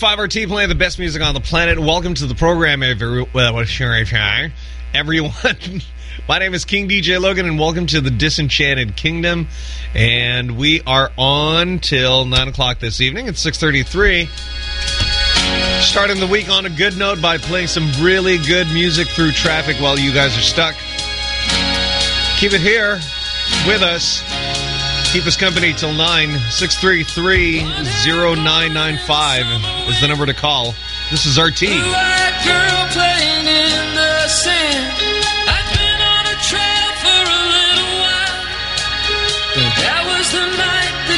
99.5 RT playing the best music on the planet. Welcome to the program, every, well, sure, everyone. My name is King DJ Logan, and welcome to the Disenchanted Kingdom. And we are on till 9 o'clock this evening. It's 6.33. Starting the week on a good note by playing some really good music through traffic while you guys are stuck. Keep it here with us. Keep us company till 9. 633-0995 is the number to call. This is RT.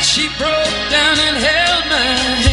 She broke down and held my hand.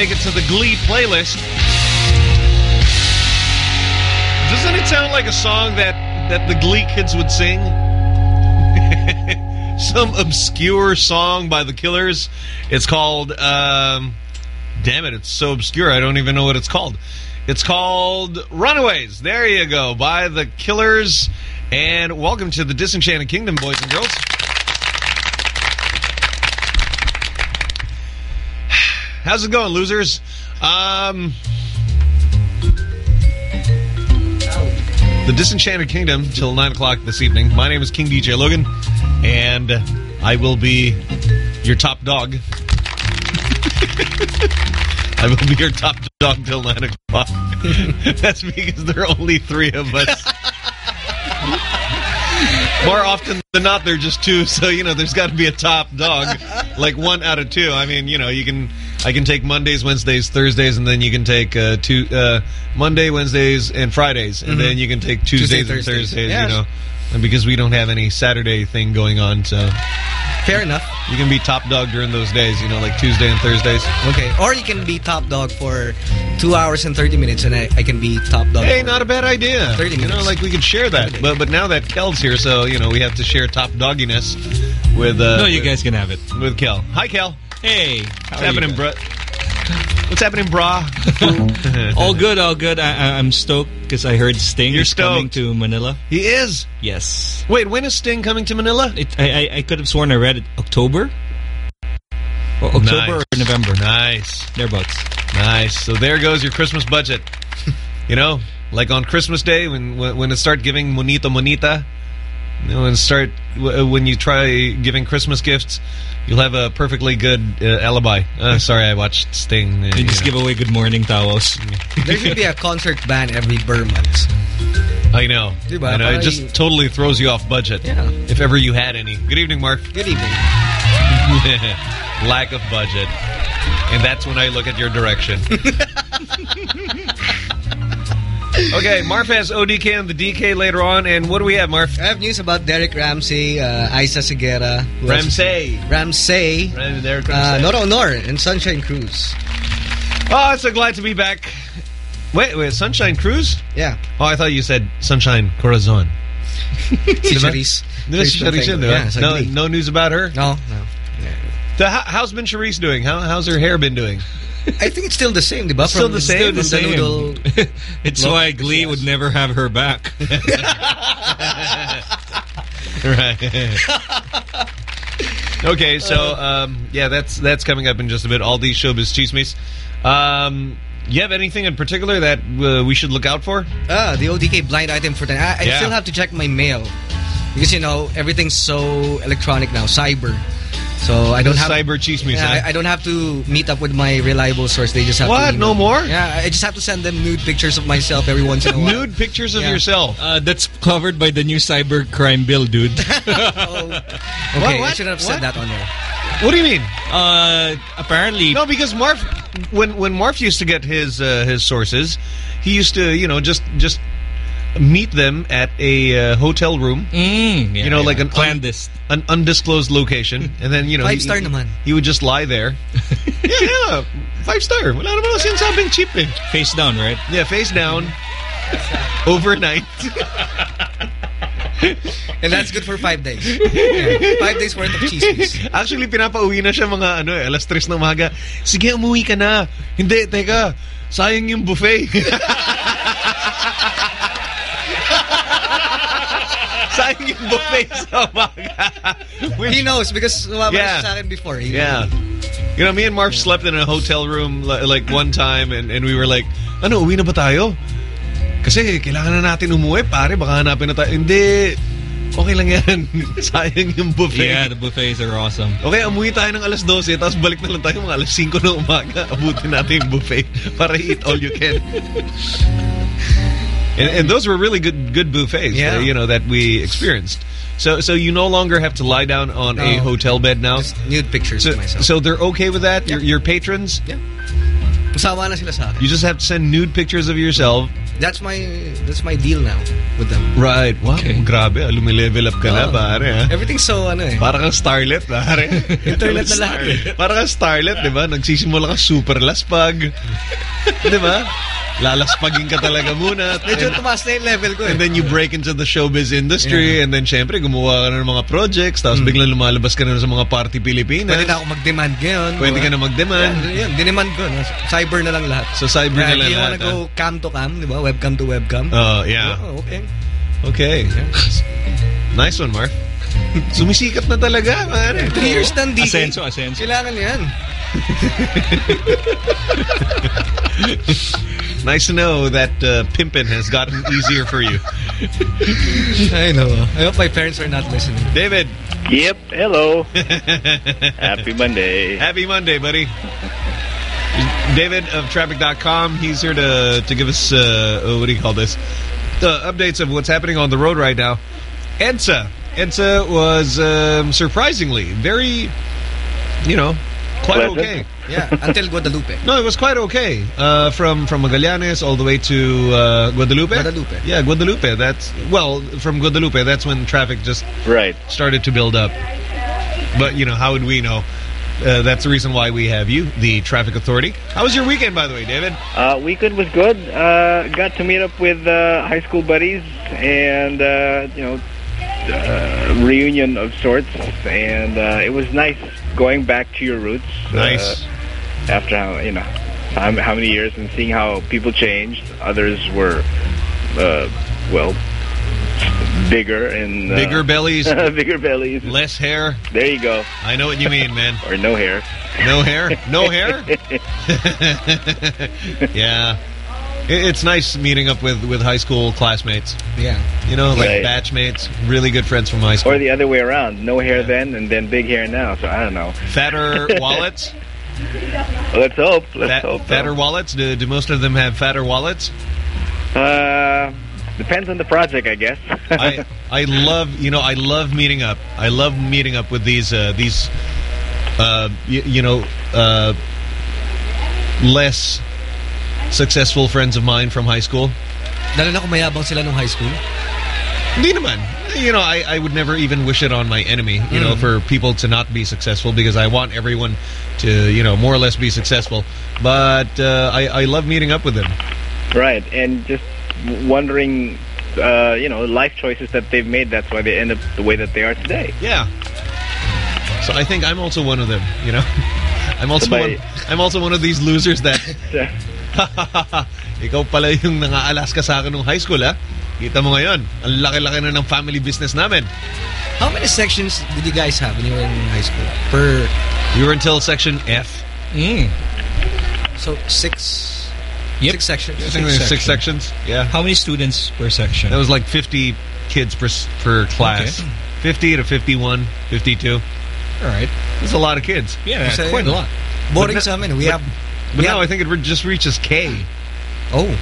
Make it to the Glee playlist. Doesn't it sound like a song that that the Glee kids would sing? Some obscure song by the Killers. It's called. Um, damn it! It's so obscure. I don't even know what it's called. It's called Runaways. There you go, by the Killers. And welcome to the Disenchanted Kingdom, boys and girls. How's it going, losers? Um, the Disenchanted Kingdom till 9 o'clock this evening. My name is King DJ Logan, and I will be your top dog. I will be your top dog till 9 o'clock. That's because there are only three of us. More often than not, they're just two, so, you know, there's got to be a top dog. Like one out of two. I mean, you know, you can I can take Mondays, Wednesdays, Thursdays, and then you can take uh, two uh, Monday, Wednesdays, and Fridays, and then you can take Tuesdays Tuesday, and Thursdays. Thursdays. Yeah. You know, and because we don't have any Saturday thing going on, so Fair enough. you can be top dog during those days. You know, like Tuesday and Thursdays. Okay. Or you can be top dog for two hours and 30 minutes and I, I can be top dog. Hey, for- not a bad idea. 30 minutes. You know, like we could share that. But but now that Kel's here, so you know we have to share top dogginess with uh, No, you with, guys can have it. with Kel. Hi, Kel. Hey, What's happening, bro? What's happening, bra? All good, all good. I, I, I'm stoked because I heard Sting You're is coming stoked. to Manila. He is. Yes. Wait, when is Sting coming to Manila? It, I, I, I could have sworn I read it October? Or October Nice. or November. Nice, Thereabouts. nice. So there goes your Christmas budget. you know, like on Christmas Day when when, when it start giving monito monita, you know, and start when you try giving Christmas gifts, you'll have a perfectly good uh, alibi. Uh, sorry, I watched Sting. Uh, You just you give away good morning towels. There should be a concert ban every Burr month. I know. Diba? I know. It just totally throws you off budget. Yeah. If ever you had any. Good evening, Mark. Good evening. Lack of budget. And that's when I look at your direction. okay, Marv has ODK and the DK later on. And what do we have, Marv? I have news about Derek Ramsey, uh, Isa Segura. Ramsey. Ramsey. Comes Uh, Ramsey. Nora Aunor and Sunshine Cruz. Oh, I'm so glad to be back. Wait, wait, Sunshine Cruz? Yeah. Oh, I thought you said Sunshine Corazon. Charisse. Diba si Charisse yun. Yeah, no, no news about her? No, no. The, how, how's been Charisse doing? How, how's her hair been doing? I think it's still the same, di ba? Still the same? Still the the noodle. it's Look, why Glee yes. would never have her back. right. okay, so um, yeah, that's that's coming up in just a bit. All these showbiz chismes. Um, you have anything in particular that uh, we should look out for? Ah, the ODK blind item for tonight. I, I Yeah. still have to check my mail. Because, you know, everything's so electronic now, cyber. So I don't have... cyber chismes. Yeah, huh? I, I don't have to meet up with my reliable source. They just have What? to... No more? Yeah, I just have to send them nude pictures of myself every once in a while. Nude pictures of Yeah. yourself. Uh, that's covered by the new cyber crime bill, dude. Oh. Okay, What, I what? should have What? said that on there. What do you mean? uh, apparently, No, because Marv, when when Marv used to get his uh, his sources, he used to you know just just meet them at a uh, hotel room, Mm, yeah, You know, yeah. like an un- clandest. an undisclosed location, and then you know Five he- star he, naman. He would just lie there. yeah, yeah, five star. Wala naman ako sinasabing cheap eh. Face down, right? Yeah, face down, overnight. And that's good for five days. Yeah, five days worth of cheese. Actually, pinapauwi na siya mga ano eh, alas 3 ng umaga. Sige, umuwi ka na. Hindi, teka. Sayang yung buffet. sayang yung buffet sa umaga. Which- He knows because sumama Yeah. siya sa akin before. He- Yeah. You know, me and Marv slept in a hotel room like one time and, and we were like, ano, uwi na ba tayo? Kasi kailangan na natin umuwi, pare. Baka hanapin na tayo. Hindi. Okay lang yan. Sayang yung buffet. Yeah, the buffets are awesome. Okay, umuwi tayo ng alas 12, tapos balik na lang tayo mga alas 5 ng umaga. Abutin natin yung buffet para eat all you can. And, and those were really good good buffets, Yeah. you know, that we experienced. So so you no longer have to lie down on a hotel bed now. Just nude pictures So, of myself. so they're okay with that? Your, your patrons? Sawa na sila sa akin. You just have to send nude pictures of yourself. That's my that's my deal now with them. Right. Wow, Okay. grabe. ah, Lumilevel up ka na, pare. Everything's so ano eh. Para kang starlet, pare. Internet na lahat eh. Para kang starlet, di ba? Nagsisimula ka super laspag. di ba? Lalaspagin ka talaga muna. Medyo And, tumaas na yung level ko eh. and then you break into the showbiz industry and then syempre gumawa ka na ng mga projects tapos biglang lumalabas ka na sa mga party Pilipinas. Pwede na ako mag-demand ngayon. Pwede ka na mag-demand. Yeah, yun, dinemand ko. No? Cyber na lang lahat. So cyber na lang if you lahat. wanna go cam to cam, di ba? Webcam to webcam. Oh, yeah. Oh, okay. Okay. Nice one, Mark. Sumisikat na talaga, pare. Three years na hindi. Asenso, asenso. Kailangan yan. Nice to know that uh, pimpin has gotten easier for you. I know. I hope my parents are not listening. David, Yep. Hello. Happy Monday. happy Monday, buddy. David of Traffic.com. He's here to to give us uh, what do you call this? The updates of what's happening on the road right now. EDSA. EDSA was um, surprisingly very, you know, quite Pleasant. okay. Yeah, until Guadalupe. No, it was quite okay. Uh, from from Magallanes all the way to uh, Guadalupe. Guadalupe. Yeah, Guadalupe. That's well from Guadalupe. That's when traffic just Right. started to build up. But you know, how would we know? Uh, that's the reason why we have you, the traffic authority. How was your weekend, by the way, David? Uh, weekend was good. Uh, got to meet up with uh, high school buddies and, uh, you know, uh, reunion of sorts. And uh, it was nice going back to your roots. Nice. Uh, after, how, you know, how, how many years and seeing how people changed. Others were, uh, well, bigger and... Uh, Bigger bellies, bigger bellies. less hair. There you go. I know what you mean, man. Or no hair. No hair? No hair? yeah. It- It's nice meeting up with, with high school classmates. Yeah. You know, like Right. batchmates, really good friends from high school. Or the other way around. No hair then and then big hair now. So I don't know. fatter wallets? Let's hope. Let's Fat, hope. fatter wallets? Do, do most of them have fatter wallets? Uh, depends on the project, I guess. I I love you know I love meeting up. I love meeting up with these uh, these uh, y- you know uh, less successful friends of mine from high school. Lalo na kung mayabang sila nung high school. Hindi naman. You know, I, I would never even wish it on my enemy, you know, for people to not be successful because I want everyone to, you know, more or less be successful. But uh, I, I love meeting up with them. right, and just wondering, uh, you know, life choices that they've made. That's why they end up the way that they are today. Yeah. So I think I'm also one of them, you know. I'm also Sabay. one, I'm also one of these losers that ikaw pala yung nangaalas ka sa akin nung high school, ha? Kita mo ngayon, ang laki-laki na ng family business namin. How many sections did you guys have when you were in high school? Per We were until section F. Mm. so six Yep. six sections. I think there's six sections. Yeah. How many students per section? That was like 50 kids per, per class. Okay. 50 to 51, 52. All right. That's a lot of kids. Yeah, Kasi- quite a lot. Boarding But amin. We have But we now I think it re- just reaches K. oh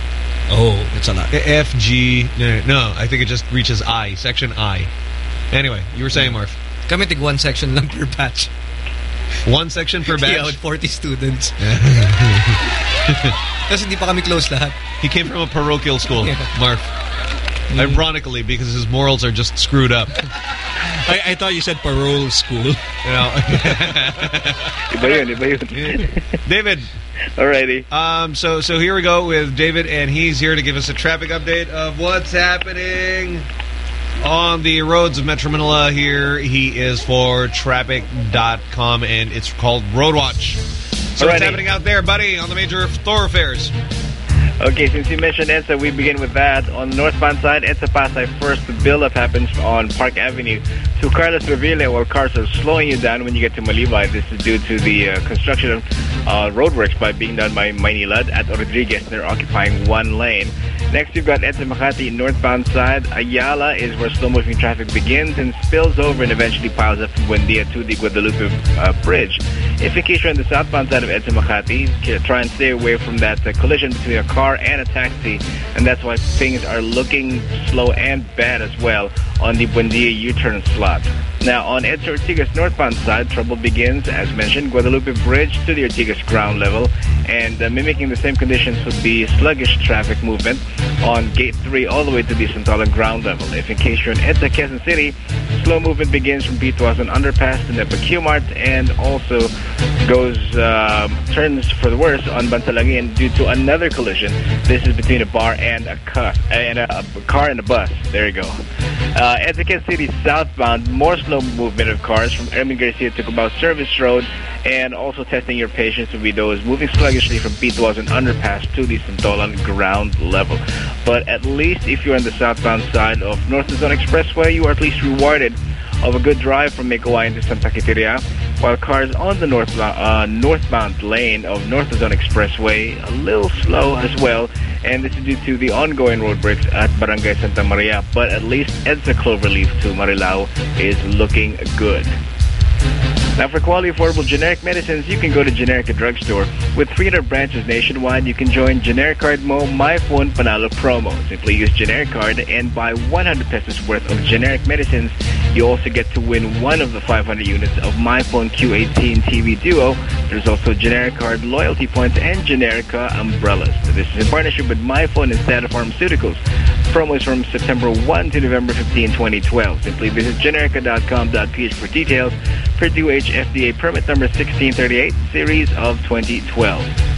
Oh. it's a lot. F, G. No, no, I think it just reaches I, section I. Anyway, you were saying, Marv. Kami tig one section lang per batch. One section per batch? Yeah, with batch. 40 students. Hindi pa kami close lahat. He came from a parochial school, Yeah. Marv. Mm. Ironically, because his morals are just screwed up. I, I thought you said parole school. You know. Iba yun, iba yun. David, Alrighty. um, so so here we go with David, and he's here to give us a traffic update of what's happening on the roads of Metro Manila. Here he is for traffic.com, and it's called Road Watch. So what's happening out there, buddy, on the major thoroughfares? Okay, since you mentioned EDSA, we begin with that. On northbound side, EDSA Pasay first, buildup happens on Park Avenue to Carlos Revilla, while cars are slowing you down when you get to Malibay. This is due to the uh, construction of uh, roadworks by being done by Maynilad at Rodriguez. They're occupying one lane. Next, you've got EDSA Makati northbound side. Ayala is where slow-moving traffic begins and spills over and eventually piles up from Buendia to the Guadalupe uh, Bridge. If case you're on the southbound side of EDSA Makati, try and stay away from that uh, collision between a car and a taxi, and that's why things are looking slow and bad as well on the Buendia U-turn slot. Now, on EDSA Ortigas northbound side, trouble begins, as mentioned, Guadalupe Bridge to the Ortigas ground level, and uh, mimicking the same conditions would be sluggish traffic movement on Gate 3 all the way to the Santolan ground level. If in case you're in EDSA Quezon City, slow movement begins from Pituasan Underpass to Nepa Q-Mart and also goes uh, turns for the worse on Bantalangin due to another collision. This is between a bar and a car and a, a car and a bus. There you go. Uh, Quezon City southbound, more slow movement of cars from Ermin Garcia to Cubao Service Road, and also testing your patience be those moving sluggishly from Pituasan Underpass to the Santolan ground level. But at least if you're on the southbound side of North Luzon Expressway, you are at least rewarded of a good drive from Meycauayan to Santa Quiteria, while cars on the north, uh, northbound lane of North Luzon Expressway a little slow as well, and this is due to the ongoing road breaks at Barangay Santa Maria, but at least EDSA Cloverleaf to Marilao is looking good. Now, for quality, affordable generic medicines, you can go to Generica Drugstore. With 300 branches nationwide, you can join Generic Card Mo My Phone Panalo promo. Simply use Generic Card and buy 100 pesos worth of generic medicines. You also get to win one of the 500 units of My Phone Q18 TV Duo. There's also Generic Card loyalty points and Generica umbrellas. This is in partnership with My Phone and Stata Pharmaceuticals. Promo is from September 1 to November 15, 2012. Simply visit generica.com.ph for details. Purdue H FDA permit number 1638, series of 2012.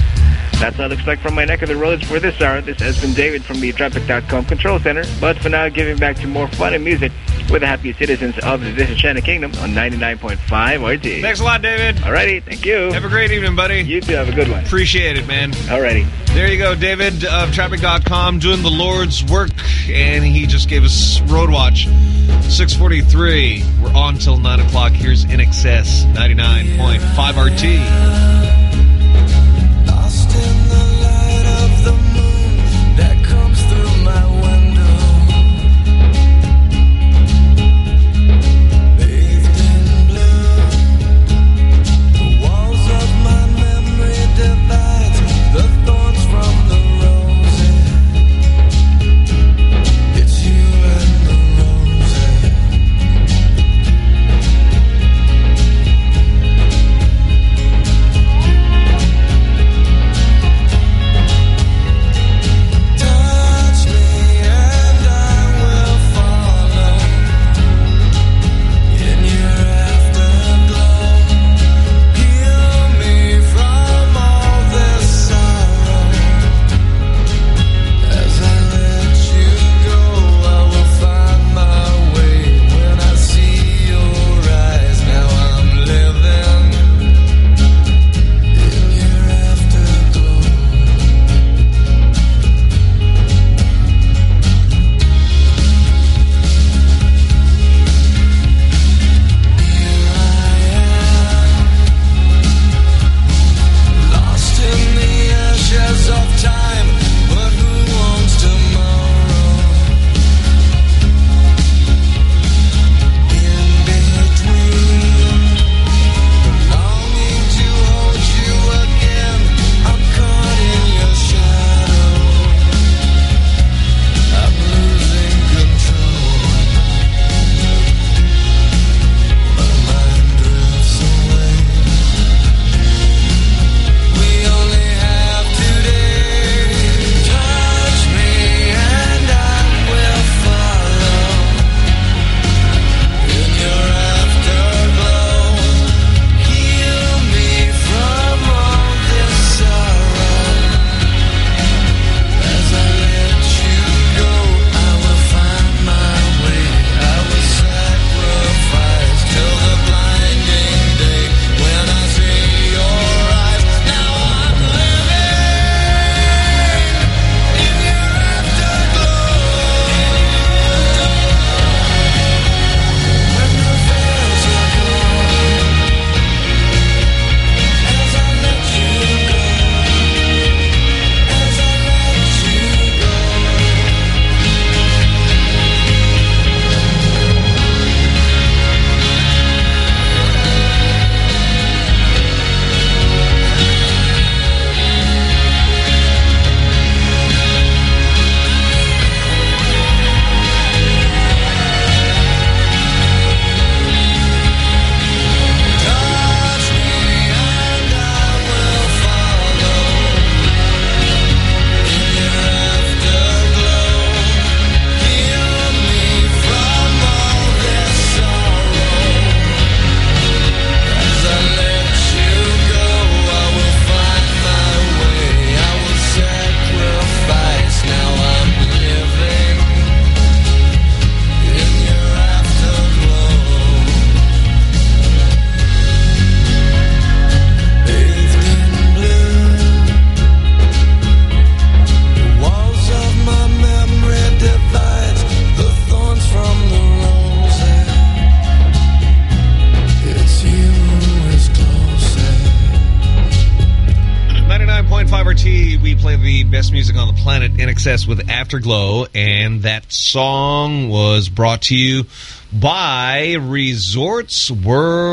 That's all I expect from my neck of the roads for this hour. This has been David from the Traffic.com Control Center. But for now, giving back to more fun and music with the happy citizens of the Disenchanted Kingdom on 99.5 RT. Thanks a lot, David. Alrighty, thank you. Have a great evening, buddy. You too, have a good one. Appreciate it, man. Alrighty. There you go, David of Traffic.com doing the Lord's work, and he just gave us Road Watch. 643. We're on till 9 o'clock. Here's INXS 99.5 RT. Planet with Afterglow, and that song was brought to you by Resorts World.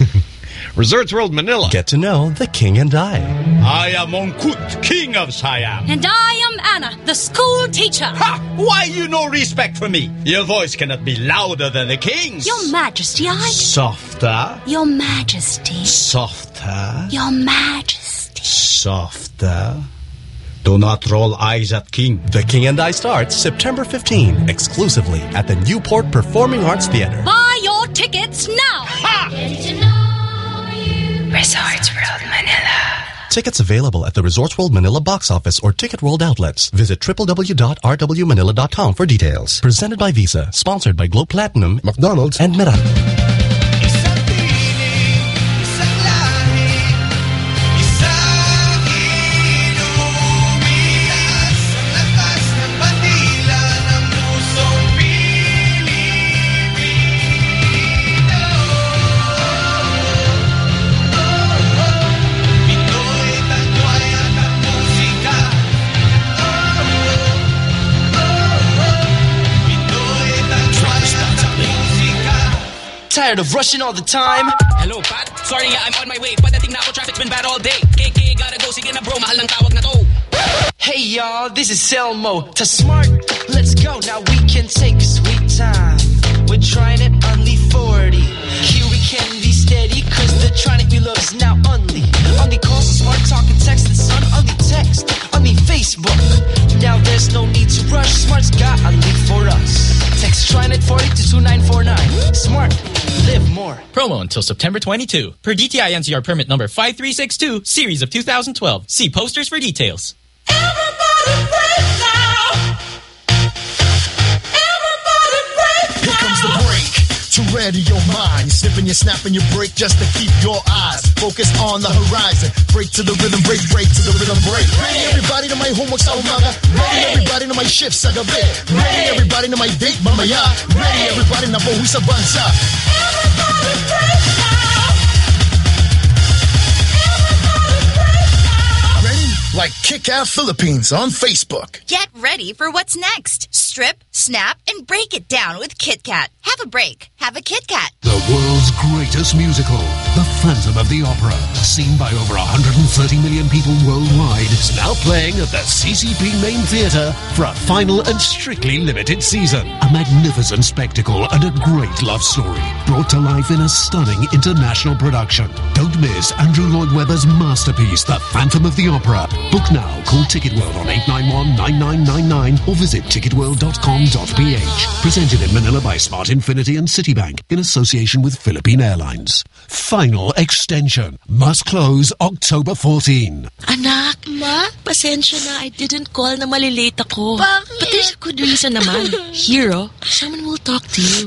Resorts World Manila. Get to know the king and I. I am Mongkut, king of Siam. And I am Anna, the school teacher. Ha! Why you no respect for me? Your voice cannot be louder than the king's. Your Majesty, I. Softer, Your Majesty. softer, Your Majesty. softer. Do not roll eyes at king. The King and I starts September 15, exclusively at the Newport Performing Arts Theater. Buy your tickets now. Resorts World Manila. Tickets available at the Resorts World Manila box office or Ticket World outlets. Visit www.rwmanila.com for details. Presented by Visa, sponsored by Globe Platinum, McDonald's, and Meralco. Tired of rushing all the time? Hello, Pat. Sorry I'm on my way. Padating na ako, traffic's been bad all day. KK, gotta go. Sige na bro, mahal ng tawag na to. Hey y'all, this is Selmo. To smart, let's go. Now we can take a sweet time. We're trying it only 40. Here we can be steady, cause the trying it we love is now only. Only calls, smart talking, text, and son, only text, Facebook. Now there's no need to rush, smart's got a lead for us. Text trying it 40 to 2949. Smart, live more. Promo until September 22. Per DTI NCR permit number 5362, series of 2012. See posters for details. Here To ready your mind. You're sniffing, you're snapping your break just to keep your eyes focused on the horizon. Break to the rhythm, break, break to the rhythm, break. Ready everybody to my homework, sa umaga. Ready everybody to my shift sa gabi. Ready everybody to my date, Mama Ya. Ready everybody na pauwi sa bansa. Ready? Like Kit Kat Philippines on Facebook. Get ready for what's next. Strip, snap, and break it down with Kit Kat. Have a break. Have a Kit Kat. The world's greatest musical, The Phantom of the Opera, seen by over 130 million people worldwide, is now playing at the CCP Main Theatre for a final and strictly limited season. A magnificent spectacle and a great love story, brought to life in a stunning international production. Don't miss Andrew Lloyd Webber's masterpiece, The Phantom of the Opera. Book now. Call Ticketworld on 891-9999 or visit ticketworld.com.ph. Presented in Manila by Smart Infinity and Citibank in association with Philippine Airlines. Final extension. Must close October 14. Anak, Ma, pasensya na. I didn't call na malilate ako. Bakit? But there's a good reason naman. Hero, someone will talk to you.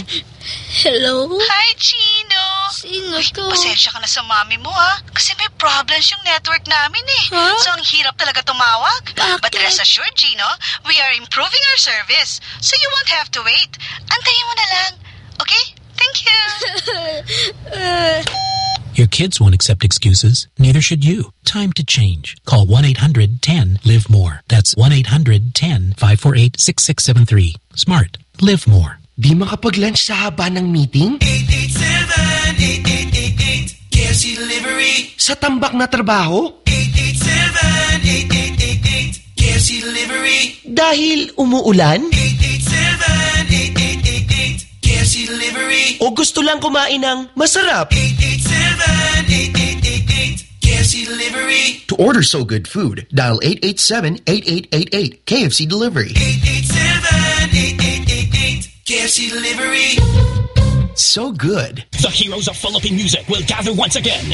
Hello? Hi, Chino! Sino Uy, to? pasensya ka na sa mami mo, ha? Kasi may problems yung network namin, eh. Huh? So, ang hirap talaga tumawag. Bakit? But rest assured, Gino, we are improving our service. So, you won't have to wait. Antayin mo na lang. Okay? Thank you. Your kids won't accept excuses. Neither should you. Time to change. Call 1 800 10 Live More. That's 1 800 10 548 6673. Smart. Live more. Di makapag-lunch sa haba ng meeting? 887-8888 KFC Delivery Sa tambak na trabaho? 887-8888 KFC Delivery Dahil umuulan? 887-8888 KFC Delivery O gusto lang kumain ng masarap? 887-8888 KFC Delivery To order so good food, dial 887-8888 KFC Delivery. 887-8888 KFC Delivery So good. The heroes of Philippine music will gather once again.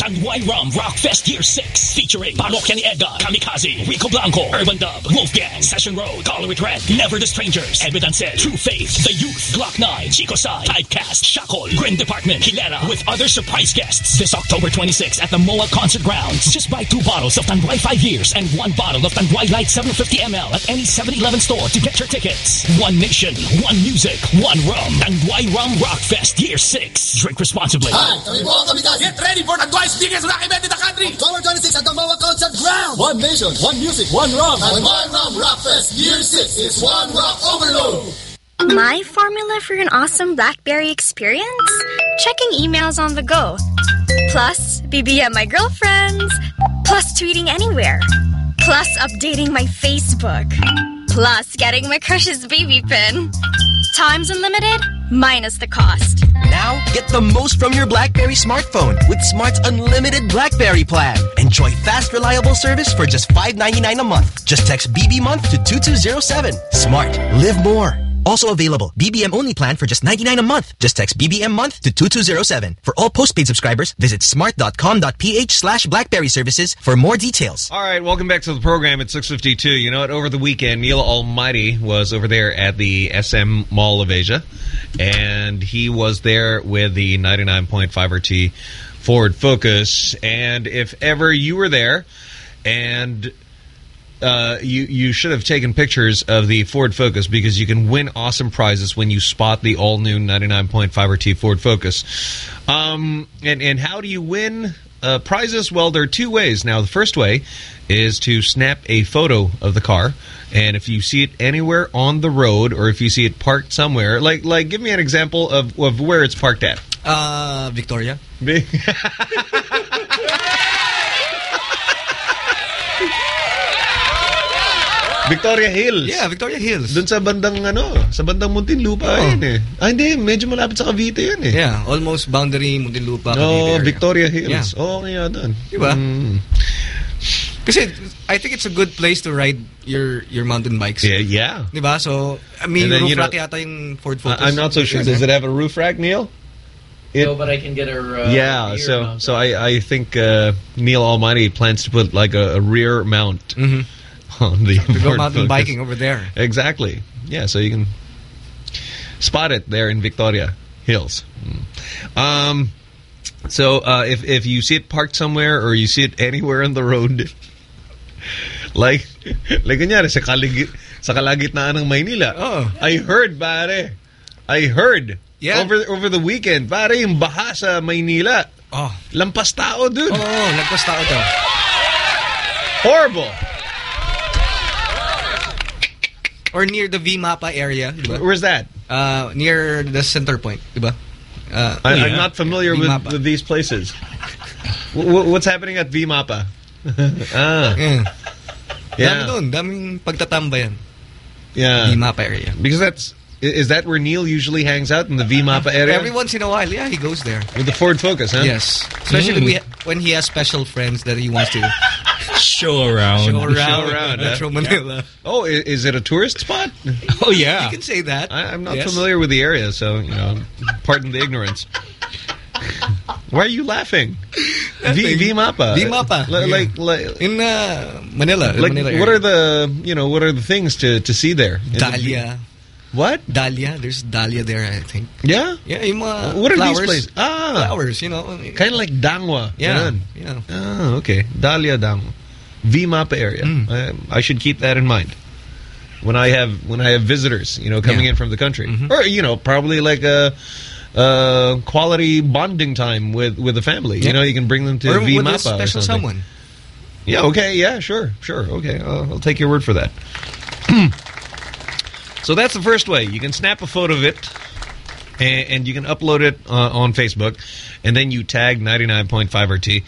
Rum Rock Fest Year 6 featuring Parokya ni Edgar, Kamikaze, Rico Blanco, Urbandub, Wolfgang, Session Road, Color It Red, Never the Strangers, Evidence True Faith, The Youth, Gloc-9, Chico Sai, Typecast, Shackle, Grin Department, Hilera, with other surprise guests this October 26 at the MOA Concert Grounds. Just buy two bottles of Tanduay 5 years and one bottle of Tanduay Light 750ml at any 7-Eleven store to get your tickets. One nation, one music, one rum. Tanduay Rum Rock Fest Year 6. Drink responsibly. kami po ang Kamikaze. Get ready for the twice biggest rock event in the country October 26 at the MOA Concert Ground. One nation, one music, one rum. And one rum rock fest. Year 6 is one rock overload. My formula for an awesome BlackBerry experience? Checking emails on the go. Plus, BBM my girlfriends. Plus, tweeting anywhere. Plus, updating my Facebook. Plus, getting my crush's BB PIN. Times unlimited, minus the cost. Now, get the most from your BlackBerry smartphone with Smart's unlimited BlackBerry plan. Enjoy fast, reliable service for just $5.99 a month. Just text BB month to 2207. Smart. Live more. Also available, BBM only plan for just 99 a month. Just text BBM month to 2207. For all postpaid subscribers, visit smart.com.ph slash blackberry services for more details. All right, welcome back to the program at 6.52. You know what? Over the weekend, Neil Almighty was over there at the SM Mall of Asia, and he was there with the 99.5 RT Ford Focus. And if ever you were there and uh, you you should have taken pictures of the Ford Focus because you can win awesome prizes when you spot the all new 99.5 RT Ford Focus. Um, and and how do you win uh, prizes? Well, there are two ways. Now, the first way is to snap a photo of the car, and if you see it anywhere on the road or if you see it parked somewhere, like like give me an example of of where it's parked at. Uh, Victoria. Victoria Hills. Yeah, Victoria Hills. Doon sa bandang ano, sa bandang Muntinlupa Oh. yun eh. Ah, hindi, medyo malapit sa Cavite yun eh. Yeah, almost boundary Muntinlupa. Cavite Oh, area. Victoria Hills. Yeah. Oo, kaya doon. Diba? Mm. Kasi I think it's a good place to ride your your mountain bikes. Yeah, yeah. Diba? So, I mean, then, roof you know, rack yata yung Ford Focus. I'm not so sure. Does it have a roof rack, Neil? It- no, but I can get a uh, yeah, rear so mount. so I I think uh, Neil Almighty plans to put like a, a rear mount on the To go mountain Focus. biking over there. Exactly. Yeah, so you can spot it there in Victoria Hills. Mm. Um, so uh, if if you see it parked somewhere or you see it anywhere on the road, like like kunyari sa kaligi, sa kalagitnaan ng Maynila. Oh. I heard pare. I heard. Yeah. Over over the weekend, pare yung baha sa Maynila. Oh. Lampas tao, dude. Oh, lampas tao daw. Horrible. Or near the V-Mapa area. Diba? Where's that? Uh, near the center point. Diba? Uh, I, I'm not familiar with, with these places. What's happening at VMAPA? ah. Yeah. Yeah. Dami doon. Daming pagtatambayan. Yeah. V-Mapa area. Because that's... Is that where Neil usually hangs out, in the VMAPA area? Every once in a while, yeah, he goes there. With the Ford Focus, huh? Yes. Especially Mm. when he has special friends that he wants to Show around. show around, Show around, Metro huh? Manila. Oh, is it a tourist spot? Oh, yeah. You can say that. I, I'm not Yes. familiar with the area, so, you know, pardon the ignorance. Why are you laughing? V, VMAPA. V-Mapa. Li- Yeah. Like, like, In uh, Manila. like Manila what area. are the, you know, what are the things to, to see there? Dahlia. What? Dahlia. There's Dahlia there, I think. Yeah? Yeah, yung mga What are flowers. these places? Ah. Flowers, you know. Kind of like Dangwa. Yeah. Ganun. Yeah. Ah, okay. Dahlia Dangwa. VMAPA area. Mm. I, I should keep that in mind. When I have when I have visitors, you know, coming Yeah. in from the country, Mhm. or you know, probably like a, a quality bonding time with with the family. You know, you can bring them to Or with a special someone. Yeah. Okay. Yeah. Sure. Sure. Okay. I'll, I'll take your word for that. so that's the first way. You can snap a photo of it, and, and you can upload it uh, on Facebook, and then you tag 99.5 RT.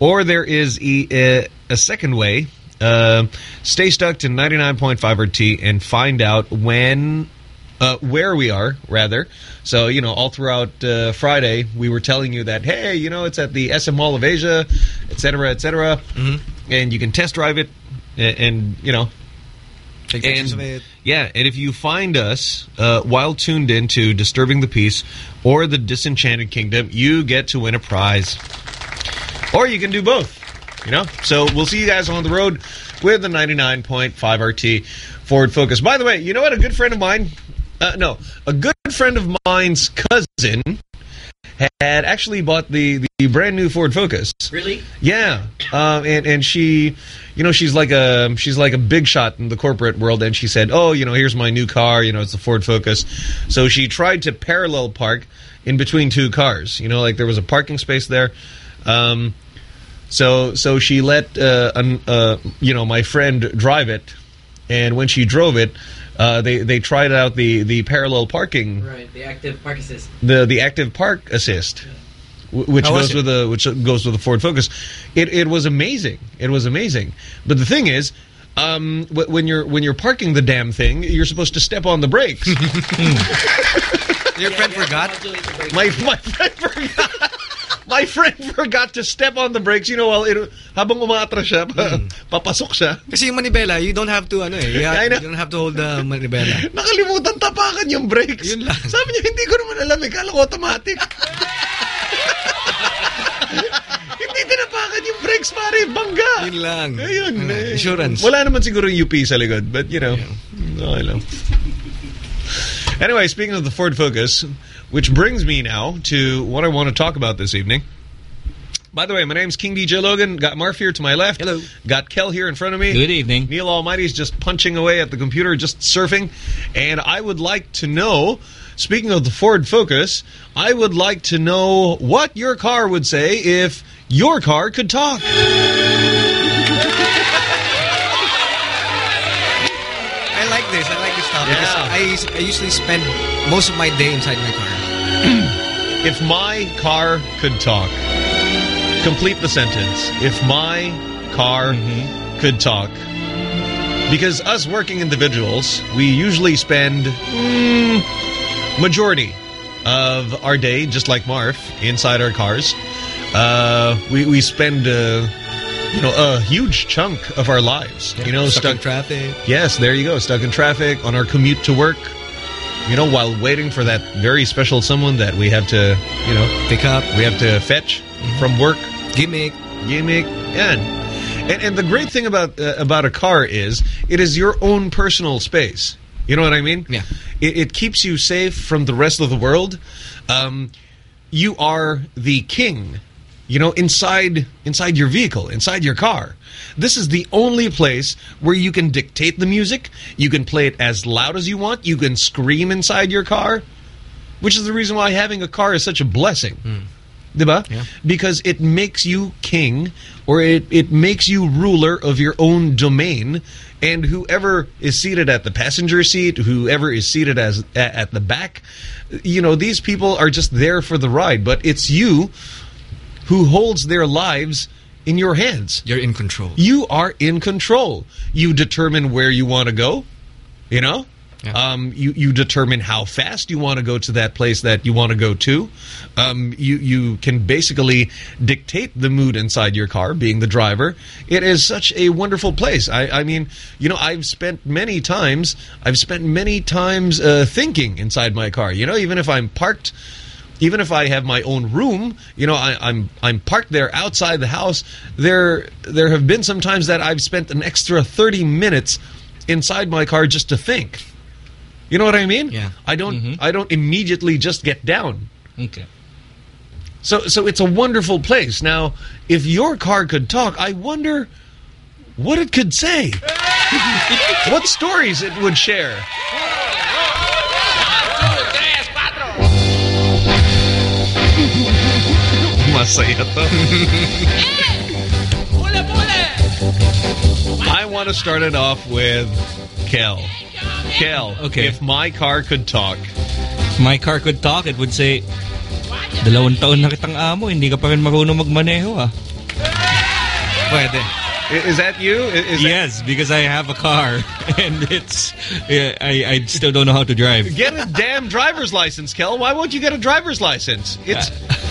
Or there is a second way. Uh, stay stuck to 99.5 RT and find out when uh, where we are, rather. So, you know, all throughout uh, Friday, we were telling you that, hey, you know, it's at the SM Mall of Asia, et cetera, et cetera. And you can test drive it and, and you know. Take and, it. Yeah, and if you find us uh, while tuned into Disturbing the Peace or the Disenchanted Kingdom, you get to win a prize. Or you can do both, you know? So we'll see you guys on the road with the 99.5 RT Ford Focus. By the way, you know what? A good friend of mine, uh, no, a good friend of mine's cousin had actually bought the, the brand new Ford Focus. Really? Yeah, um, and and she, you know, she's like a she's like a big shot in the corporate world, and she said, "Oh, you know, here's my new car. You know, it's the Ford Focus." So she tried to parallel park in between two cars. You know, like there was a parking space there. Um, so so she let uh, an, uh, you know my friend drive it, and when she drove it, uh, they they tried out the the parallel parking, Right, the active park assist. the the active park assist, wh- which How goes it? with the which goes with the Ford Focus. It it was amazing. It was amazing. But the thing is. Um, when you're when you're parking the damn thing, you're supposed to step on the brakes. Your friend forgot? my my friend forgot. My friend forgot to step on the brakes. You know, while it, habang umaatras siya, pa, papasok siya. Kasi yung manibela, you don't have to, ano eh. You, have- you don't have to hold the manibela. Nakalimutan tapakan yung brakes. Yun lang. Sabi niya, hindi ko naman alam. Eh. Kala ko automatic. hindi tinapakan yung brakes, pare. Bangga. Yun lang. Ayun. Ano, eh. Insurance. Wala naman siguro yung UP sa likod. But, you know, okay lang. Anyway, speaking of the Ford Focus, which brings me now to what I want to talk about this evening. By the way, my name's King DJ Logan. Got Marv here to my left. Hello. Got Kel here in front of me. Good evening. Neil Almighty is just punching away at the computer, just surfing. And I would like to know, speaking of the Ford Focus, I would like to know what your car would say if your car could talk. I like this. I like this topic. Yeah. I, I usually spend most of my day inside my car. if my car could talk, complete the sentence. If my car could talk. Because us working individuals, we usually spend mm, majority of our day, just like Marv, inside our cars. Uh, we, we spend uh, you know a huge chunk of our lives. you know, stuck in traffic. Yes, there you go. Stuck in traffic on our commute to work. You know, while waiting for that very special someone that we have to, you know, pick up. We have to fetch from work. Gimmick. Gimmick. Yeah. And, and the great thing about uh, about a car is it is your own personal space. You know what I mean? Yeah. It, it keeps you safe from the rest of the world. Um, you are the king you know inside inside your vehicle inside your car. This is the only place where you can dictate the music. You can play it as loud as you want. You can scream inside your car which is the reason why having a car is such a blessing. Hmm. Diba? Because it makes you king or it, it makes you ruler of your own domain and whoever is seated at the passenger seat, whoever is seated as at the back, you know, these people are just there for the ride, but it's you who holds their lives in your hands. You're in control. You are in control. You determine where you want to go, you know? Um, you you determine how fast you want to go to that place that you want to go to. Um, you you can basically dictate the mood inside your car, being the driver. It is such a wonderful place. I, I mean, you know, I've spent many times. I've spent many times uh, thinking inside my car. You know, even if I'm parked even if I have my own room, you know, I, I'm I'm parked there outside the house. There there have been some times that I've spent an extra 30 minutes inside my car just to think. You know what I mean? Yeah. I don't mm-hmm. I don't immediately just get down. Okay. So so it's a wonderful place. Now, if your car could talk, I wonder what it could say. what stories it would share. Masaya to. I want to start it off with Kel. Kel, Okay. if my car could talk. If my car could talk, it would say, dalawang taon na kitang amo, hindi ka pa rin marunong magmaneho ah. Pwede. Is that you? Is yes, because I have a car and it's yeah, I I still don't know how to drive. Get a damn driver's license, Kel. Why won't you get a driver's license? It's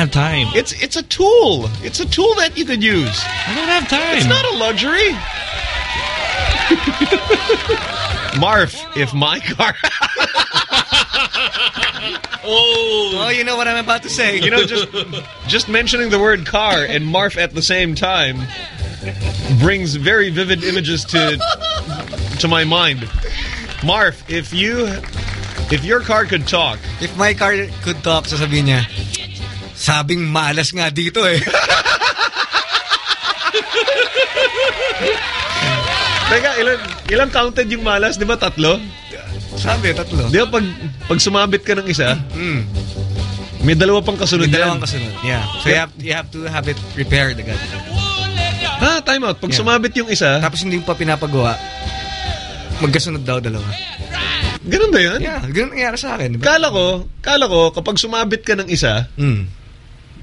have time. it's it's a tool. It's a tool that you could use. I don't have time. It's not a luxury. Marv, if my car Oh, Well, you know what I'm about to say. You know, just just mentioning the word car and Marv at the same time brings very vivid images to to my mind. Marv, if you if your car could talk, If my car could talk, sasabihin niya, sabing malas nga dito eh. Teka, ilan, ilang counted yung malas? Di ba tatlo? Sabi, tatlo. Di ba pag, pag sumabit ka ng isa, may dalawa pang kasunod May yan. dalawang kasunod. Yeah. So you have you have to have it repaired agad. Ha, time out. Pag Yeah. sumabit yung isa, Tapos hindi pa pinapagawa, magkasunod daw dalawa. Ganun ba yun? Yeah, ganun nangyari sa akin. Diba? Kala ko, kala ko, kapag sumabit ka ng isa, Mm.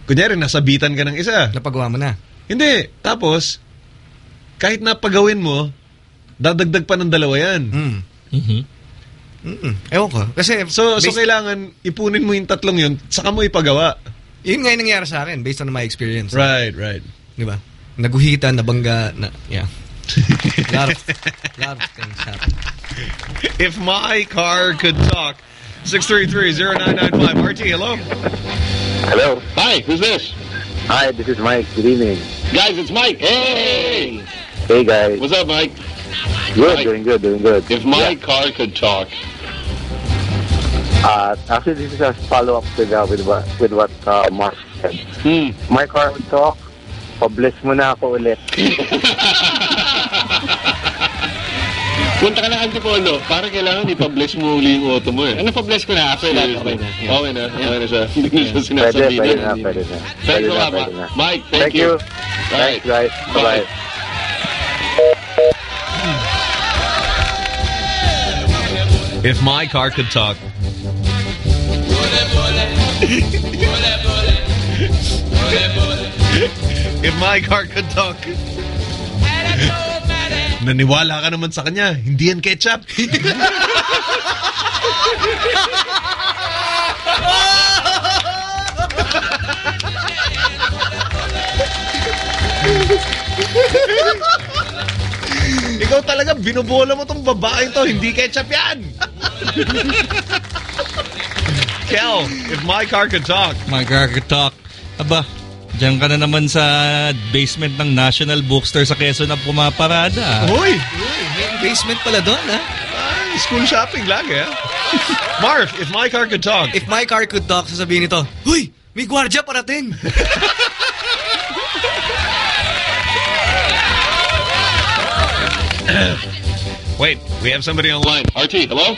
Kunyari, nasabitan ka ng isa. Napagawa mo na. Hindi. Tapos, kahit napagawin mo, dadagdag pa ng dalawa yan. Mm. Mm-hmm. Mm-mm. Ewan ko. Kasi, So, so kailangan ipunin mo yung tatlong yun, saka mo ipagawa. yun nga yung nangyari sa akin based on my experience. Right, right. Di ba? Naguhitan, nabangga, na, yeah. lot of, lot of things happen. If my car could talk, 633-0995. RT, hello? Hello. Hi, who's this? Hi, this is Mike. Good evening. Guys, it's Mike. Hey! Hey, guys. What's up, Mike? Good, Mike. doing good, doing good. If my car could talk, Uh, actually, this is a follow-up with, uh, with what, with what uh, Mark said. Hmm. My car would talk. Pabless mo na ako ulit. punta ka na Antipolo, parang kailangan ipa-bless mo uli yung auto mo eh. Ano pa-bless ko na? After that, okay na. Yeah. Okay na, okay na siya. Hindi na siya sinasabi pwede pwede na. Pwede na, lot, pwede na. Mike. Thank, Thank you. All Thanks, right. guys. Bye-bye. If my car could talk. If my car could talk. Naniwala ka naman sa kanya. Hindi yan ketchup. Ikaw talaga, binubola mo tong babaeng to. Hindi ketchup yan. Kel, if my car could talk. My car could talk. Aba, Diyan ka na naman sa basement ng National Bookstore sa Quezon na pumaparada. Uy! Uy, may basement pala doon, ha? Ah, school shopping lagi, ha? Marv, if my car could talk. If my car could talk, sasabihin nito, Huy! May gwardya parating! Wait, we have somebody on line. RT, hello?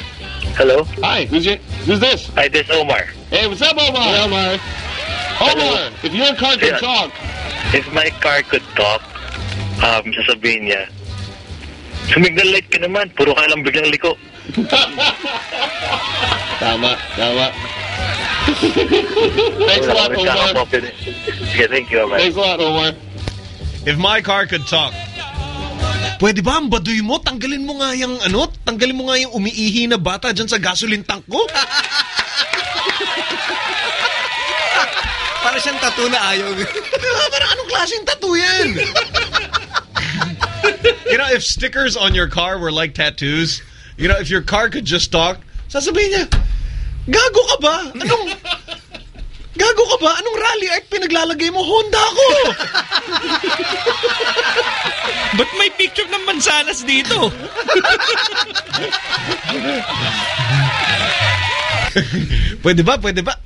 Hello? Hi, who's your, who's this? Hi, this is Omar. Hey, what's up, Omar? Hey, Omar. Omar, if your car could Yeah. talk, If my car could talk, um, sasabihin niya, Sumignal light ka naman, puro ka lang biglang liko. tama, tama. Thanks a lot, Omar. Yeah, thank you, Omar. Thanks a lot, Omar. If my car could talk. Pwede ba ang baduy mo? Tanggalin mo nga yung ano? Tanggalin mo nga yung umiihi na bata dyan sa gasoline tank ko? Para siyang tattoo na ayaw. Diba? Parang anong klaseng tattoo yan? you know, if stickers on your car were like tattoos, you know, if your car could just talk, sasabihin niya, gago ka ba? Anong, gago ka ba? Anong rally art pinaglalagay mo? Honda ko! Ba't may picture ng mansanas dito? pwede ba? Pwede ba?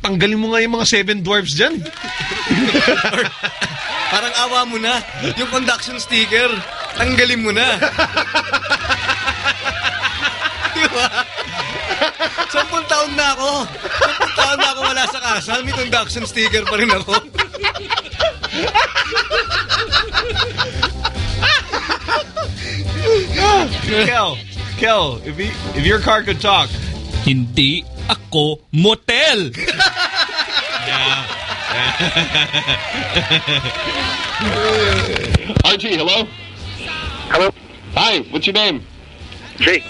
Tanggalin mo nga yung mga seven dwarfs dyan. Parang awa mo na. Yung conduction sticker, tanggalin mo na. Di ba? Sampung taon na ako. Sampung taon na ako wala sa kasal. May conduction sticker pa rin ako. Kel, Kel, if, he, if your car could talk. Hindi ako motel. RT, hello? Hello? Hi, what's your name? Jake.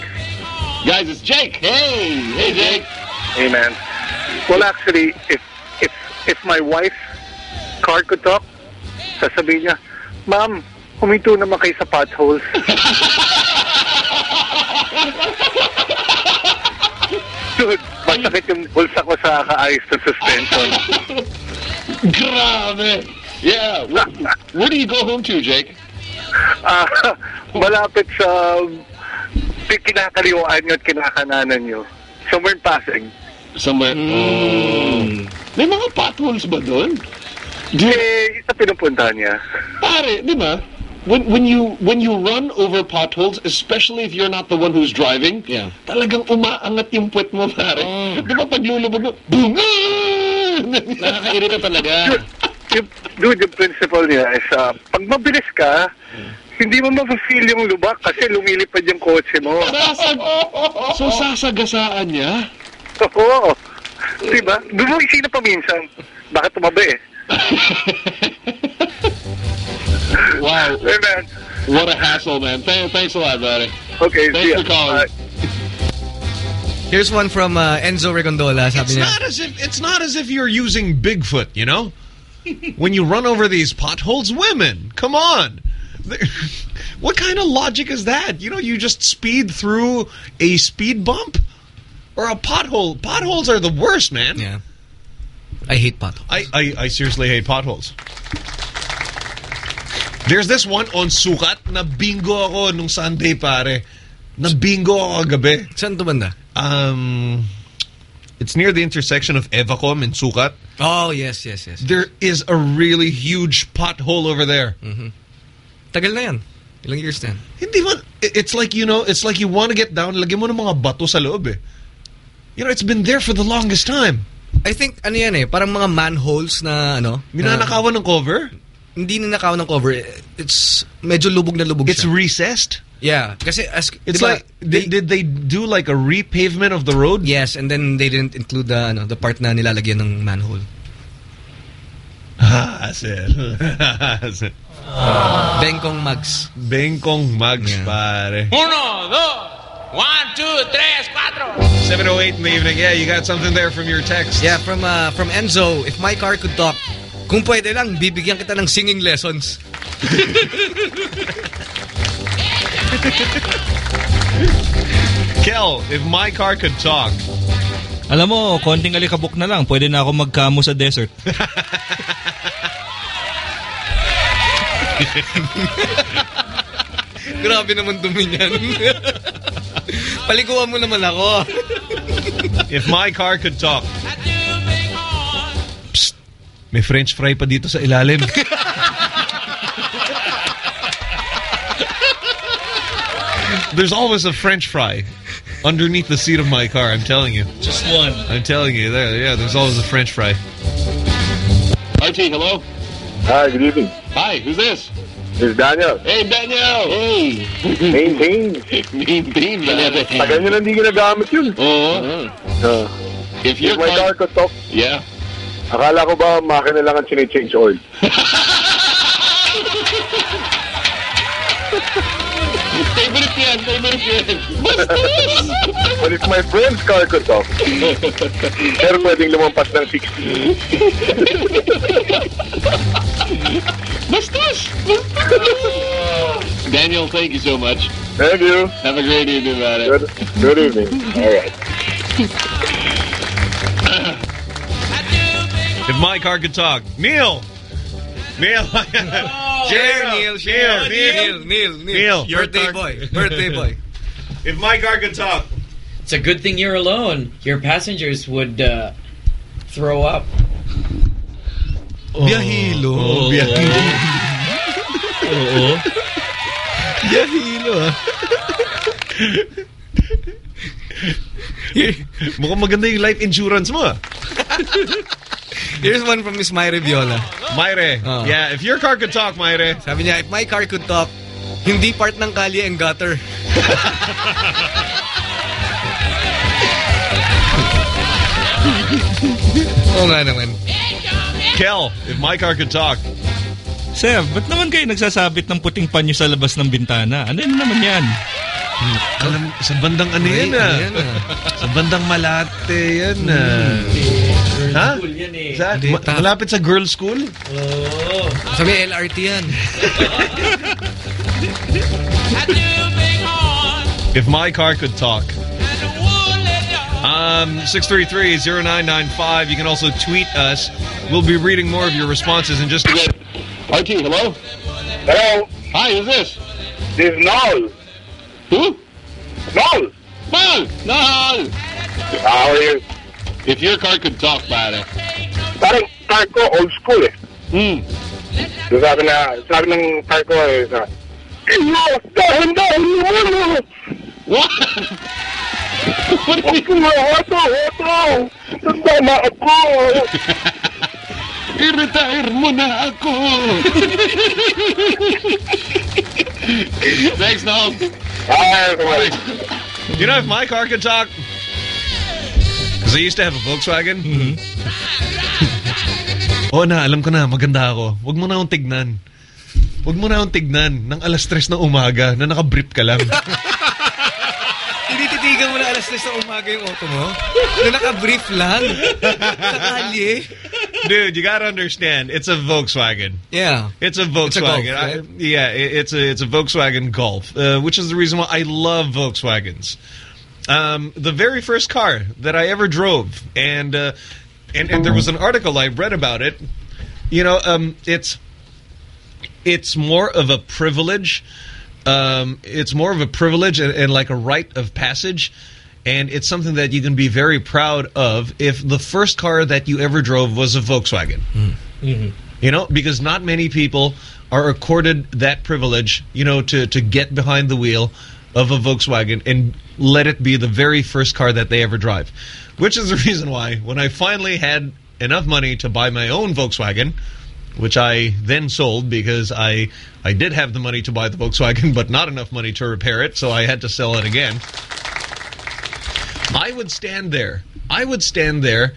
Guys, it's Jake. Hey, hey, Jake. Hey, man. Well, actually, if if if my wife car could talk, sasabihin niya, Ma'am, huminto naman kayo sa potholes. Dude, masakit yung bulsa ko sa kaayos ng suspension. Grabe. Yeah. Where, where do you go home to, Jake? Ah, malapit sa kinakaliwaan nyo at kinakananan nyo. Somewhere in Pasig. Somewhere. Oh. May mga potholes ba doon? Eh, isa pinupunta niya. Pare, di ba? When when you when you run over potholes, especially if you're not the one who's driving, Yeah. talagang umaangat yung puwet mo, pare. Di ba pag lulubog mo, boom! Nakakairita talaga. Dude, yung, dude, yung principle niya is, uh, pag mabilis ka, hindi mo ma-feel yung lubak kasi lumilipad yung kotse mo. Sasag... So, sasagasaan niya? Oo. Diba? Doon mo isina pa minsan. Bakit tumabi eh? Wow. Hey, man. What a hassle, man. Th- thanks a lot, buddy. Okay, Thanks see ya. for calling. Here's one from uh, Enzo Regondola. Sabi It's niya, not as if it's not as if you're using Bigfoot, you know? when you run over these potholes, women, come on. What kind of logic is that? You know, you just speed through a speed bump or a pothole. Potholes are the worst, man. Yeah. I hate potholes. I, I, I seriously hate potholes. There's this one on Sukat na bingo ako nung Sunday, pare. Na bingo ako kagabi. Saan to banda? Um, it's near the intersection of Evacom and Sukat. Oh, yes, yes, yes. There is a really huge pothole over there. Mm-hmm. Tagal na yan. Ilang years na yan. Hindi man, it's like, you know, it's like you want to get down, lagyan mo ng mga bato sa loob eh. You know, it's been there for the longest time. I think, ano yan eh, parang mga manholes na, ano? Ninanakawan ng cover? Hindi ninakawan ng cover. It's medyo lubog na lubog It's siya. recessed? Yeah. Kasi, as, It's diba, like, did, did they do like a repavement of the road? Yes, and then they didn't include the, ano, the part na nilalagyan ng manhole. Ah. I said. Bengkong mugs. Bengkong mugs, pare. Uno, dos, one, two, tres, cuatro. 708 in the evening. Yeah, you got something there from your text. Yeah, from uh, from Enzo, if my car could talk, kung pwede lang, bibigyan kita ng singing lessons. Kel, if my car could talk. Alam mo, konting alikabok na lang. Pwede na ako magkamo sa desert. Grabe naman dumi niyan. Paliguan mo naman ako. If my car could talk. Psst, may french fry pa dito sa ilalim. There's always a french fry underneath the seat of my car, I'm telling you. Just one. I'm telling you, there, yeah, there's always a french fry. RT, hello? Hi, good evening. Hi, who's this? This is Daniel. Hey, Daniel! Hey! Maintain. Maintain, Manila. Tagal nyo na hindi ginagamit yun. Oo. Uh, If your my car car... could talk, Yeah. Akala ko ba makina lang ang change oil? Favorite yan, favorite yan. But if my friend's car could talk, pero pwedeng lumampas ng 60. Bastos! Daniel, thank you so much. Thank you. Have a great evening, man. Good, good evening. All right. If my car could talk. Neil! Neil! Share, Neil, share. Neil, Neil, Neil, Neil. Neil. Birthday boy. Birthday boy. If my car could talk. It's a good thing you're alone. Your passengers would uh, throw up. Biyahilo. Oh, biyahilo. Oo. Biyahilo ah. Mukhang maganda yung life insurance mo ah. Here's one from Miss Myre Viola. Myre, Oh. yeah, if your car could talk, Myre. Sabi niya, if my car could talk, hindi part ng kalye and gutter. Oo nga naman. Kel, if my car could talk. Sir, ba't naman kayo nagsasabit ng puting panyo sa labas ng bintana? Ano yun naman yan? Alam, sa bandang ano ah. ano yan, ah. Sa bandang Malate yan ah. Ha? School yan eh. Sa, ma- malapit sa girls school? Oh. Sa may LRT yan. If my car could talk. Um, 633-0995. You can also tweet us. We'll be reading more of your responses in just a minute. RT, hello? Hello, Hi, who's this? this is Noel. Who? Noel! Mal! Nahal! How are you? If your car could talk, pare. Parang car ko, old school eh. Hmm. So sabi na, sabi ng car ko eh, sa, Iyo, dahan, dahan mo, What? Ako, auto, auto. Tanda na ako. I-retire mo na ako! Thanks, Noel. You know, if my car could talk, because I used to have a Volkswagen. Oo na, alam ko na, maganda ako. Huwag mo na akong tignan. Huwag mo na akong tignan ng alas tres ng umaga na nakabrief ka lang. Tinititigan mo na alas 3 ng umaga yung auto mo? Na naka-brief lang? Sa kalye? Dude, you gotta understand, it's a Volkswagen. Yeah. It's a Volkswagen. Golf, right? I- yeah, it- it's a it's a Volkswagen Golf, uh, which is the reason why I love Volkswagens. Um, the very first car that I ever drove, and uh, and and there was an article I read about it. You know, um, it's it's more of a privilege. Um, it's more of a privilege and, and like a rite of passage. And it's something that you can be very proud of if the first car that you ever drove was a Volkswagen. You know, because not many people are accorded that privilege, you know, to, to get behind the wheel of a Volkswagen and let it be the very first car that they ever drive. Which is the reason why when I finally had enough money to buy my own Volkswagen, which I then sold because I I did have the money to buy the Volkswagen, but not enough money to repair it, so I had to sell it again. I would stand there. I would stand there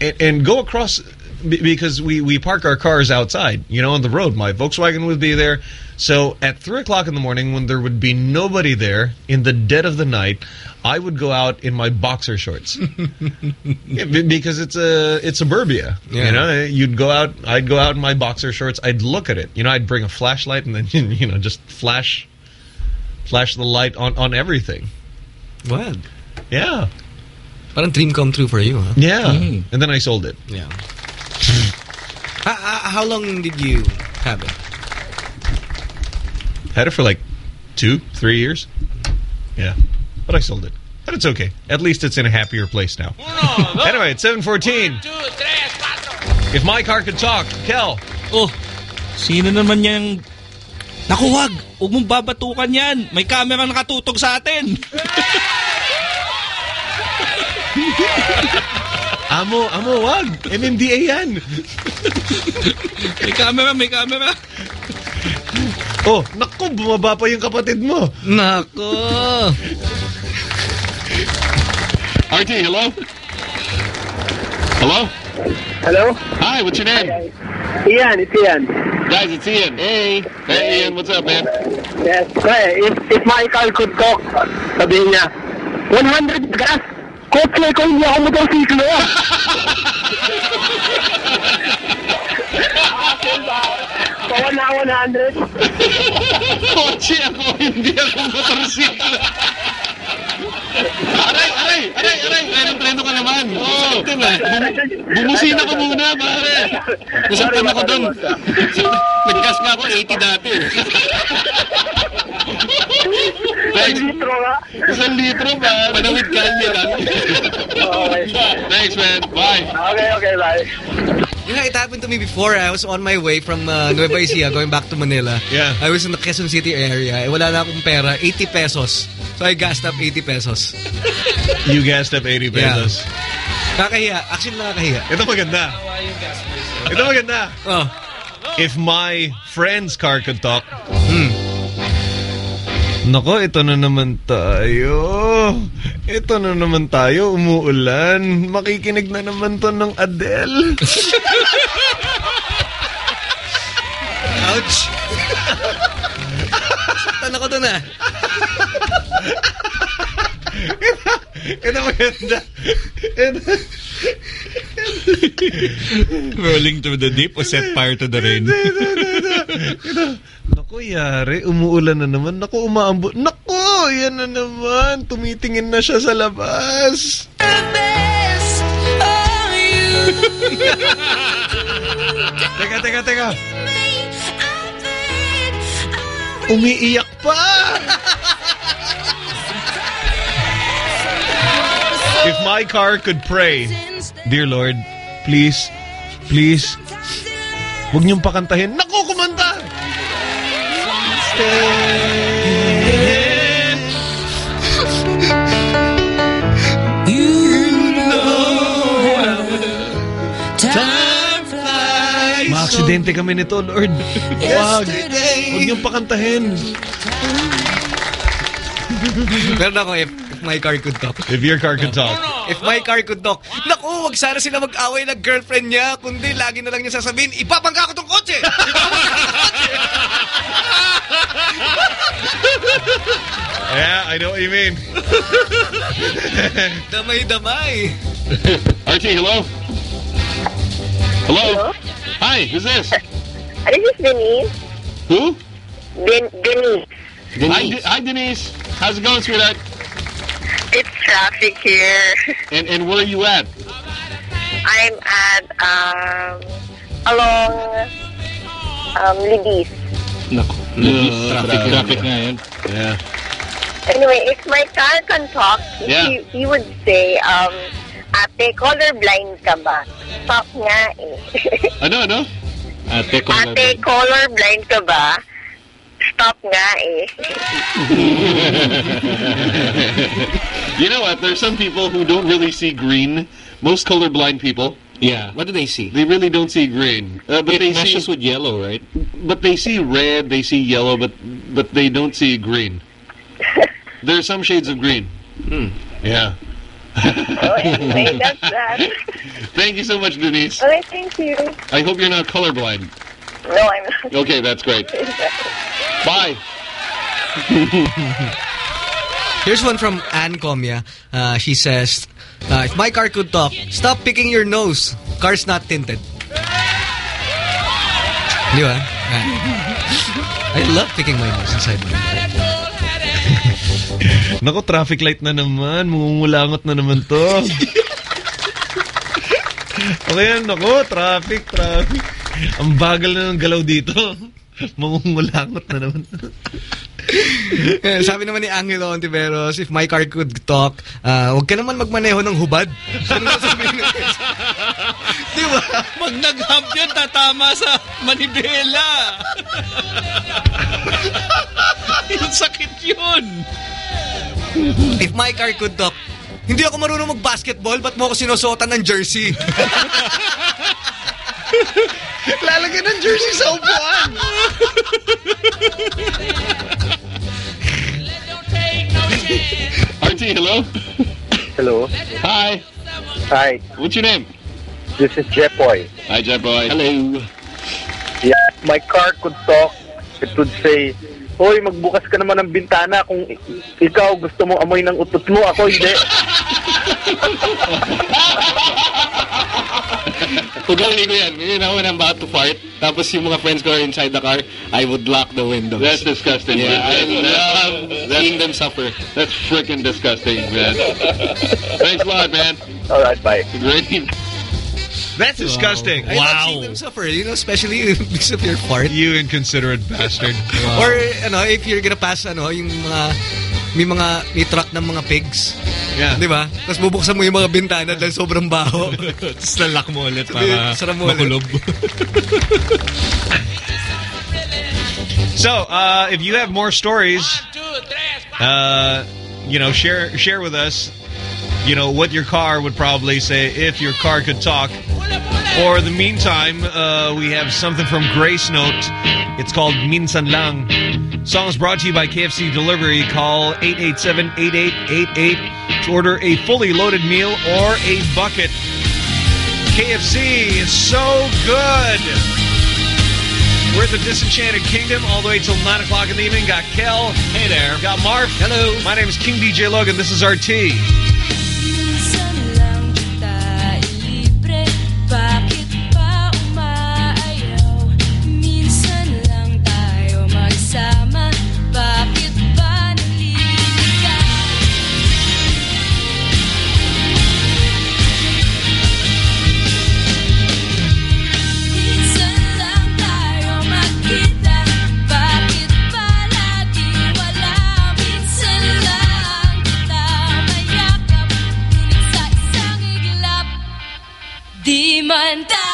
and, and go across because we we park our cars outside, you know, on the road. My Volkswagen would be there. So at three o'clock in the morning, when there would be nobody there in the dead of the night, I would go out in my boxer shorts Yeah, because it's a it's suburbia. Yeah. You know, you'd go out. I'd go out in my boxer shorts. I'd look at it. You know, I'd bring a flashlight and then you know just flash flash the light on on everything. What? Yeah. Parang dream come true for you, huh? Yeah. Mm-hmm. And then I sold it. Yeah. how, how long did you have it? Had it for like two, three years. Yeah. But I sold it. But it's okay. At least it's in a happier place now. anyway, it's 714. If my car could talk, Kel. Oh, sino naman yung... Naku, wag! Huwag mong babatukan yan! May camera nakatutog sa atin! amo, amo, wag! MMDA yan! may camera, may camera! Oh, naku, bumaba pa yung kapatid mo. Nako. RT, hello? Hello? Hello? Hi, what's your name? Ian, it's Ian. Guys, it's Ian. Hey. Hey, Ian, what's up, man? Yes. Kaya, if, if my car could talk, sabihin niya, 100 gas! Kotse ko, hindi ako motorsiklo! Kawan na 100. Kotse ako, hindi ako motorsiklo. Aray, aray, aray, aray. Treno-treno ka naman. Oo. Oh, Bum bumusina ka muna, pare. Nasaktan ako doon. Naggas nga ako 80 dati. Isang litro nga. Isang litro ba? Panawid kalye lang. Okay. Thanks, man. Bye. Okay, okay, bye. You know, it happened to me before. I was on my way from uh, Nueva Ecija going back to Manila. Yeah. I was in the Quezon City area. Eh, wala na akong pera. 80 pesos. So I gassed up 80 pesos. You gassed up 80 pesos. Yeah. Kakahiya. Actually, nakakahiya. Ito maganda. Ito maganda. Oh. If my friend's car could talk. Hmm. Nako, ito na naman tayo. Ito na naman tayo, umuulan. Makikinig na naman to ng Adele. Ouch! Saktan ako dun ah. Ito maganda. Ito. Rolling through the deep o set fire to the rain? Naku, yari. Umuulan na naman. Naku, umaambot. Naku, yan na naman. Tumitingin na siya sa labas. teka, teka, teka. Umiiyak pa! If my car could pray, Dear Lord, please, please, huwag niyong pakantahin. Naku, kumanta! Time flies. Maaksidente kami nito, Lord. Wag. Huwag niyong pakantahin. Meron ako if, if my car could talk. If your car could talk. If my car could talk. Naku, wag sana sila mag-away ng girlfriend niya, kundi lagi na lang niya sasabihin, ipapangga ko tong kotse! Yeah, I know what you mean. Damay-damay. RT, hello? Hello? Hi, who's this? This is Denise. Who? Den Denise. Hi, De- hi, Denise. How's it going, sweetheart? It's traffic here. And and where are you at? I'm at um along um Libis. Naku. traffic, traffic nga yun. Yeah. Anyway, if my car can talk, Yeah. he, he would say, um, Ate, colorblind ka ba? Stop nga eh. Ano, ano? Ate, Ate, colorblind ka ba? Stop nga eh. you know what? There's some people who don't really see green. Most colorblind people. Yeah. What do they see? They really don't see green. Uh, but It they meshes see with yellow, right? But they see red, they see yellow, but but they don't see green. there are some shades of green. Hmm. Yeah. Oh, anyway, that's that. Thank you so much, Denise. Okay, thank you. I hope you're not colorblind. No, I'm not. Okay, that's great. Bye. Here's one from Ann Comia. Uh, she says, uh, if my car could talk, stop picking your nose. Car's not tinted. Di ba? Ah. I love picking my nose inside my car. Naku, traffic light na naman. Mumumulangot na naman to. okay yan, naku, traffic, traffic. Ang bagal na ng galaw dito. Mamumulangot na naman. Eh, Sabi naman ni Angelo Ontiveros, if my car could talk, uh, huwag ka naman magmaneho ng hubad. Ano na sabihin ng Di ba? Pag nag-hump yan, tatama sa manibela. Yung sakit yun. If my car could talk, hindi ako marunong mag-basketball, ba't mo ako sinusuotan ng jersey? Lalagyan ng jersey sa upuan. RT, hello? Hello. Hi. Hi. What's your name? This is Jepoy. Hi, Jet Boy. Hello. Yeah, my car could talk, it would say, Hoy, magbukas ka naman ng bintana kung ikaw gusto mo amoy ng utot mo, ako hindi. Pag gawin ko yan, you know, when I'm about to fart, tapos yung mga friends ko are inside the car, I would lock the windows. That's disgusting. Yeah, I love uh, seeing them suffer. That's freaking disgusting, man. Thanks a lot, man. All right, bye. Great. That's disgusting. I love seeing them suffer, you know, especially because of your fart. You inconsiderate bastard. Or, ano, if you're gonna pass, ano, yung mga, may mga, may truck ng mga pigs. Yeah. Di ba? Tapos bubuksan mo yung mga bintana dahil sobrang baho. Tapos lalak mo ulit para sara mo makulob. So, uh, if you have more stories, uh, you know, share share with us, you know, what your car would probably say if your car could talk. For the meantime, uh, we have something from Gracenote. It's called Minsan Lang. Song is brought to you by KFC Delivery. Call 887-8888 to order a fully loaded meal or a bucket. KFC is so good. We're at the Disenchanted Kingdom all the way till 9 o'clock in the evening. Got Kel. Hey there. Got Marv. Hello. My name is King DJ Logan. This is RT. Di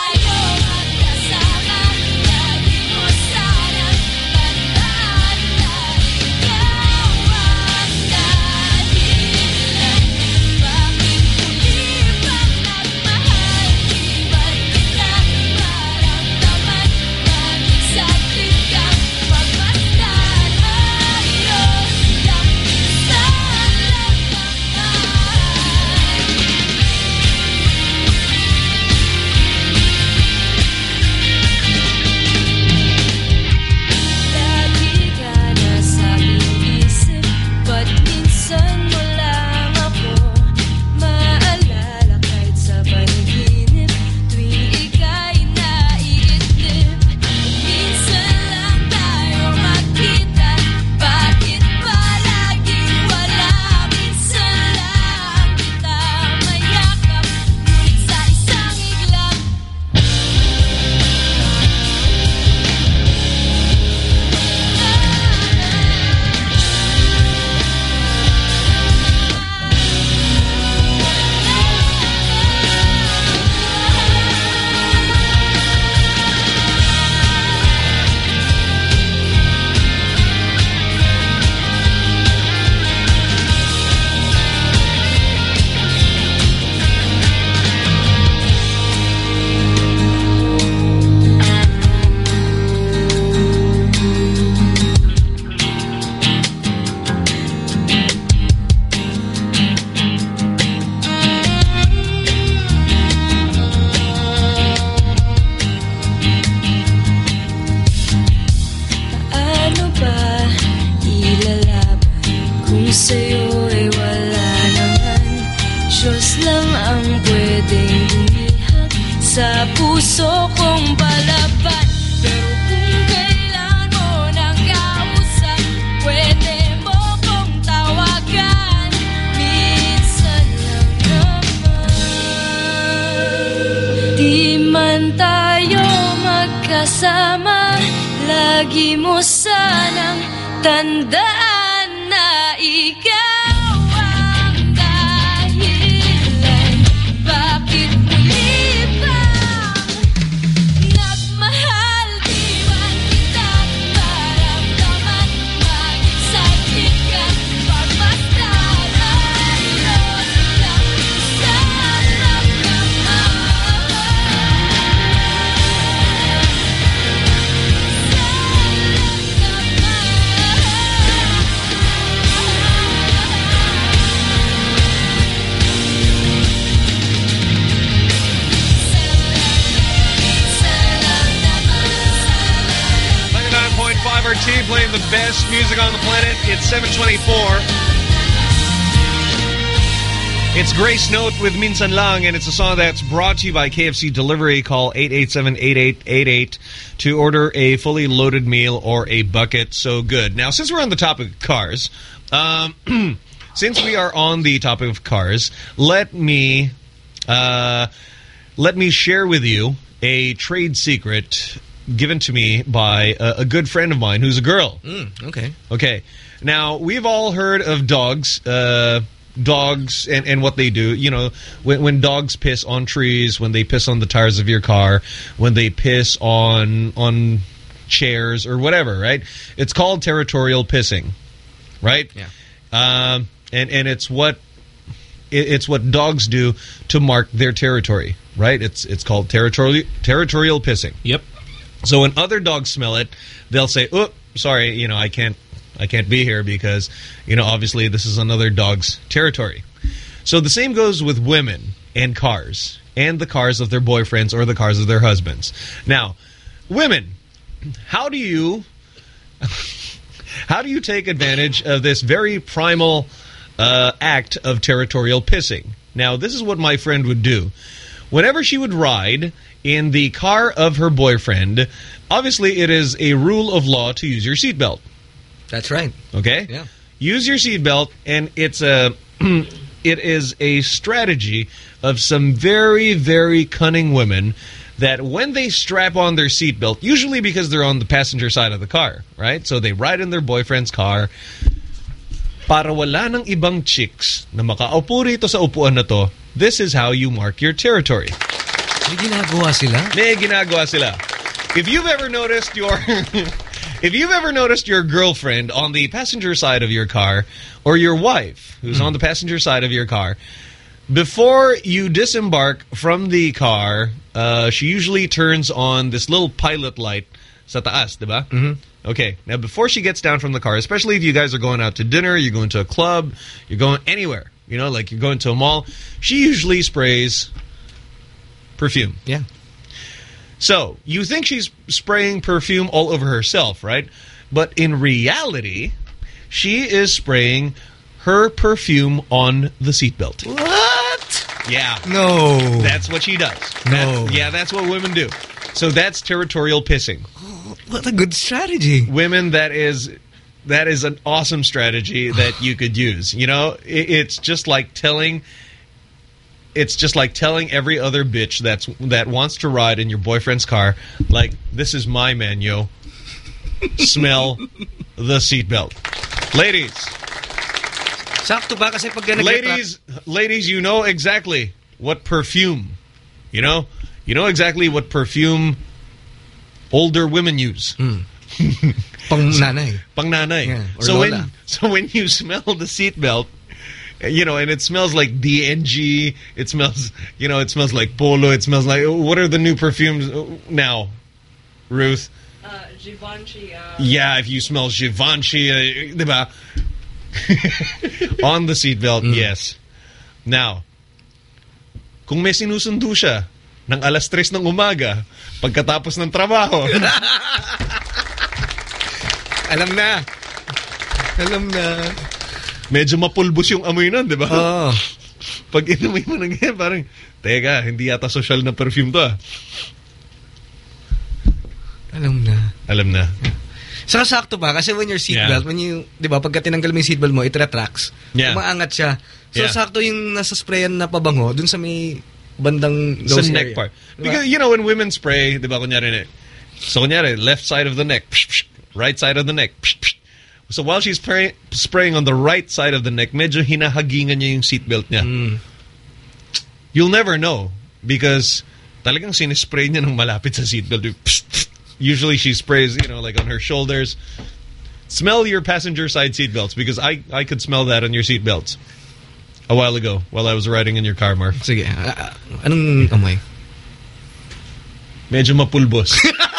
with Minsan Lang, and it's a song that's brought to you by KFC Delivery. Call 887-8888 to order a fully loaded meal or a bucket. So good. Now, since we're on the topic of cars, um, since we are on the topic of cars, let me uh, let me share with you a trade secret given to me by a, a good friend of mine who's a girl. Mm, okay. Okay. Now, we've all heard of dogs, uh, dogs and, and what they do. You know, when, when dogs piss on trees, when they piss on the tires of your car, when they piss on on chairs or whatever, right? It's called territorial pissing, right? Yeah. Um, and, and it's what it, it's what dogs do to mark their territory, right? It's it's called territorial territorial pissing. Yep. So when other dogs smell it, they'll say, "Oh, sorry, you know, I can't I can't be here because, you know, obviously this is another dog's territory." So the same goes with women and cars and the cars of their boyfriends or the cars of their husbands. Now, women, how do you how do you take advantage of this very primal uh, act of territorial pissing? Now, this is what my friend would do. Whenever she would ride in the car of her boyfriend, obviously it is a rule of law to use your seatbelt. That's right. Okay? Yeah. Use your seatbelt, and it's a it is a strategy of some very, very cunning women that when they strap on their seatbelt, usually because they're on the passenger side of the car, right? So they ride in their boyfriend's car para wala ng ibang chicks na makaupo rito sa upuan na to, this is how you mark your territory. May ginagawa sila? May ginagawa sila. If you've ever noticed your if you've ever noticed your girlfriend on the passenger side of your car or your wife who's on the passenger side of your car before you disembark from the car, uh, she usually turns on this little pilot light sa taas, di ba? Mm-hmm. Okay, now before she gets down from the car, especially if you guys are going out to dinner, you're going to a club, you're going anywhere, you know, like you're going to a mall, she usually sprays perfume. Yeah. So, you think she's spraying perfume all over herself, right? But in reality, she is spraying her perfume on the seatbelt. What? Yeah. No. That's what she does. No. That- yeah, that's what women do. So that's territorial pissing. What a good strategy. Women, that is that is an awesome strategy that you could use. You know, it's just like telling it's just like telling every other bitch that's that wants to ride in your boyfriend's car, like, this is my man, yo. Smell the seatbelt. Ladies. Sakto ba kasi pag nag- Ladies, ladies, you know exactly what perfume, you know? You know exactly what perfume older women use. Hmm. Pang nanay. Pang nanay. Yeah, so lola. when so when you smell the seatbelt, you know, and it smells like DNG, it smells, you know, it smells like Polo, it smells like what are the new perfumes now? Ruth? Uh, Givenchy. Uh, Yeah, if you smell Givenchy, uh. On the seatbelt, yes. Now, kung may sinusundo siya ng alas 3 ng umaga, pagkatapos ng trabaho, Alam na. Alam na. Medyo mapulbos yung amoy nun, di ba? Oo. Pag inumin mo ng ganyan, parang, teka, hindi yata social na perfume to ah. Alam na. Alam na. Saka sakto pa, kasi when your seatbelt, Yeah. when you, di ba, pagka tinanggal mo yung seatbelt mo, it retracts. Yeah. Umaangat siya. So, Yeah. sakto yung nasa sprayan na pabango, dun sa may bandang Sa nose neck area. part. Diba? Because, you know, when women spray, di ba, kunyari, so kunyari, left side of the neck, psh, psh, right side of the neck, psh, psh. So while she's spray, spraying on the right side of the neck, medyo hinahagingan niya yung seatbelt niya. Mm. You'll never know because talagang sinispray niya ng malapit sa seatbelt. Usually she sprays, you know, like on her shoulders. Smell your passenger side seatbelts because I, I could smell that on your seatbelts a while ago while I was riding in your car, Mark. Sige. ah, anong amoy? Medyo mapulbos.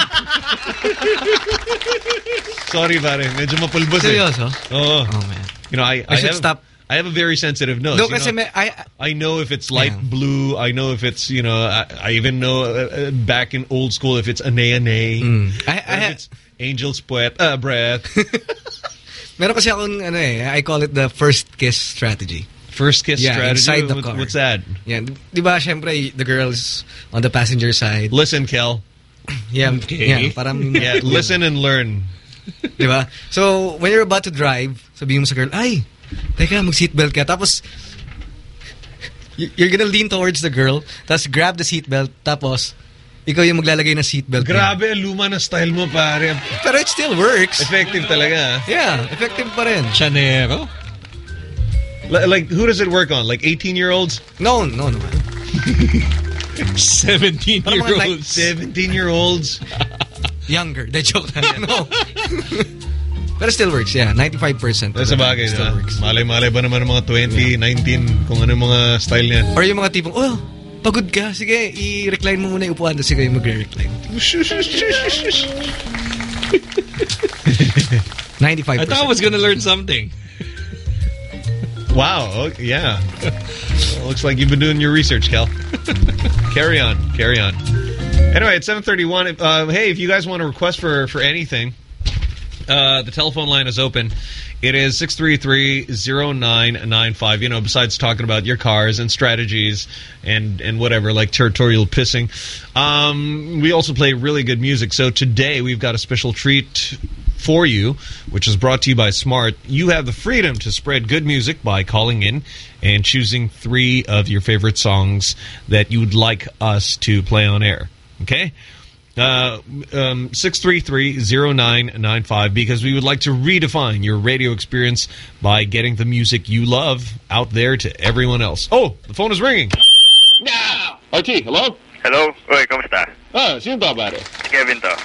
Sorry, pare. Medyo mapulbos eh. Seryoso? Oo. Oh, man. You know, I, I should have, stop. I have a very sensitive nose. No, kasi know? may, I, I know if it's light blue. I know if it's, you know, I, I even know uh, uh, back in old school if it's Anaïs Anaïs. Mm. I, I if it's angel's breath. Uh, breath. meron kasi akong, ano eh, I call it the first kiss strategy. First kiss yeah, strategy? inside the What- car. what's that? Yeah, di di ba, syempre, the girls on the passenger side. Listen, Kel. Yeah, Okay. yeah, parang... Yeah, listen and learn. Di ba? So, when you're about to drive, sabihin mo sa girl, ay, teka, mag-seatbelt ka. Tapos, y- you're gonna lean towards the girl, tapos grab the seatbelt, tapos, ikaw yung maglalagay ng seatbelt. niya. Grabe, ang luma na style mo, pare. Pero it still works. Effective talaga. Ah. Yeah, effective pa rin. Chanero? Like, who does it work on? Like 18-year-olds? No, no, no. 17-year-olds. 17-year-olds? Younger. De joke lang. No. Pero still works, yeah. 95%. Sa bagay, Still na. works. Malay-malay ba naman ng mga 20, 19, kung ano yung mga style niya. Or yung mga tipong, oh, pagod ka. Sige, i-recline mo muna yung upuan, tapos ikaw yung magre-recline. 95%. I thought I was gonna learn something. Wow, yeah. Well, looks like you've been doing your research, Kel. carry on, carry on. Anyway, it's 731. Uh, hey, if you guys want to request for, for anything, uh, the telephone line is open. It is 633-0995. You know, besides talking about your cars and strategies and, and whatever, like territorial pissing, um, we also play really good music. So today we've got a special treat for you, which is brought to you by Smart. You have the freedom to spread good music by calling in and choosing three of your favorite songs that you would like us to play on air. Okay? Uh, um, 633-0995 because we would like to redefine your radio experience by getting the music you love out there to everyone else. Oh, the phone is ringing. RT, hello? Hello? Uy, kamusta? Ah, sino to, pare? Kevin to.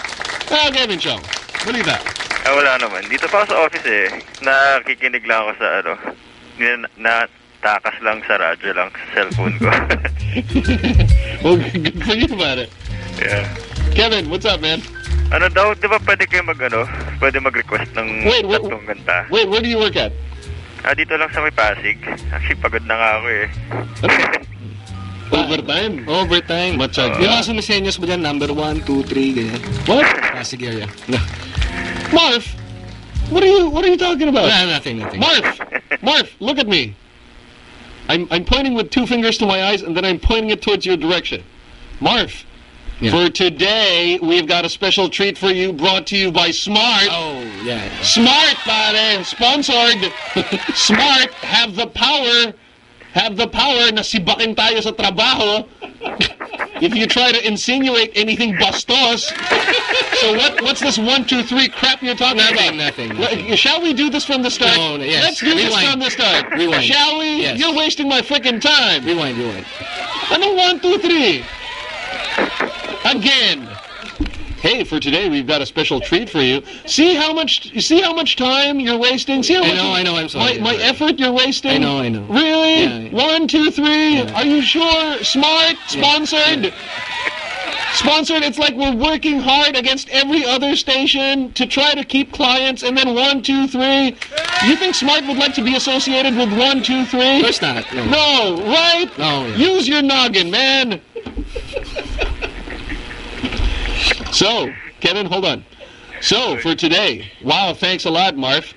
Ah, Kevin Chong. Balita. Ah, wala naman. Dito pa ako sa office eh. Nakikinig lang ako sa ano. Na, na takas lang sa radyo lang sa cellphone ko. well, good for you, pare. yeah. Kevin, what's up, man? Ano daw, di ba pwede kayo mag ano? Pwede mag-request ng Wait, wait, tatlong kanta? Wait, where do you work at? Ah, dito lang sa may Pasig. Actually, pagod na nga ako eh. Overtime? Overtime. What's up? Uh, Yung mga sumisenyos mo dyan, number 1, 2, 3, ganyan. What? Pasig area. Marv, what are you what are you talking about? Nah, nothing, nothing. Marv, Marv, look at me. I'm I'm pointing with two fingers to my eyes and then I'm pointing it towards your direction. Marv, for today we've got a special treat for you brought to you by Smart. Oh, yeah. Smart, pare, sponsored. Smart have the power have the power na sibakin tayo sa trabaho if you try to insinuate anything bastos. So what? What's this one, two, three crap you're talking Nothing, about? nothing, Let- Shall we do this from the start? No, no, yes. Let's do this from the start. Rewind. Shall we? Yes. You're wasting my freaking time. Rewind, rewind. Ano one, two, three? Again. Hey, for today we've got a special treat for you. See how much? See how much time you're wasting? See how I much know, I know, I'm sorry, My, my effort you're wasting. I know, I know. Really? Yeah, One, two, three. Are you sure? Smart, sponsored. Sponsored. It's like we're working hard against every other station to try to keep clients, and then one, two, three. You think Smart would like to be associated with one, two, three? Of course not. No. No, right? No, yeah. Use your noggin, man. So, Kevin, hold on. So, for today, wow, thanks a lot, Marv.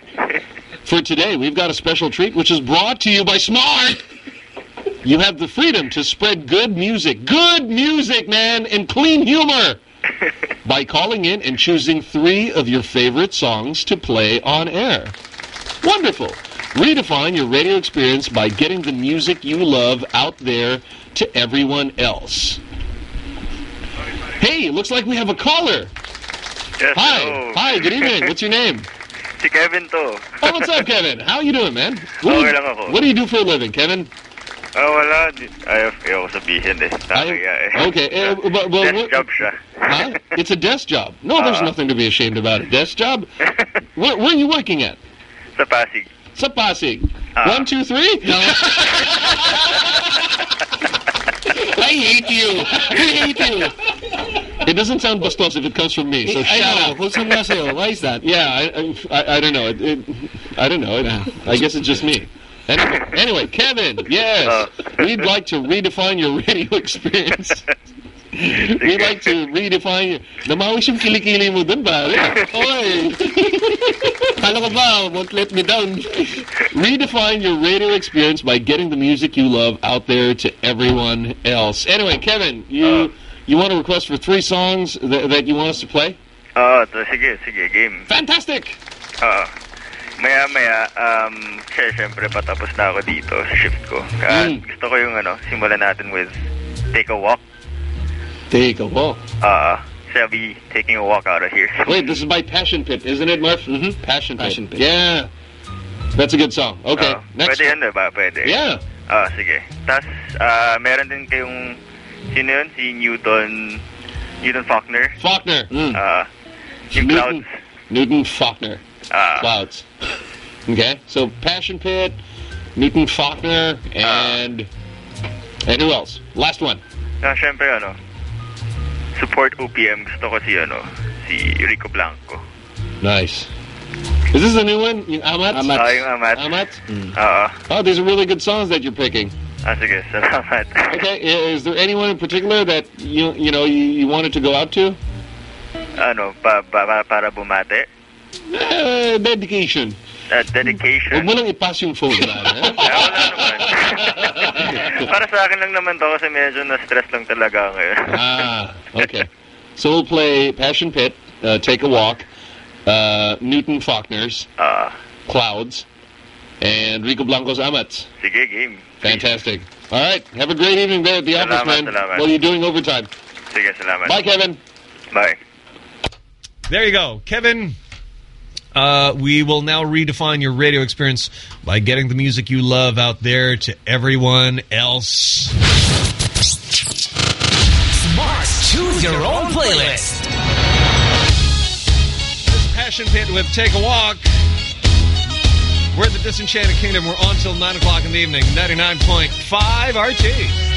For today, we've got a special treat which is brought to you by Smart. You have the freedom to spread good music. Good music, man, and clean humor. by calling in and choosing three of your favorite songs to play on air. Wonderful. Redefine your radio experience by getting the music you love out there to everyone else. Hey, looks like we have a caller. Yes, Hi. hello. Hi, good evening. What's your name? Si Kevin to. Oh, what's up, Kevin? How are you doing, man? What do Okay you, ako. What do you do for a living, Kevin? Ah, wala. Di- Ayaw, ayaw ko sabihin eh. Nakakaya eh. Okay, eh, but, but Desk what- job siya. Huh? It's a desk job. No, there's Ah. nothing to be ashamed about. A desk job? where, where are you working at? Sa Pasig. Sa Pasig. One, two, three? I hate you. I hate you. It doesn't sound bastos if it comes from me, so I shut know. up. Who's nga sa'yo? Why is that? Yeah, I, I, I don't know. It, it, I don't know. It, I guess it's just me. Anyway, anyway Kevin, yes, uh, we'd like to redefine your radio experience. We'd like to redefine your... Namawis yung kilikili mo dun, pare. Oy! Kala ba, won't let me down. Redefine your radio experience by getting the music you love out there to everyone else. Anyway, Kevin, you uh, you want to request for three songs that, that you want us to play? To, sige, sige, game. Fantastic! Oo. Maya-maya, um, kasi syempre patapos na ako dito sa shift ko. Kaya Mm. gusto ko yung ano, simulan natin with Take a Walk. Take a walk. Uh, so I'll be taking a walk out of here. Wait, this is by Passion Pit, isn't it, Marv? Mm-hmm. Passion Pit. Passion Pit. Yeah. That's a good song. Okay, Oo. next. Pwede yun, diba? Pwede. Yeah. Ah, sige. Tapos, ah, meron din kayong, sino yun? Si Newton, Newton Faulkner. Faulkner. Mm. Ah, yung Newton, Clouds. Newton Faulkner. Ah. Clouds. Okay, so Passion Pit, Newton Faulkner, and and who else? Last one. Ah, syempre, ano, support OPM. Gusto ko si, ano, si Rico Blanco. Nice. Is this a new one? Yung Amat? Amat. Ah, yung Amat. Amat? Oo. Oh, these are really good songs that you're picking. Ah, sige. Salamat. Okay, is there anyone in particular that you you know you, you wanted to go out to? ano, pa, pa, para, para bumate. Uh, dedication. Uh, dedication. Huwag mo lang ipas yung phone na. para sa akin lang naman to kasi medyo na-stress lang talaga ngayon. ah, okay. So we'll play Passion Pit, uh, Take a Walk, uh, Newton Faulkner's, Clouds, and Rico Blanco's Amats. Sige, game. Fantastic. All right. Have a great evening there at the office, man. salamat. While you're doing overtime. Sige, salamat. Bye, Kevin. Bye. There you go. Kevin, uh, we will now redefine your radio experience by getting the music you love out there to everyone else. Smart. Choose your own playlist. This Passion Pit with Take a Walk. We're at the Disenchanted Kingdom. We're on till 9 o'clock in the evening. 99.5 RT.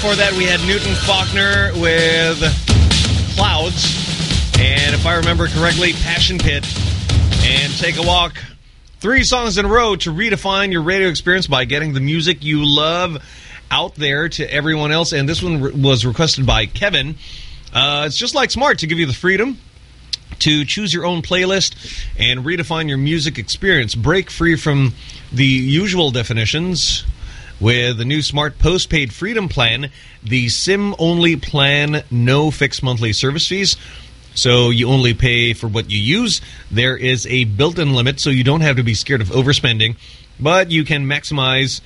Before that, we had Newton Faulkner with Clouds. And if I remember correctly, Passion Pit and Take a Walk. Three songs in a row to redefine your radio experience by getting the music you love out there to everyone else. And this one re- was requested by Kevin. Uh, it's just like Smart to give you the freedom to choose your own playlist and redefine your music experience. Break free from the usual definitions with the new Smart Postpaid Freedom Plan, the SIM-only plan, no fixed monthly service fees. So you only pay for what you use. There is a built-in limit, so you don't have to be scared of overspending. But you can maximize...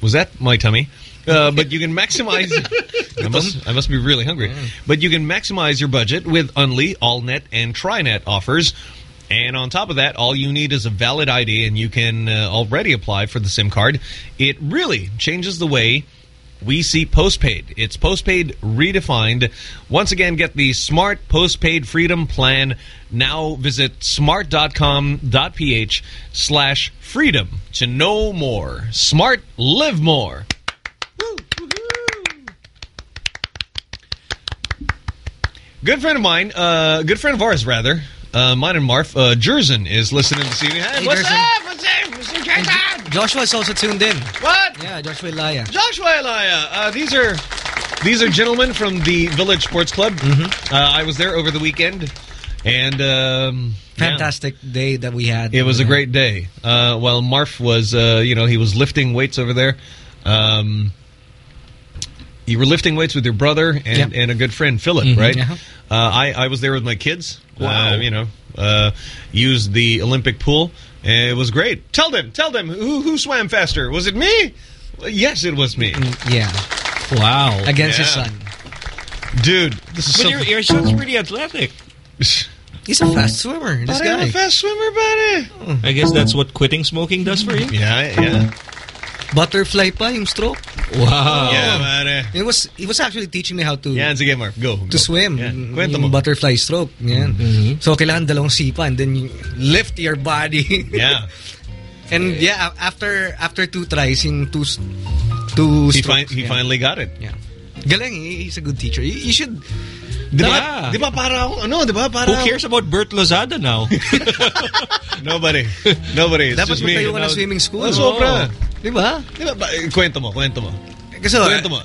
Was that my tummy? Uh, but you can maximize... I must, I must be really hungry. But you can maximize your budget with Unli, AllNet, and TriNet offers. And on top of that, all you need is a valid ID, and you can uh, already apply for the SIM card. It really changes the way we see postpaid. It's postpaid redefined. Once again, get the Smart Postpaid Freedom Plan. Now visit smart.com.ph slash freedom to know more. Smart, live more. Good friend of mine, uh, good friend of ours, rather, uh, mine and Marv, uh, Jerzen is listening this evening. Hey, Hey, what's Jerzen. up? What's up? Mr. Jerzen? Joshua is also tuned in. What? Yeah, Joshua Ilaya. Joshua Elia. Uh, these are these are gentlemen from the Village Sports Club. Mm-hmm. Uh, I was there over the weekend, and um, yeah. Fantastic day that we had. It was a great day. Uh, while Marv was, uh, you know, he was lifting weights over there. Um, you were lifting weights with your brother and, Yeah. and a good friend, Philip, Mhm. right? Yeah. Uh, I, I was there with my kids. Wow. Uh, you know, uh, used the Olympic pool. And it was great. Tell them, tell them, who, who swam faster? Was it me? Yes, it was me. Yeah. Wow. Against his son. Dude, this is But so... your, your son's pretty athletic. He's a fast swimmer, this But I'm a fast swimmer, buddy. I guess that's what quitting smoking does for you? Yeah, yeah. Butterfly pa yung stroke. Wow. Yeah, man. It was he was actually teaching me how to Yan, sige, Mark. Go. to swim. Yeah. Yung Kwento mo. butterfly stroke. Yan. So kailangan dalawang sipa and then you lift your body. Yeah. and yeah, after after two tries, yung two two He, strokes. fin- he yeah. finally got it. Yeah. Galing, he- he's a good teacher. You, you should Di ba, Yeah. di ba para ako, ano, di ba para Who cares about Bert Lozada now? Nobody. Nobody. It's Dapat just me. magtayo ka ng Now- swimming school. Ah, oh, sobra. Di ba? Di ba, ba- eh, kwento mo, kwento mo. Eh, kasi Kwento mo.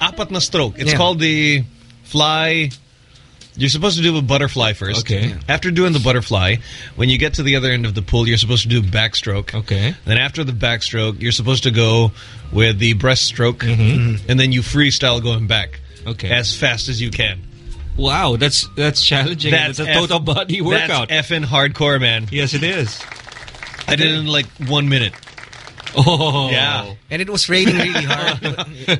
Apat na stroke. It's Yeah. called the fly... You're supposed to do a butterfly first. Okay. After doing the butterfly, when you get to the other end of the pool, you're supposed to do backstroke. Okay. Then after the backstroke, you're supposed to go with the breaststroke, mm-hmm. and then you freestyle going back. Okay. As fast as you can. Wow, that's that's challenging. That's, a total F- body workout. That's effing hardcore, man. yes, it is. I did it in like one minute. Oh. Yeah. And it was raining really hard.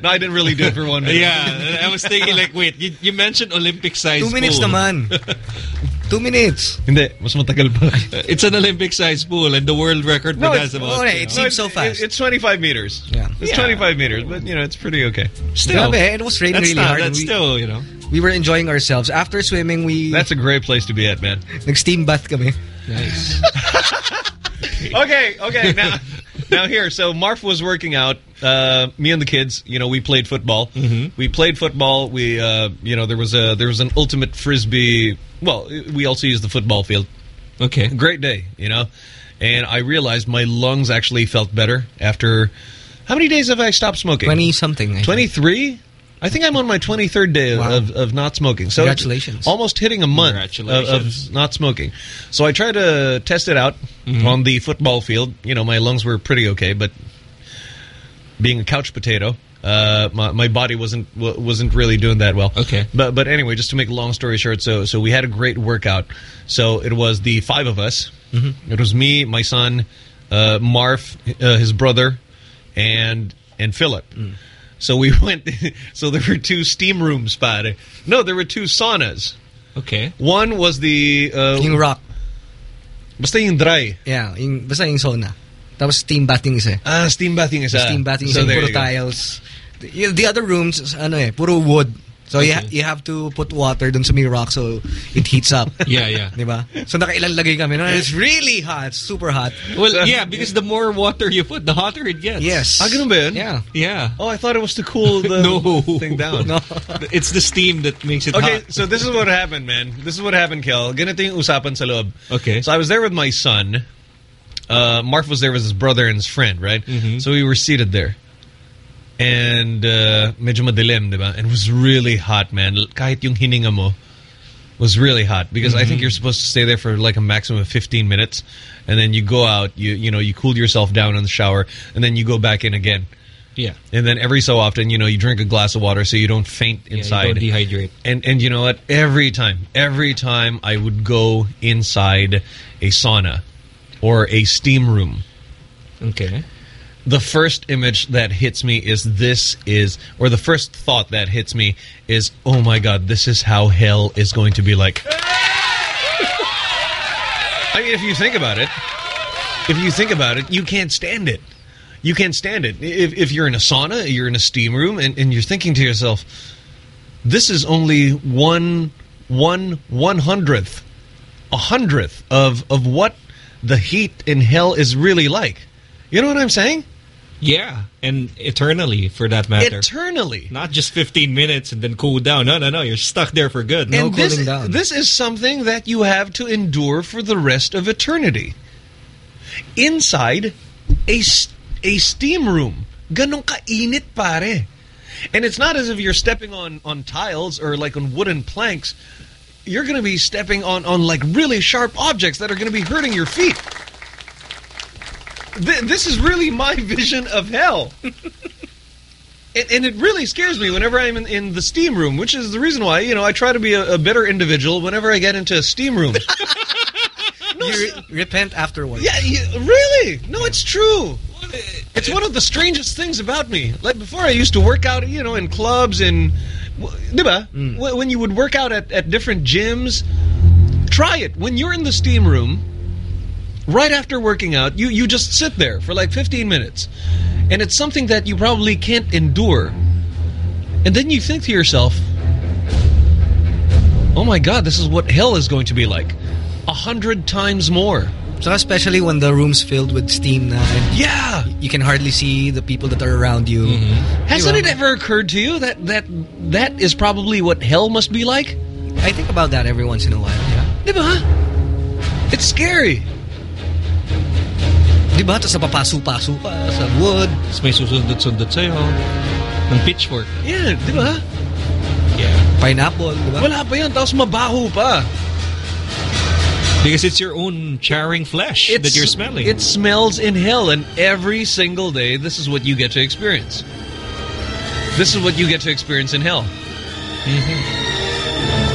no, I didn't really do it for one minute. Yeah, I was thinking like, wait, you, you mentioned Olympic size Two minutes pool. naman. Two minutes. Hindi, mas matagal pa. It's an Olympic size pool and the world record No, for it's- that's about. oh, it seems so fast. It's 25 meters. Yeah. It's Yeah. 25 meters, but you know, it's pretty okay. Still, Grabe, it was raining really not, hard. That's We- still, you know. We were enjoying ourselves. After swimming, we That's a great place to be at, man. nag-steam bath kami. Nice. okay, okay. Now, now here. So Marv was working out. Uh, me and the kids, you know, we played football. Mm-hmm. We played football. We, uh, you know, there was a there was an ultimate frisbee. Well, we also used the football field. Okay. Great day, you know. And I realized my lungs actually felt better after. How many days have I stopped smoking? 20 something. 23? I think I'm on my 23rd day of, Wow. of, of not smoking. So Congratulations. Almost hitting a month of, of not smoking. So I tried to test it out Mm-hmm. on the football field. You know, my lungs were pretty okay, but being a couch potato, uh, my, my body wasn't wasn't really doing that well. Okay. But but anyway, just to make a long story short, so so we had a great workout. So it was the five of us. Mm-hmm. It was me, my son, uh, Marv, uh, his brother, and and Philip. Mm. So we went. So there were two steam rooms, pare. No, there were two saunas. Okay. One was the uh, Yung rock. basta yung dry. Yeah, yung, basta yung sauna. Tapos steam bathing isa. Ah, steam bathing is steam bathing so isa, there puro you go. tiles. The, the other rooms, ano eh, puro wood. So you, ha- you have to put water dun sa may rock so it heats up. Yeah, yeah. Di ba? So nakailan lagay kami. No, it's really hot. It's super hot. Well, yeah, because the more water you put, the hotter it gets. Yes. Ah, ganun ba yun? Yeah. Yeah. Oh, I thought it was to cool the no. thing down. No. It's the steam that makes it Okay, hot. so this is what happened, man. This is what happened, Kel. Ganito yung usapan sa loob. Okay. So I was there with my son. Uh, Marv was there with his brother and his friend, right? Mm-hmm. So we were seated there. And uh, medyo madilim, di ba? And it was really hot, man. Kahit yung hininga mo was really hot because I think Mhm. you're supposed to stay there for like a maximum of 15 minutes and then you go out, you you know, you cool yourself down in the shower and then you go back in again. Yeah. And then every so often, you know, you drink a glass of water so you don't faint Yeah, you inside. don't dehydrate. And and you know what? Every time, every time I would go inside a sauna or a steam room, Okay. The first image that hits me is this is or the first thought that hits me is, "Oh my god, this is how hell is going to be like." I mean, if you think about it, if you think about it, you can't stand it. You can't stand it. If, if you're in a sauna, you're in a steam room, and, and you're thinking to yourself, this is only one one one hundredth, a hundredth of of what the heat in hell is really like. You know what I'm saying? Yeah, and eternally for that matter. Eternally. Not just 15 minutes and then cool down. No, no, no. You're stuck there for good. No and this, down. this is something that you have to endure for the rest of eternity. Inside a, a steam room. Ganong kainit, pare. And it's not as if you're stepping on, on tiles or like on wooden planks. You're going to be stepping on, on like really sharp objects that are going to be hurting your feet. Th this is really my vision of hell. And, and it really scares me whenever I'm in, in the steam room, which is the reason why, you know, I try to be a, a better individual whenever I get into a steam room. you re- repent afterwards. yeah, you, really? No, it's true. It's one of the strangest things about me. Like before I used to work out, you know, in clubs and... Diba? Mm. Wh- When you would work out at, at different gyms, try it. When you're in the steam room, right after working out, you, you just sit there for like 15 minutes. And it's something that you probably can't endure. And then you think to yourself, oh my God, this is what hell is going to be like. A hundred times more. So especially when the room's filled with steam na and yeah, you can hardly see the people that are around you. Mm-hmm. Hasn't it ever occurred to you that, that that is probably what hell must be like? I think about that every once in a while, yeah. Diba? It's scary. Diba? Tapos napapaso-paso pa sa wood. Tapos may susundot-sundot sa'yo. Ng pitchfork. Yeah, diba? Yeah. Pineapple, diba? Wala pa yan, tapos mabaho pa. Because it's your own charring flesh that you're smelling. It smells in hell, and every single day, this is what you get to experience. This is what you get to experience in hell.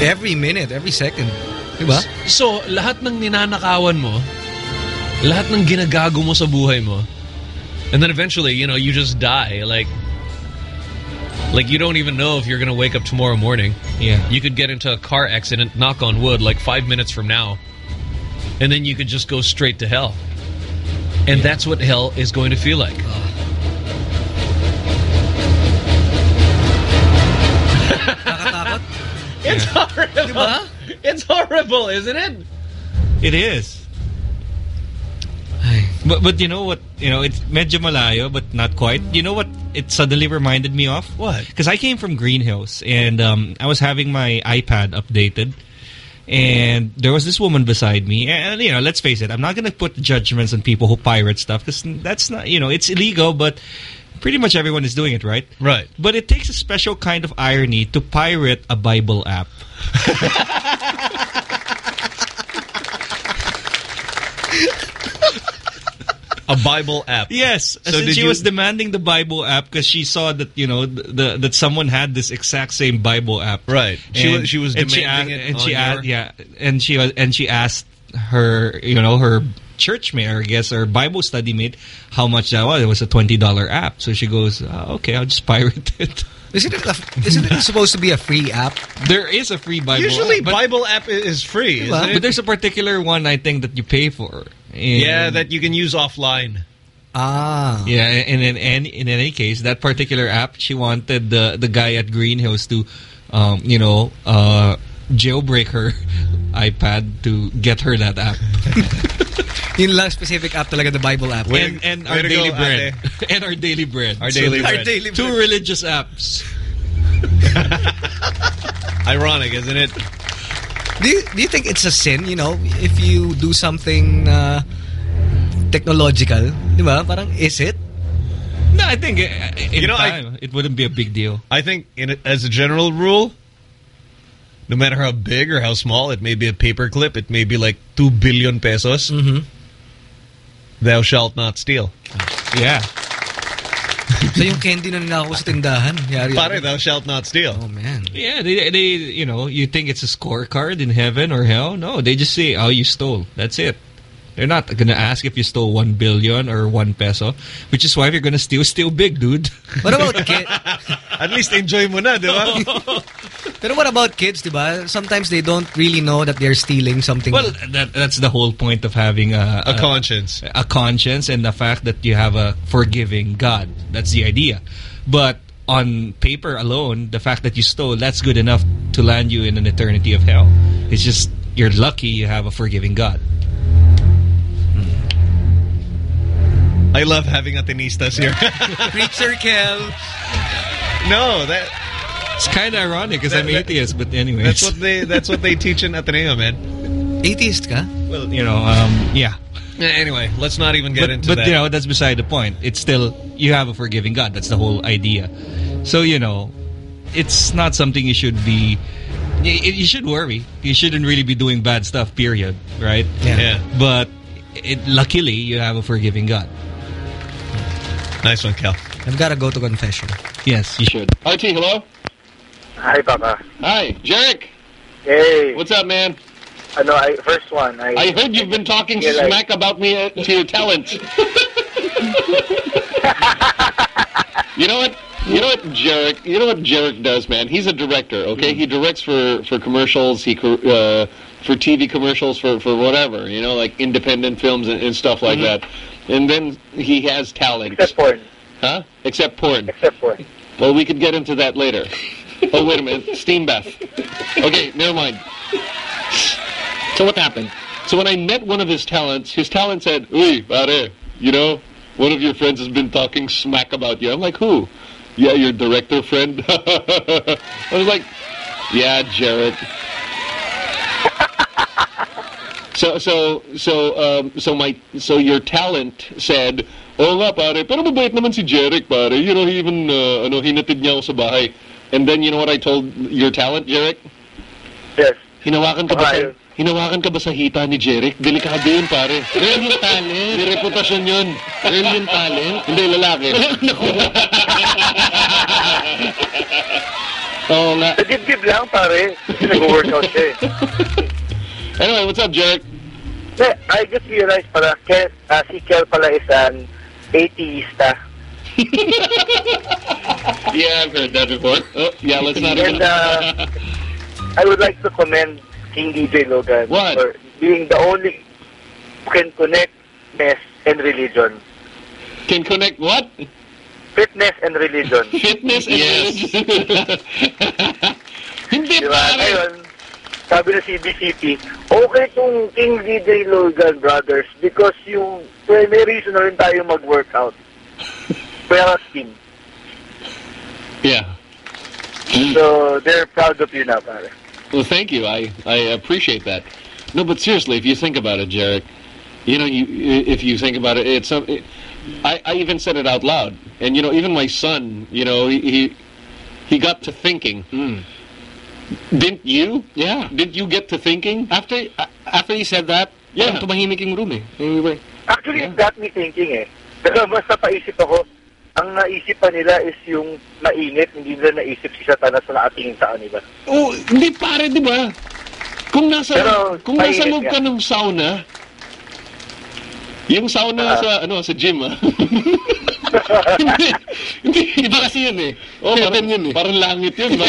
Every minute, every second. Diba? So, lahat ng ninanakawan mo, lahat ng ginagago mo sa buhay mo, and then eventually, you know, you just die. Like, like you don't even know if you're going to wake up tomorrow morning. Yeah. You could get into a car accident, knock on wood, like five minutes from now, and then you could just go straight to hell. And that's what hell is going to feel like. It's horrible. It's horrible, isn't it? It is. But but you know what? You know it's medyo malayo, but not quite. You know what? It suddenly reminded me of what? Because I came from Green Hills and um, I was having my iPad updated, and there was this woman beside me. And you know, let's face it, I'm not gonna put judgments on people who pirate stuff because that's not you know it's illegal, but. Pretty much everyone is doing it, right? Right. But it takes a special kind of irony to pirate a Bible app. A Bible app. Yes. So did she you- was demanding the Bible app because she saw that you know the, the that someone had this exact same Bible app. Right. She And- was- she was and she demanding it and she on a- your- yeah, and she and she asked her you know her church mate, or I guess her Bible study mate, how much that was. It was a twenty dollar app. So she goes, oh, okay, I'll just pirate it. Isn't it, a, isn't it supposed to be a free app? There is a free Bible. Usually app, Bible app is free, isn't but there's a particular one I think that you pay for. And- Yeah, that you can use offline. Ah. Yeah, and in any in any case, that particular app, she wanted the the guy at Green Hills to um, you know, uh, jailbreak her iPad to get her that app. Yung lang specific app talaga, the Bible app. and and our to daily go, bread. and our daily bread. Our daily So, bread. Our daily Two religious apps. Ironic, isn't it? Do you, do you think it's a sin, you know, if you do something uh, technological? Di ba? Parang, is it? No, I think uh, in You know, I- it wouldn't be a big deal. I think, in a, as a general rule, no matter how big or how small, it may be a paperclip, it may be like 2 billion pesos. Mm-hmm. Thou shalt not steal. Yeah. So yung candy na ninakaw sa tindahan. Yari Pare, thou shalt not steal. Oh, man. Yeah, they, they, you know, you think it's a scorecard in heaven or hell? No, they just say, oh, you stole. That's it. They're not gonna ask if you stole one billion or one peso, which is why if you're gonna steal, steal big, dude. What about kids? At least enjoy mo na, di ba? Pero what about kids, di ba? Sometimes they don't really know that they're stealing something. Well, that, that's the whole point of having a, A conscience. a conscience and the fact that you have a forgiving God. That's the idea. But on paper alone, the fact that you stole, that's good enough to land you in an eternity of hell. It's just you're lucky you have a forgiving God. I love having Atenistas here. Preacher Kel. no, that It's kind of ironic because I'm that- atheist, but anyways. that's what they that's what they teach in Ateneo, man. Atheist ka? Well, you know, um, yeah. Anyway, let's not even get but, into but that. you know, that's beside the point. It's still, you have a forgiving God. That's the whole idea. So, you know, it's not something you should be, you, you should worry. You shouldn't really be doing bad stuff, period. Right? Yeah. yeah. But it, luckily, you have a forgiving God. Nice one, Kel. I've got to go to confession. Yes, you should. RT, hello? Hi, Papa. Hi, Jeric. Hey. What's up, man? Ano, I, first one. I, I heard you've been talking Yeah, like- smack about me uh, to your talent. you know what? You know what, Jeric? You know what Jeric does, man? He's a director. Okay, he directs for for commercials. He co- uh, for TV commercials for for whatever. You know, like independent films and, and stuff like that. And then he has talent. Except porn. Huh? Except porn. Except porn. Well, we could get into that later. oh, wait a minute. Steam bath. Okay, never mind. So what happened? So when I met one of his talents, his talent said, Uy, pare, you know, one of your friends has been talking smack about you. I'm like, who? Yeah, your director friend. I was like, yeah, Jared. So so so um, so my so your talent said, "Oh nga pare, pero mabait naman si Jeric pare. You know, he even uh, ano hinatid niya ako sa bahay." And then you know what I told your talent, Jeric? Yes. Hinawakan ka ba sa, hinawakan ka ba sa hita ni Jeric? Delikado yun, pare. Real yung talent. May reputasyon yun. Real yung talent. Hindi, lalaki. Oo nga. Sa dibdib lang, pare. Nag-workout siya eh. Anyway, what's up, Jeric? Eh, I just realized pala, Kel, ah, si Kel pala is an atheista. Yeah, I've heard that before. Oh, yeah, let's not even... And uh, I would like to commend King DJ Logan What? for being the only who can connect fitness and religion. Can connect what? Fitness and religion. Fitness and Yes. religion. Hindi Diba? pare. Ngayon, sabi ng CBCP, okay itong King DJ Logan Brothers because yung well, may reason na rin tayo mag-workout. Kaya team. Yeah. So, they're proud of you now, pare. Well, thank you. I, I appreciate that. No, but seriously, if you think about it, Jeric, you know, you if you think about it, it's some. It, I, I even said it out loud, and you know, even my son, you know, he he, he got to thinking. Hmm. Didn't you? Yeah. Did you get to thinking after after he said that? Yeah. Parang tumahimik yung room eh. Were- Actually, it got me thinking eh. Kaya mas napaisip ako, ang naisip pa nila is yung mainit, hindi nila naisip si Satanas na nakatingin sa kanila. Oh, hindi pare, di ba? Kung nasa Pero, kung nasa loob ka ng sauna, yung sauna sa ano sa gym ah. hindi, hindi, iba kasi yun eh. Oh, parang, yun eh. Parang langit yun, ba?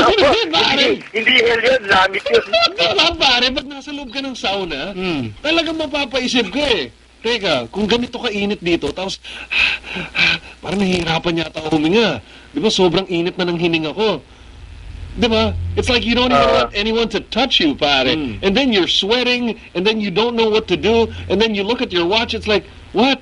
hindi, hindi, hindi hell yun, langit yun. Di ba, pare? Pag nasa loob ka ng sauna, talagang mapapaisip ka eh. teka, kung ganito kainit dito, tapos parang nahihirapan yata ako huminga. Di ba, sobrang init na ng hininga ko. Di ba? It's like you don't even want anyone to touch you, pare. And then you're sweating, and then you don't know what to do, and then you look at your watch, it's like, what?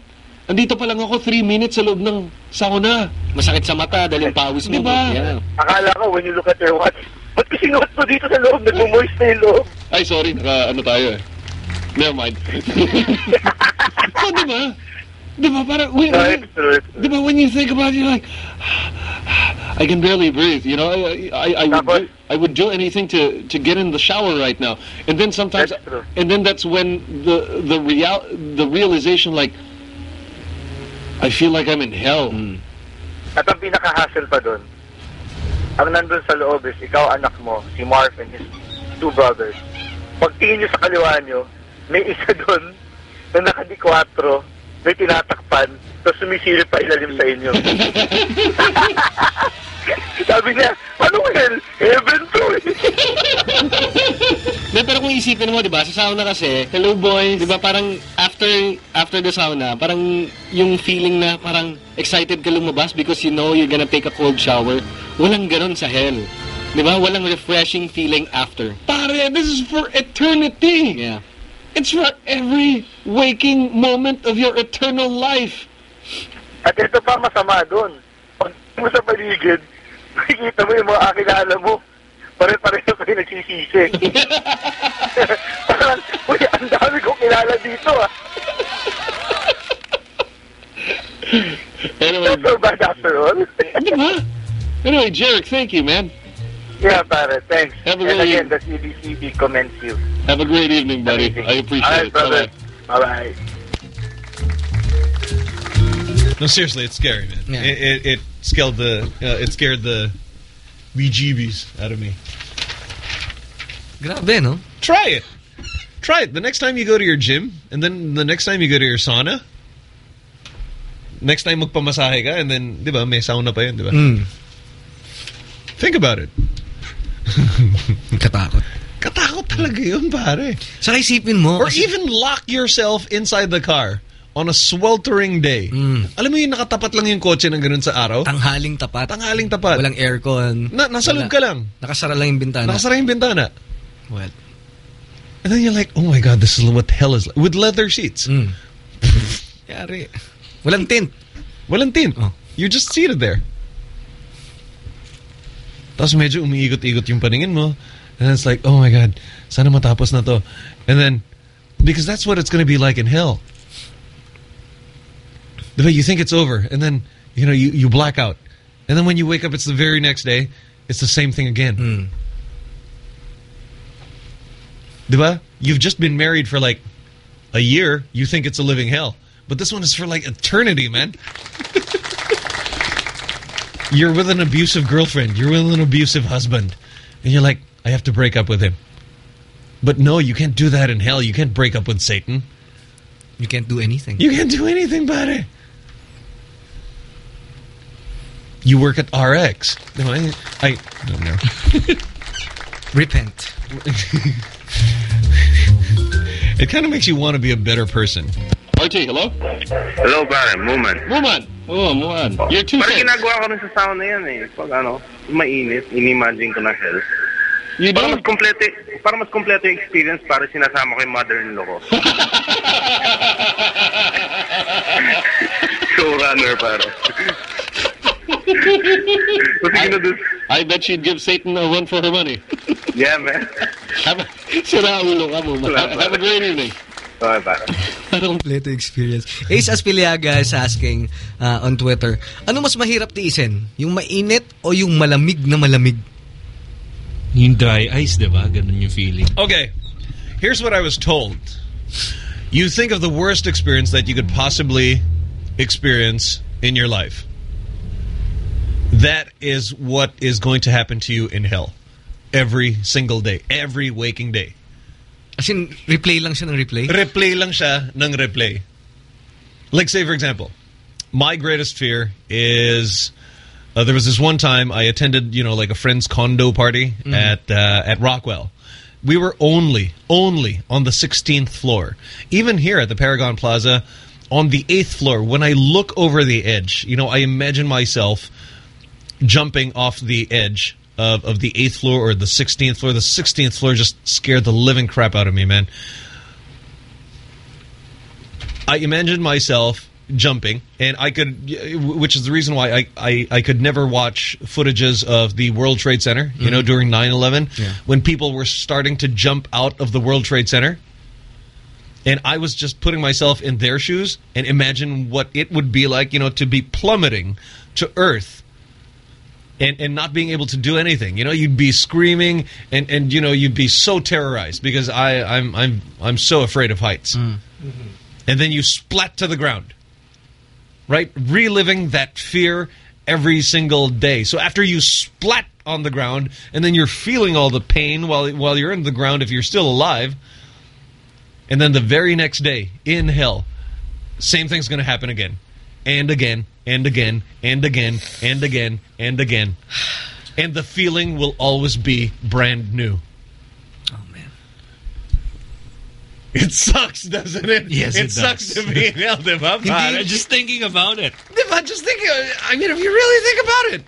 Andito pa lang ako 3 minutes sa loob ng sauna. Masakit sa mata dahil yung pawis mo. Di ba? Yeah. Akala ko, when you look at your watch, ba't kasi nuot mo dito sa loob? Nagmo-moist na yung loob. Ay, sorry, naka ano tayo eh. Never mind. so, di ba? Parang, when, when, di ba, when you think about it, you're like, I can barely breathe, you know? I, I, I, would, do, I would do anything to, to get in the shower right now. And then sometimes, and then that's when the, the, real, the realization, like, I feel like I'm in hell. At ang pinaka-hassle pa doon, ang nandun sa loob is ikaw anak mo, si Marv and his two brothers. Pagtingin nyo sa kaliwa nyo, may isa doon na nakadikwatro, may tinatakpan, tapos sumisilip pa ilalim sa inyo. Sabi niya, ano hell? Heaven to eh. Hindi, pero kung isipin mo, di ba, sa sauna kasi, hello boys, di ba, parang after after the sauna, parang yung feeling na parang excited ka lumabas because you know you're gonna take a cold shower. Walang ganun sa hell. Di ba? Walang refreshing feeling after. Pare, this is for eternity. Yeah. It's for every waking moment of your eternal life. At ito pa masama doon. Pag mo sa paligid, makikita mo yung mga kakilala mo. Pare-pareho kayo nagsisisi. Parang, uy, ang dami kong kilala dito ah. Anyway, so bad after all. Anyway, Jeric, thank you, man. Yeah, pare, thanks. Have a And great again, the CBCP commends you. Have a great evening, buddy. I appreciate All right, it. brother. Bye-bye. Bye-bye. No, seriously, it's scary, man. It, it, it scared the uh, it scared the bejeebies out of me. Grabe, no? Try it. Try it. The next time you go to your gym, and then the next time you go to your sauna, next time magpamasahe ka, and then, di ba, may sauna pa yun, di ba? Mm. Think about it. Katakot. Katakot talaga yun, pare. Saka isipin mo. Or even lock yourself inside the car on a sweltering day. Alam mo yung nakatapat lang yung kotse ng ganun sa araw? Tanghaling tapat. Tanghaling tapat. Walang aircon. Na, nasa loob ka lang. Nakasara lang yung bintana. Nakasara yung bintana. Well. And then you're like, oh my God, this is what hell is like. With leather seats. Yari. Walang tint. Walang tint. You're just seated there. Tapos medyo umiikot-ikot yung paningin mo. And it's like, oh my God, sana matapos na to. And then, because that's what it's going to be like in hell. Diba, you think it's over. And then, you know, you, you black out. And then when you wake up, it's the very next day. It's the same thing again. Hmm. Diba? You've just been married for like a year. You think it's a living hell. But this one is for like eternity, man. you're with an abusive girlfriend. You're with an abusive husband. And you're like, I have to break up with him. But no, you can't do that in hell. You can't break up with Satan. You can't do anything. You can't do anything, buddy. You work at RX. No, I, I don't know. Repent. it kind of makes you want to be a better person. RT, hello? Hello, pare. Muman. Muman. Oh, Muman. You're two Parang cents. ginagawa ko rin sa sauna yan eh. Pag ano, mainit, inimagine ko na hell. You para mas kompleto, para mas kompleto yung experience, para sinasama ko yung mother-in-law ko. Showrunner, pare. I, I bet she'd give Satan a run for her money. Yeah, man. Have a, have a great evening. Bye, pare. Kompleto experience. Ace Aspiliaga is asking uh, on Twitter, ano mas mahirap tiisin? Yung mainit o yung malamig na malamig? Yung dry ice, di ba? Ganun yung feeling. Okay, here's what I was told. You think of the worst experience that you could possibly experience in your life. That is what is going to happen to you in hell. Every single day. Every waking day. As in, replay lang siya ng replay? Replay lang siya ng replay. Like say, for example, my greatest fear is... Uh, there was this one time I attended, you know, like a friend's condo party Mhm. at uh, at Rockwell, we were only, only on the 16th floor. Even here at the Paragon Plaza, on the 8th floor, when I look over the edge, you know, I imagine myself jumping off the edge of, of the 8th floor or the 16th floor. The 16th floor just scared the living crap out of me, man. I imagined myself jumping, and I could, which is the reason why I, I, I could never watch footages of the World Trade Center, you know, Mhm. during 9-11, Yeah. when people were starting to jump out of the World Trade Center. And I was just putting myself in their shoes and imagine what it would be like, you know, to be plummeting to Earth and, and not being able to do anything. You know, you'd be screaming and, and you know, you'd be so terrorized because I, I'm I'm I'm so afraid of heights. Mm. And then you splat to the ground. Right? Reliving that fear every single day. So after you splat on the ground and then you're feeling all the pain while while you're in the ground if you're still alive, and then the very next day in hell, same thing's going to happen again. And again, and again, and again, and again, and again. And the feeling will always be brand new. Oh, man. It sucks, doesn't it? Yes, it, it sucks to be hell, diba? Hindi, just thinking about it. Diba? Just think, I mean, if you really think about it.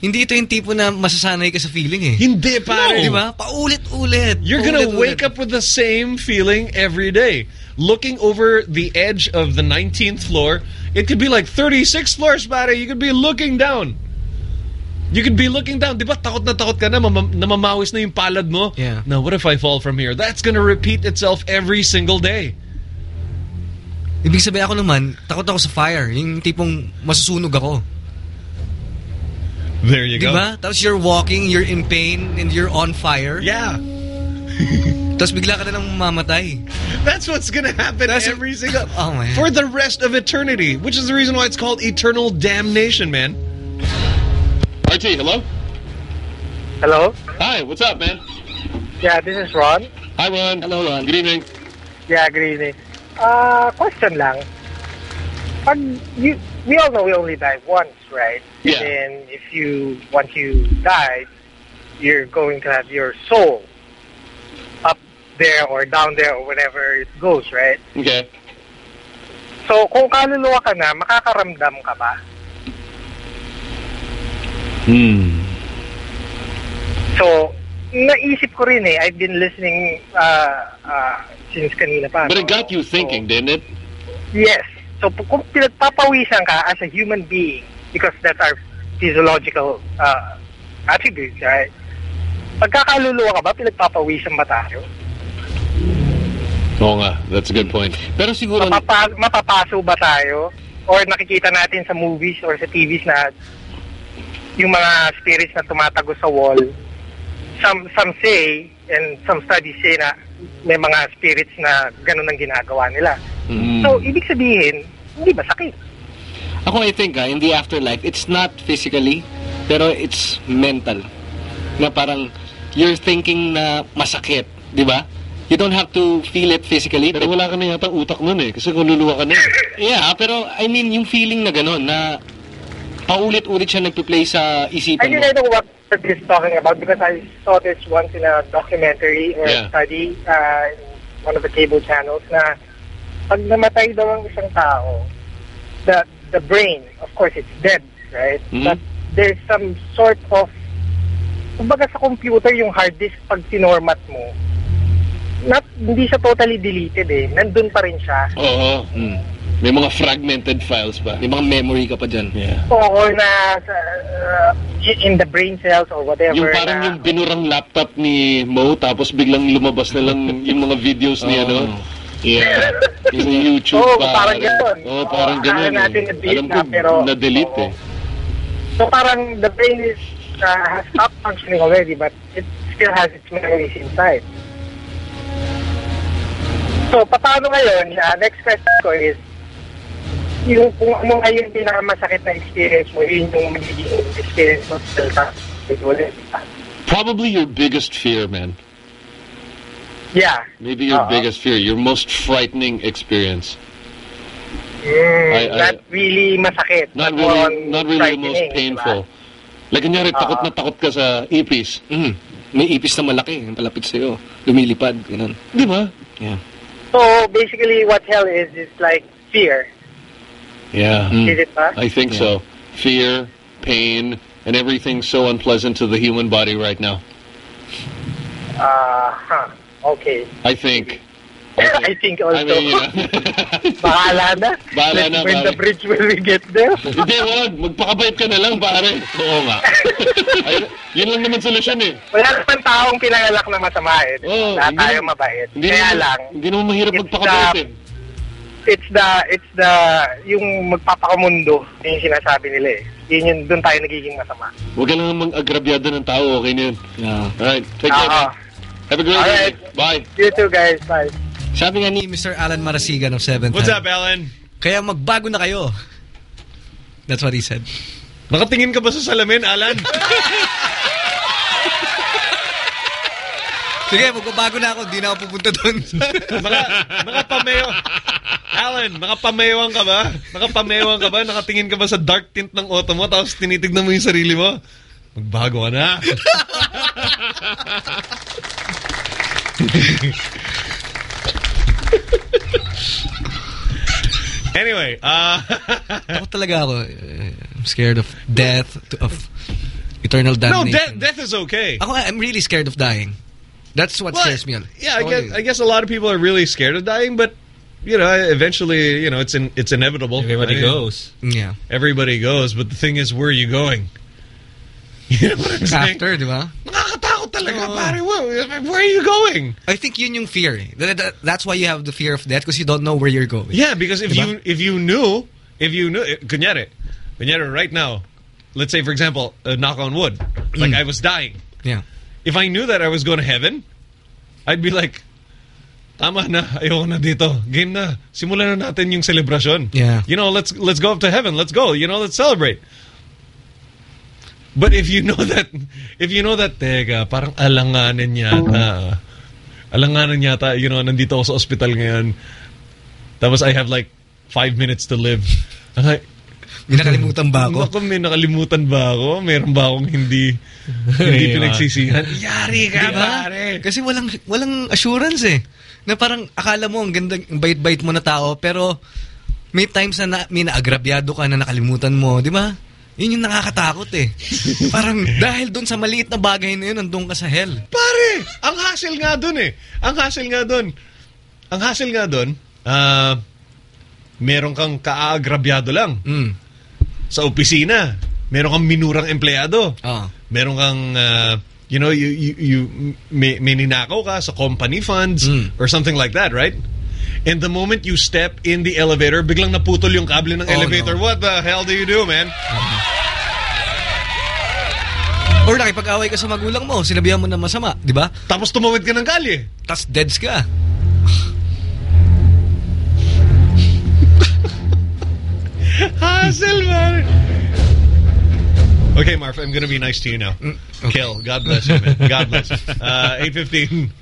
Hindi ito yung tipo na masasanay ka sa feeling eh. Hindi, pare. Di ba? Paulit-ulit. You're going to Paulit-ulit. wake up with the same feeling every day. Looking over the edge of the 19th floor, it could be like 36 floors, pare. You could be looking down. You could be looking down. Di ba takot na takot ka na, mamam- namamawis na yung palad mo? Yeah. Now, what if I fall from here? That's going to repeat itself every single day. Ibig sabihin ako naman, takot ako sa fire. Yung tipong masusunog ako. There you Di go. ba? Tapos you're walking, you're in pain, and you're on fire. Yeah. Tapos bigla ka na lang mamatay. That's what's going to happen every single... Oh, man. For the rest of eternity, which is the reason why it's called eternal damnation, man. RT, hello? Hello? Hi, what's up, man? Yeah, this is Ron. Hi, Ron. Hello, Ron. Good evening. Yeah, good evening. Uh, question lang. Pag you, we all know we only die once, right? Yeah. And if you, once you die, you're going to have your soul up there or down there or wherever it goes, right? Okay. So, kung kaluluwa ka na, makakaramdam ka ba? Hmm. So, naisip ko rin eh, I've been listening uh, uh, since kanina pa. But it got you thinking, didn't it? Yes. So kung pinagpapawisan ka as a human being, because that's our physiological uh, attributes, right? Pagkakaluluwa ka ba, pinagpapawisan ba tayo? Oo nga, that's a good point. Pero siguro... Mapapa- mapapaso ba tayo? Or nakikita natin sa movies or sa TVs na yung mga spirits na tumatago sa wall, some, some say, and some studies say na may mga spirits na ganun ang ginagawa nila. Mm. So, ibig sabihin, hindi ba sakit? Ako, I think, ah, in the afterlife, it's not physically, pero it's mental. Na parang, you're thinking na masakit, di ba? You don't have to feel it physically. Pero wala ka na yata utak nun eh. Kasi kaluluwa ka na eh. Yeah, pero I mean, yung feeling na gano'n, na paulit-ulit siya nagpe-play sa I isipan mo. didn't know what this is talking about because I saw this once in a documentary or Yeah. study uh, in one of the cable channels na pag namatay daw ang isang tao, the the brain, of course, it's dead, right? Mhm. But there's some sort of, kumbaga sa computer, yung hard disk, pag sinormat mo, not, hindi siya totally deleted eh. Nandun pa rin siya. Oo. Mm. May mga fragmented files pa. May mga memory ka pa dyan. Yeah. Oo, na sa, uh, in the brain cells or whatever. Yung parang na, yung binurang laptop ni Mo tapos biglang lumabas na lang yung mga videos ni ano. Yeah. Yung YouTube Oo, pa. parang ganun. Oo, parang Oo, ganun. akala natin eh. na-delete Alam ko, na, pero- na-delete eh. So parang the brain is uh, has stopped functioning already, but it still has its memories inside. So paano ngayon? Uh, next question ko is, yung kung ano nga yung pinakamasakit na experience mo, yun yung magiging experience mo sa. Probably your biggest fear, man. Yeah. Maybe your Oo. biggest fear, your most frightening experience. Mm, I- I- not really masakit. Not really, not really the most painful. Like, kunyari, takot na takot ka sa ipis. Mm. may ipis na malaki, yung palapit sa'yo. Lumilipad, ganun. Di ba? Yeah. So basically, what hell is is like fear. Yeah. Is it ba? I think so. Fear, pain, and everything so unpleasant to the human body right now. Uh, huh. Okay. I think. I think also. I mean, you know. Bahala na. Bahala na, burn the bridge when we get there. Hindi, wag. Magpakabait ka na lang, pare. Oo nga. Ay, yun lang naman solusyon eh. Wala naman taong pinanganak na masama eh. Oo, Lahat hindi tayo mabait. Hindi Kaya naman, lang, Hindi naman mahirap it's the- eh. it's the, it's the, yung magpapakamundo, yun yung sinasabi nila eh. Yun yung, doon tayo nagiging masama. Huwag ka lang mag-agrabyado ng tao, okay na yun. Yeah. Alright, take care. Oo. man. Have a great Alright. day. Bye. You too guys, bye. Sabi nga ni Mr. Alan Marasigan of 7th What's up, Alan? Kaya magbago na kayo. That's what he said. Nakatingin ka ba sa salamin, Alan? Sige, magbabago na ako. Di na ako pupunta doon. Mga, mga pameo. Alan, nakapamewan ka ba? Nakapamewan ka ba? Nakatingin ka ba sa dark tint ng auto mo tapos tinitignan mo yung sarili mo? Magbago ka na. anyway, uh, ako talaga ako. eh, I'm scared of death, of eternal no, damnation. death, death is okay. Ako, I'm really scared of dying. That's what Well, scares me. Yeah, I guess, I guess a lot of people are really scared of dying, but you know, eventually, you know, it's in, it's inevitable. Everybody I mean, goes. Yeah. Everybody goes, but the thing is, where are you going? You know what I'm saying? After, di ba? Talaga, pare. Where, where are you going? I think yun yung fear. eh. That- that- That's why you have the fear of death because you don't know where you're going. Yeah, because if Diba? you if you knew, if you knew, eh, kunyari, kunyari, right now, let's say for example, uh, knock on wood, like I was dying. Yeah. If I knew that I was going to heaven, I'd be like, tama na, ayoko na dito. Game na. Simulan na natin yung celebration. Yeah. You know, let's let's go up to heaven. Let's go. You know, let's celebrate. But if you know that, if you know that, teka, parang alanganin yata. Alanganin yata, you know, nandito ako sa ospital ngayon. Tapos I have like five minutes to live. I'm like, May nakalimutan ba ako? Naku, may nakalimutan ba ako? Meron ba akong hindi, hindi pinagsisihan? Yari ka, Diba? pare. Kasi walang walang assurance eh. Na parang akala mo ang ganda, ang bait-bait mo na tao, pero may times na, na may naagrabyado ka na nakalimutan mo, di ba? Yun yung nakakatakot eh. parang dahil doon sa maliit na bagay na yun, nandun ka sa hell. Pare, ang hassle nga dun eh. Ang hassle nga dun. Ang hassle nga dun, ah, meron kang kaagrabyado lang. Sa opisina, meron kang minurang empleyado. Meron kang, ah, you know, you, you, you may, may ninakaw ka sa company funds or something like that, right? And the moment you step in the elevator, biglang naputol yung kable ng Oh, elevator. no. What the hell do you do, man? Or nakipag-away ka sa magulang mo, sinabihan mo na masama, di ba? Tapos tumawid ka ng kalye. Tapos deads ka. Hassle, man. Okay, Marv, I'm going to be nice to you now. Kill. God bless you, man. God bless. Uh, 815.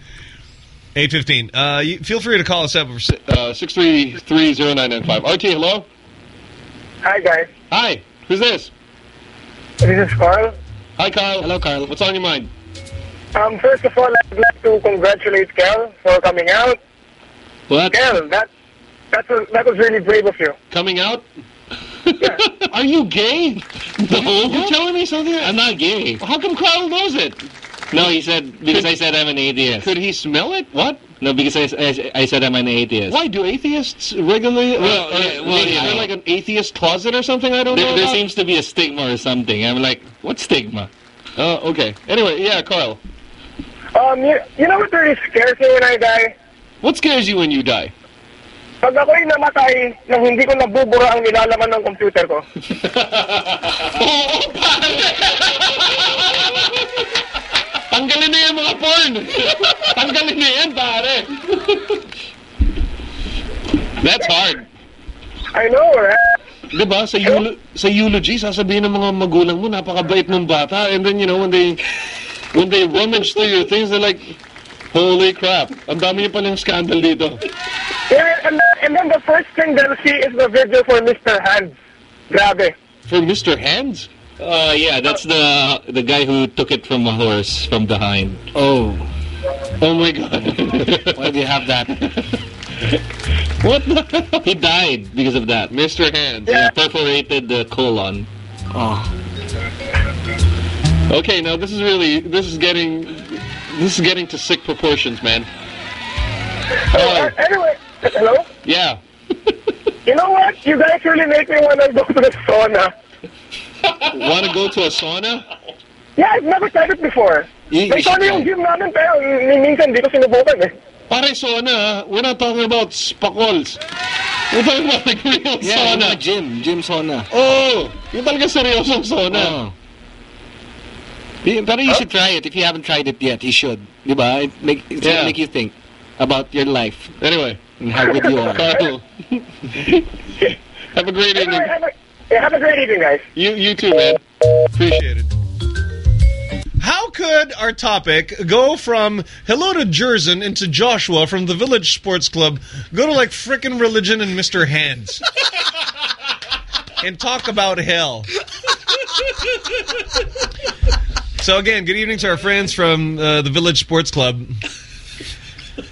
815. Uh, you, feel free to call us up. Uh, 6330995. RT, hello? Hi, guys. Hi. Who's this? This is Carl. Hi, Carl. Hello, Carl. What's on your mind? Um, first of all, I'd like to congratulate Kel for coming out. What? Kel, that, that, was, that was really brave of you. Coming out? Are you gay? No. You're telling me something? I'm not gay. How come Carl knows it? No, he said, because I said I'm an atheist. Could he smell it? What? No, because I, I, I said I'm an atheist. Why do atheists regularly? Well, uh, yeah, well, yeah. like an atheist closet or something? I don't There, know. there about? seems to be a stigma or something. I'm like, what stigma? Oh, okay. Anyway, yeah, Carl. Um, you, you know what really scares me when I die? What scares you when you die? Pag ako'y namatay nang hindi ko nabubura ang nilalaman ng computer ko. Tanggalin na yan mga porn! Tanggalin na yan, pare! That's hard. I know, right? Diba? Sa, eul- sa eulogy, sasabihin ng mga magulang mo, napakabait ng bata. And then, you know, when they when they rummage through your things, they're like, holy crap, ang dami niyo palang scandal dito. Yeah, and, and then the first thing they'll see is the video for Mr. Hands. Grabe. For Mr. Hands? Uh, yeah, that's the the guy who took it from a horse from behind. Oh. Oh my god. Why do you have that? what the? He died because of that. Mr. Hand. Yeah, perforated the colon. Oh. Okay, now this is really this is getting this is getting to sick proportions, man. Uh, anyway, hello? Yeah. You know what? You guys really make me want to go to the sauna. Want to go to a sauna? Yeah, I've never tried it before. You- May you should sauna yung gym namin pero min- minsan di ko sinubukan eh. Pare sauna, we're not talking about spakols. We're talking about like real Yeah, sauna. yung gym. Gym sauna. Oh, yung talaga seryosong sauna. Oh. Y- Pero you should try it. If you haven't tried it yet, you should. Di ba? It make, it's Yeah. gonna make you think about your life. Anyway. And how good you are. Carl. have a great evening. Anyway, have a, yeah, have a great evening, guys. You you too, man. Appreciate it. How could our topic go from hello to Jerzen into Joshua from the Village Sports Club, go to like frickin' religion and Mr. Hands, and talk about hell? So again, good evening to our friends from uh, the Village Sports Club.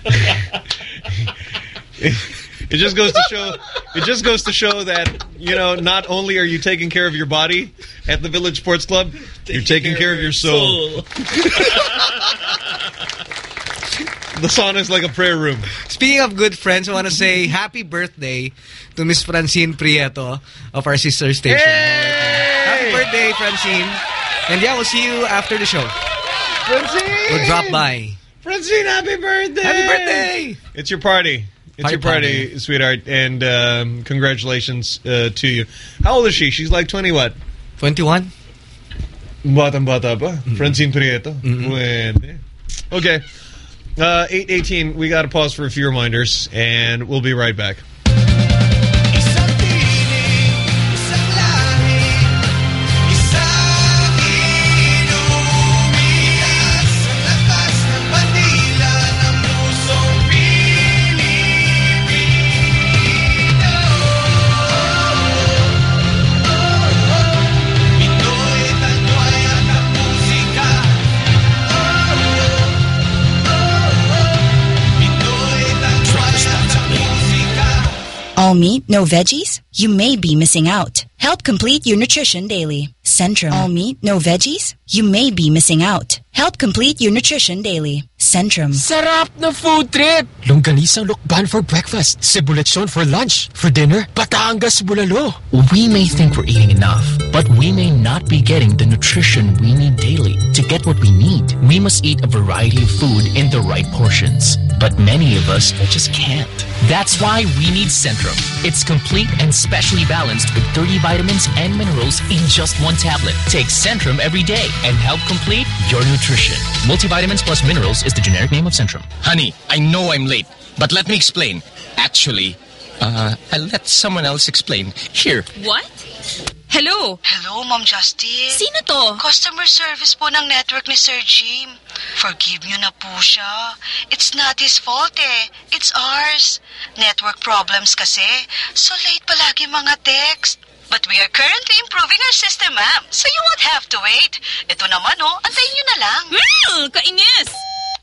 it, it just goes to show. It just goes to show that you know not only are you taking care of your body at the Village Sports Club, you're taking care of your soul. the sauna is like a prayer room. Speaking of good friends, I want to say happy birthday to Miss Francine Prieto of our sister station. Happy birthday, Francine. And yeah, we'll see you after the show. Francine! We'll drop by. Francine, happy birthday! Happy birthday! It's your party. It's Party your party, sweetheart, and um, congratulations uh, to you. How old is she? She's like 20 what? 21. Batang bata pa. Francine Prieto. Pwede. Okay. Uh, 818, we got to pause for a few reminders, and we'll be right back. All meat, no veggies? You may be missing out. Help complete your nutrition daily. Centrum. All meat, no veggies? You may be missing out. Help complete your nutrition daily. Centrum. Sarap na food trip! Longganisang Lucban for breakfast, Cebu lechon for lunch, for dinner, Batangas Bulalo. We may think we're eating enough, but we may not be getting the nutrition we need daily. To get what we need, we must eat a variety of food in the right portions. But many of us just can't. That's why we need Centrum. It's complete and specially balanced with 30 vitamins and minerals in just one tablet. Take Centrum every day and help complete your nutrition. Multivitamins plus minerals is the generic name of Centrum. Honey, I know I'm late, but let me explain. Actually, uh, I'll let someone else explain. Here. What? Hello? Hello, Ma'am Justin. Sino to? Customer service po ng network ni Sir Jim. Forgive niyo na po siya. It's not his fault eh. It's ours. Network problems kasi. So late palagi mga text. But we are currently improving our system, ma'am. So you won't have to wait. Ito naman oh, antayin niyo na lang. Hmm, kainis!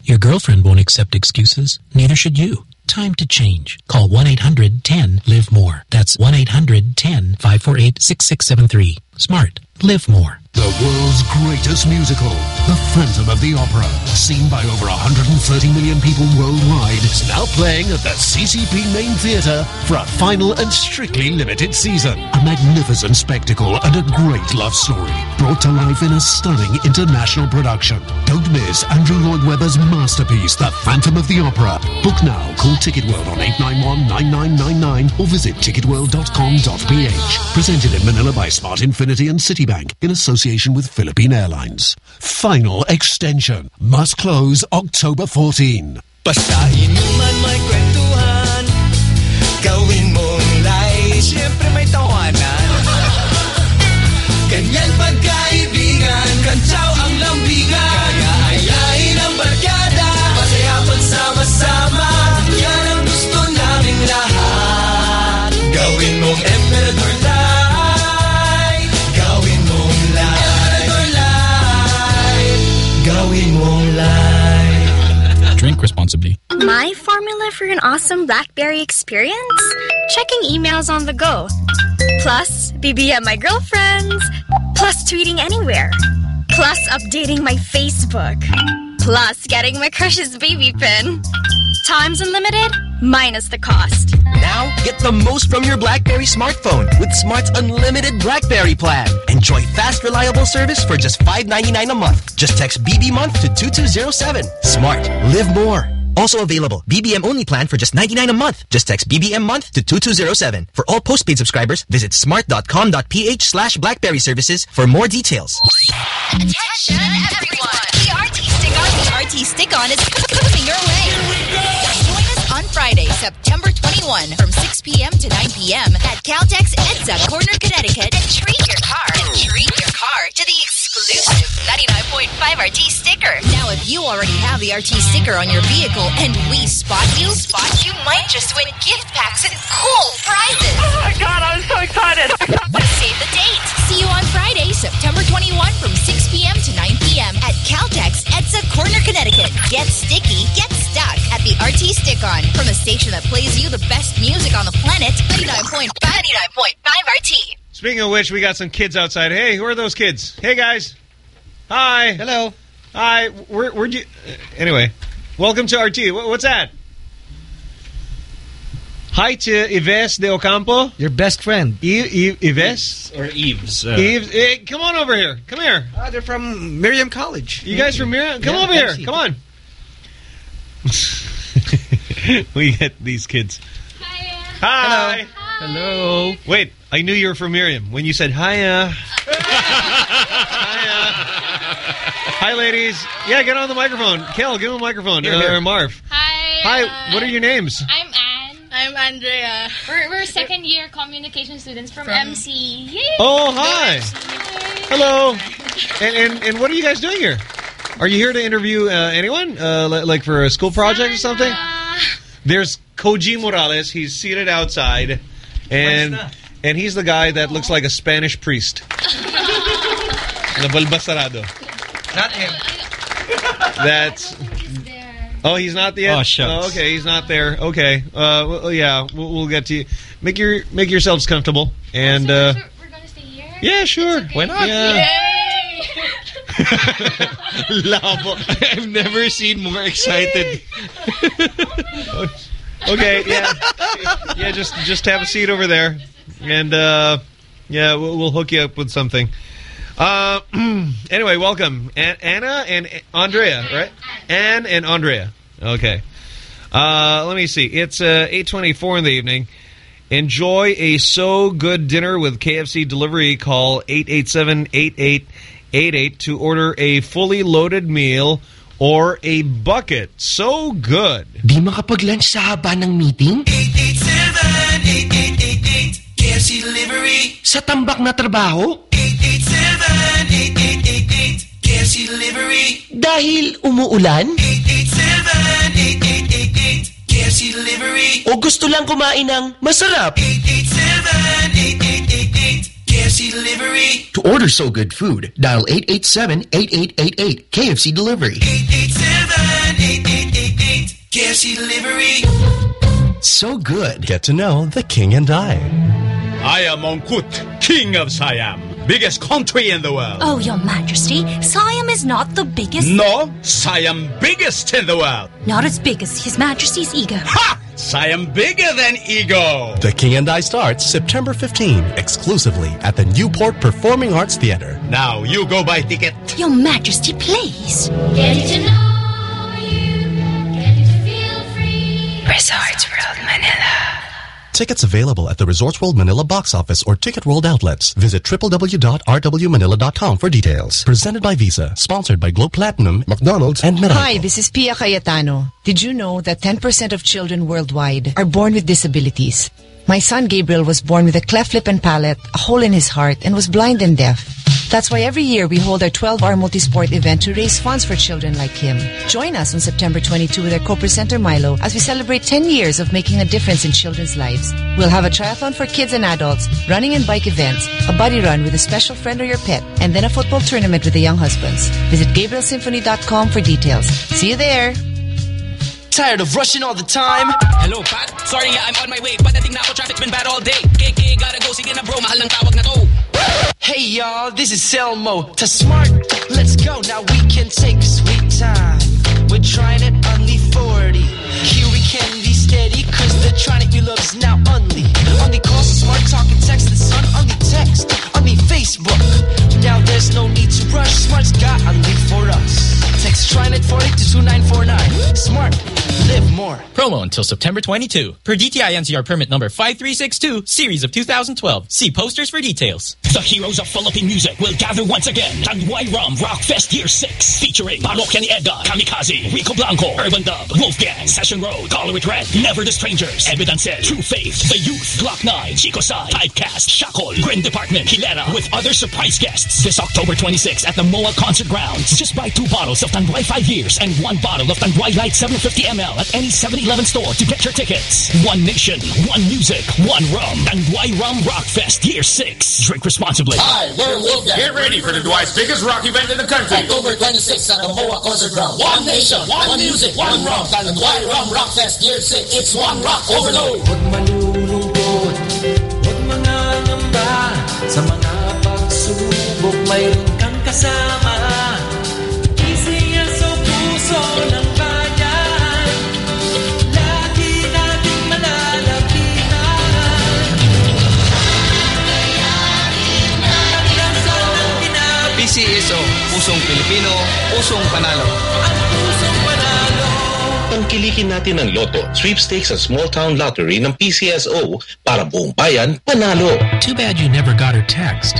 Your girlfriend won't accept excuses. Neither should you. Time to change. Call 1-800-10-LIVE-MORE. That's 1-800-10-548-6673. Smart. Live more. The world's greatest musical, The Phantom of the Opera, seen by over 130 million people worldwide, is now playing at the CCP Main Theatre for a final and strictly limited season. A magnificent spectacle and a great love story, brought to life in a stunning international production. Don't miss Andrew Lloyd Webber's masterpiece, The Phantom of the Opera. Book now. Call Ticket World on 891-9999 or visit ticketworld.com.ph. Presented in Manila by Smart Infinity and Citibank in association with Philippine Airlines. Final extension must close October 14. Basta inuman may kwentuhan Gawin responsibly. My formula for an awesome BlackBerry experience? Checking emails on the go. Plus, BBM my girlfriends. Plus, tweeting anywhere. Plus, updating my Facebook. Plus, getting my crush's BB PIN. Times unlimited, minus the cost. Now, get the most from your BlackBerry smartphone with Smart's unlimited BlackBerry plan. Enjoy fast, reliable service for just $5.99 a month. Just text BB month to 2207. Smart. Live more. Also available, BBM only plan for just 99 a month. Just text BBM month to 2207. For all postpaid subscribers, visit smart.com.ph slash blackberry services for more details. Attention, everyone! The RT Stick On, the RT Stick On is coming your way. Join us on Friday, September 21 from 6 p.m. to 9 p.m. at Caltex EDSA Corner, Connecticut and treat your car and treat your car to the exclusive 99.5 RT sticker. Now, if you already have the RT sticker on your vehicle and we spot you, spot you might just win gift packs and cool prizes. Oh my god, I'm so excited. Save the date. See you on Friday, September 21 from 6 p.m. to 9 p.m. at Caltex EDSA Corner, Connecticut. Get sticky, get stuck at the RT Stick-On from a station that plays you the best music on the planet, 99.5 99.5 RT. Speaking of which, we got some kids outside. Hey, who are those kids? Hey, guys. Hi. Hello. Hi. Where, where'd you... uh, Anyway, welcome to RT. Wh- What's that? Hi to Ives de Ocampo. Your best friend. E- e- Ives? Or Eves. Uh, Eves. Hey, come on over here. Come here. Ah, they're from Miriam College. You guys from Miriam? Come Yeah, over here. Come on. we get these kids. Hi. Hello. Wait, I knew you were from Miriam when you said hiya. hiya. Hi, ladies. Yeah, get on the microphone. Kel, give him a microphone. Here, uh. Marv. Hi. Hi. uh, What are your names? I'm Anne. I'm Andrea. We're, we're second year communication students from, MC. Yay! Oh, hi. Hello. And, and and what are you guys doing here? Are you here to interview uh, anyone? Uh, li- like for a school project or something? There's Koji Morales. He's seated outside, and and he's the guy that looks like a Spanish priest. the Balbasarado. Not him. That's. Oh, he's not yet. Oh, shucks. okay, he's not there. Okay, uh, well, yeah, we'll, we'll get to you. Make your make yourselves comfortable, and uh, we're gonna stay here. yeah, sure. Why not? Yeah. Labo. I've never seen more excited. okay, yeah, yeah. Just just have a seat over there, and uh, yeah, we'll, we'll hook you up with something. Uh, anyway, welcome, An Anna and Andrea, right? Anne and Andrea. Okay. Uh, let me see. It's uh, 8:24 in the evening. Enjoy a so good dinner with KFC delivery. Call 887-8888 to order a fully loaded meal or a bucket. So good. Di makapag-lunch sa haba ng meeting? 887-8888 KFC Delivery Sa tambak na trabaho? 887-8888 KFC Delivery Dahil umuulan? 887-8888 KFC Delivery O gusto lang kumain ng masarap? 887-8888 KFC Delivery To order so good food, dial 887-8888 KFC Delivery. 887-8888 KFC Delivery So good. Get to know the king and I. I am Mongkut, king of Siam, biggest country in the world. Oh, Your Majesty, Siam is not the biggest. No, Siam biggest in the world. Not as big as His Majesty's ego. Ha! Siam bigger than ego. The King and I starts September 15, exclusively at the Newport Performing Arts Theater. Now you go buy ticket. Your Majesty, please. Getting to know Resorts World Manila. Tickets available at the Resorts World Manila box office or Ticket World outlets. Visit www.rwmanila.com for details. Presented by Visa. Sponsored by Globe Platinum, McDonald's, and Meralco. Hi, this is Pia Cayetano. Did you know that 10% of children worldwide are born with disabilities? My son Gabriel was born with a cleft lip and palate, a hole in his heart, and was blind and deaf. That's why every year we hold our 12-hour multi-sport event to raise funds for children like him. Join us on September 22 with our co-presenter Milo as we celebrate 10 years of making a difference in children's lives. We'll have a triathlon for kids and adults, running and bike events, a buddy run with a special friend or your pet, and then a football tournament with the Younghusbands. Visit GabrielSymphony.com for details. See you there! Tired of rushing all the time. Hello, Pat. Sorry, I'm on my way. Padating na ako, traffic's been bad all day. KK, gotta go. Sige na bro, mahal ng tawag na to. Hey y'all, this is Selmo. To smart, let's go. Now we can take sweet time. We're trying it only 40. Here we can be steady, cause the trying it you love is now only. Only call smart talking, and text the son, only text, Facebook. Now there's no need to rush, smart's got only for us. Text trying it 40 to 2949. Smart, live more. Promo until September 22. Per DTI NCR permit number 5362, series of 2012. See posters for details. The heroes of Philippine music will gather once again. Tanduay Rum Rock Fest Year 6 featuring Parokya ni Edgar, Kamikazee, Rico Blanco, Urbandub, Wolfgang, Session Road, Color It Red, Never the Strangers, Evidence, True Faith, The Youth, Gloc-9, Chico Sai, Typecast, Shackle, Grin Department, Hilera, with other surprise guests. This October 26 at the MOA Concert Grounds. Just buy two bottles of Tanduay 5 years and one bottle of Tanduay Light 750ml at any 7-Eleven store to get your tickets. One nation, one music, one rum. Tanduay Rum Rock Fest Year 6. Drink responsibly. Hi, we're Wolfgang. Get ready for the Dwight's biggest rock event in the country. October 26th at the MOA Concert Ground. One nation, one, music, one, rum. Tanduay Rum Rock Fest Year 6. It's one rock overload. Huwag malulungkot, huwag mangangamba Sa mga pagsubok mayroon kang kasama Isiya sa puso ng bayan Lagi nating malalapitan PCSO, Pusong Pilipino, Pusong Panalo. Tangkilikin natin ang loto, sweepstakes at small town lottery ng PCSO para buong bayan panalo. Too bad you never got her text.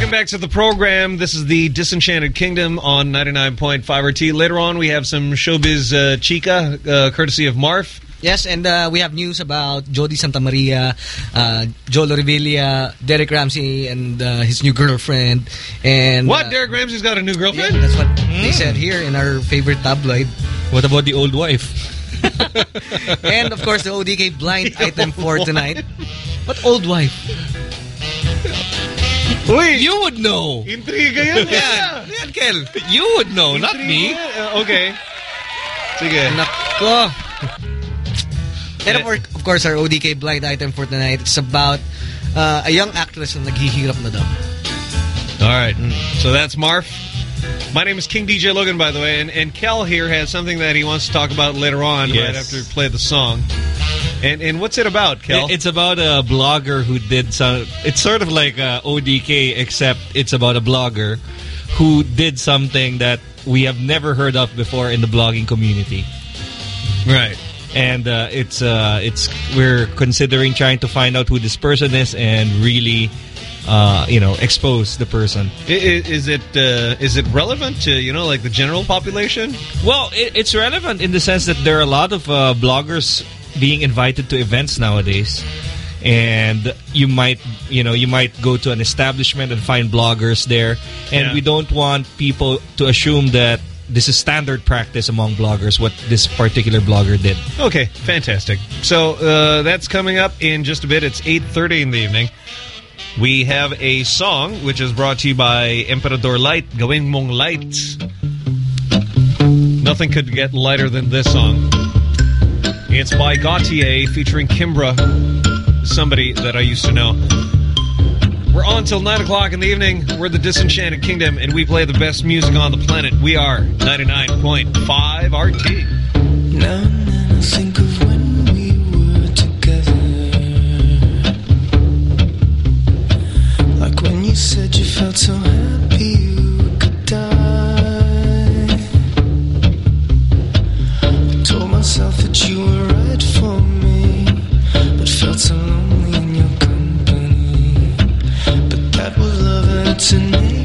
Live more. Welcome back to the program. This is the Disenchanted Kingdom on 99.5 RT. Later on, we have some showbiz uh, chica, uh, courtesy of Marv. Yes, and uh, we have news about Jodi Santa Maria, uh, Joe Revilla, Derek Ramsey, and uh, his new girlfriend. And What? uh, Derek Ramsey's got a new girlfriend? Yeah, that's what they said here in our favorite tabloid. What about the old wife? and of course, the ODK blind item for tonight. What old wife? Wait, you would know. Intriga yun. Yan. Yan, Kel. You would know, not me. Uh, okay. Sige. Nako. And of course, of course, our ODK blind item for tonight, it's about uh, a young actress na naghihirap na daw. All right. So that's Marv. My name is King DJ Logan, by the way, and, and Kel here has something that he wants to talk about later on, right Yes. after we play the song. And and what's it about, Kel? It's about a blogger who did some. It's sort of like uh, ODK, except it's about a blogger who did something that we have never heard of before in the blogging community. Right. And uh, it's uh, it's we're considering trying to find out who this person is and really, uh, you know, expose the person. I- i- Is it uh, is it relevant to you know like the general population? Well, it, it's relevant in the sense that there are a lot of uh, bloggers being invited to events nowadays. And you might, you know, you might go to an establishment and find bloggers there. And Yeah. we don't want people to assume that this is standard practice among bloggers, what this particular blogger did. Okay, fantastic. So uh, that's coming up in just a bit. It's 8.30 in the evening. We have a song which is brought to you by Emperador Light, Gawin Mong Light. Nothing could get lighter than this song. It's by Gotye featuring Kimbra, somebody that I used to know. We're on till 9 o'clock in the evening. We're the Disenchanted Kingdom, and we play the best music on the planet. We are 99.5 RT. Now and then I think of when we were together. Like when you said you felt so happy tonight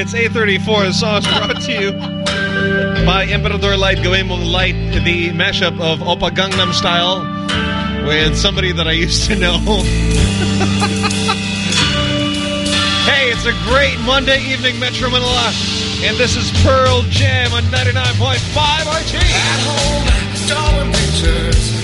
It's 8.34. The song is brought to you by Emperador Light, Gawin Mong Light, the mashup of Oppa Gangnam Style with somebody that I used to know. hey, it's a great Monday evening, Metro Manila. And this is Pearl Jam on 99.5 RT. At home, drawing pictures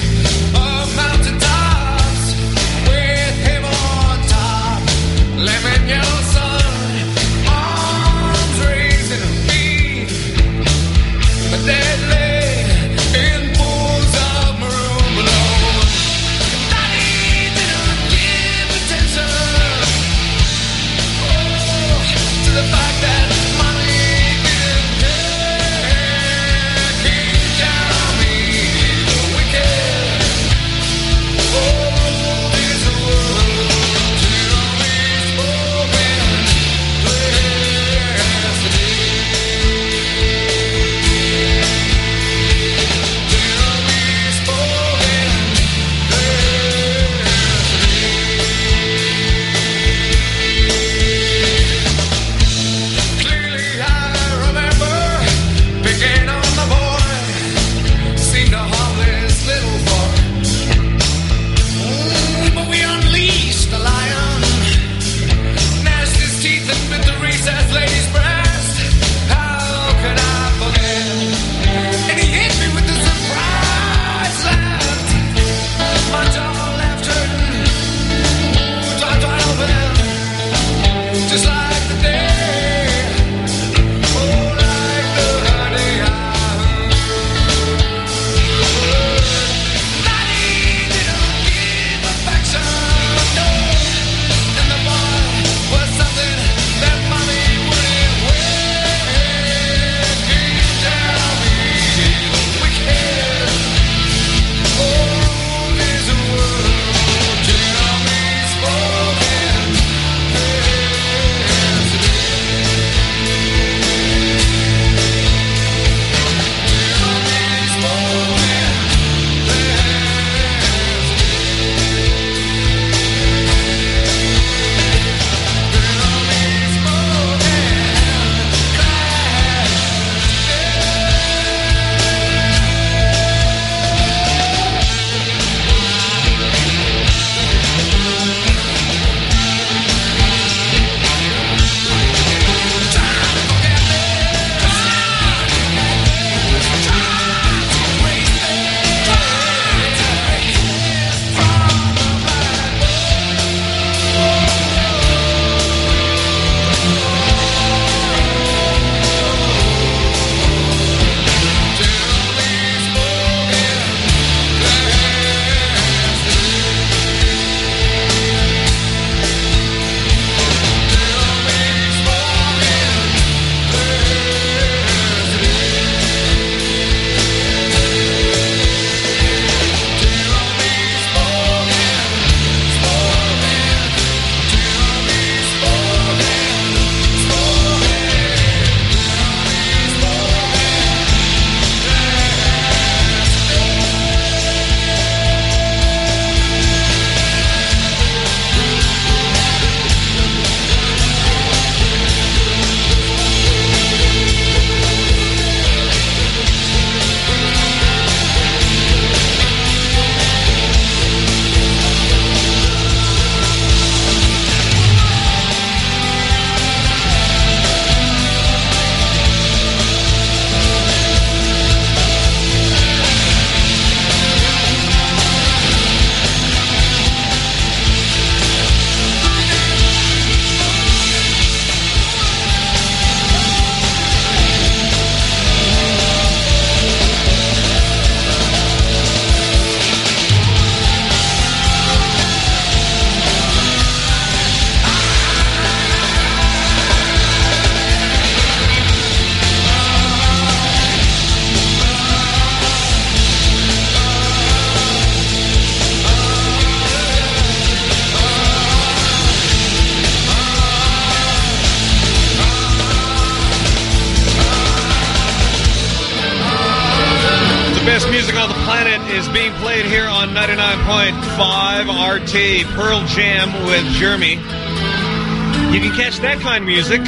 Jeremy. You can catch that kind of music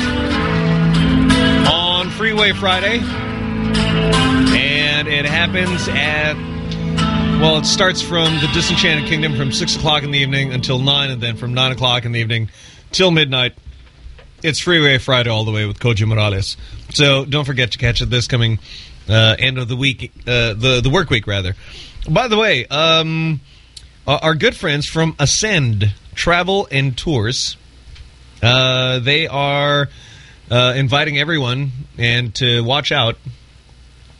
on Freeway Friday. And it happens at, well, it starts from the Disenchanted Kingdom from 6 o'clock in the evening until 9, and then from 9 o'clock in the evening till midnight. It's Freeway Friday all the way with Koji Morales. So don't forget to catch it this coming uh, end of the week, uh, the the work week rather. By the way, um, our our good friends from Ascend Travel and Tours, uh, they are uh, inviting everyone and to watch out.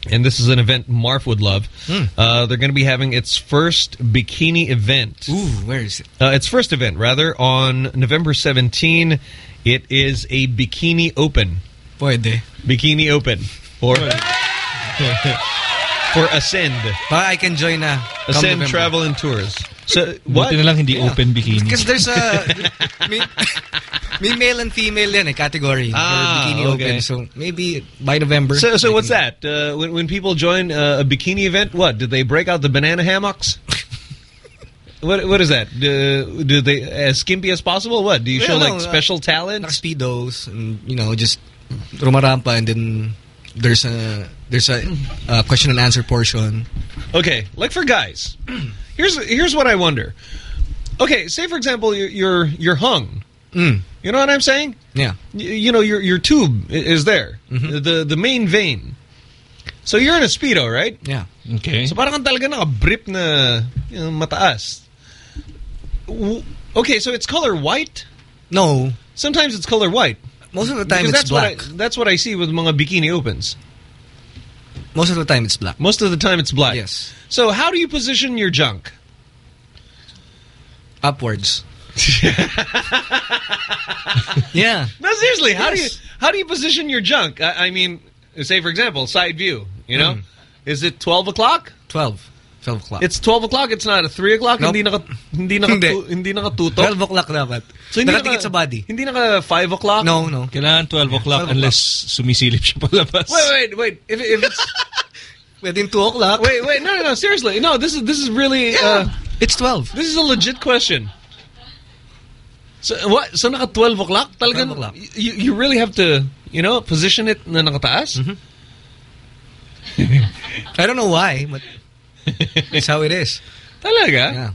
And this is an event Marv would love. Uh, they're going to be having its first bikini event. Ooh, where is it? Uh, its first event, rather, on November 17. It is a bikini open. Pwede. Bikini open. For, for Ascend. I can join na. come Ascend Travel and Tours. So, what? Buti na lang hindi open bikini. Because there's a... may, may male and female yan eh, category. Ah, bikini okay. open. So maybe by November. So, so what's that? Uh, when, when people join uh, a bikini event, what? Did they break out the banana hammocks? what What is that? Do, do they as skimpy as possible? What? Do you show Well, like no, uh, special talent? Speedos and, you know, just rumarampa and then there's a there's a uh, question and answer portion. Okay, like for guys, here's here's what I wonder. Okay, say for example you're you're, you're hung. Mm. You know what I'm saying? Yeah. You, you know your your tube is there, Mm-hmm. the the main vein. So you're in a speedo, right? Yeah. Okay. So parang talaga naka-brip na you know, mataas. W- Okay, so it's color white. No. Sometimes it's color white. Most of the time Because it's that's black. What I, that's what I see with mga bikini opens. Most of the time it's black. Most of the time it's black. Yes. So how do you position your junk? Upwards. yeah. No, seriously, how do you how do you position your junk? I, I mean, say for example, side view. You know, Mm. is it twelve o'clock? 12. 12 o'clock. It's twelve o'clock. It's not a three o'clock. Nope. Hindi naka hindi naka Hindi. hindi nakatutok. 12 o'clock dapat. So hindi Nakatikit naka, sa body. Hindi naka five o'clock. No, no. Kailangan 12 o'clock 12 unless sumisilip siya palabas. Wait, wait, wait. If, if it's within two o'clock. Wait, wait. No, no, no. Seriously, no. This is this is really. Uh, it's twelve. This is a legit question. So what? So naka twelve o'clock? Talagang 12 o'clock. you you really have to you know position it na nakataas. Mm-hmm. I don't know why, but it's how it is. Talaga? Yeah.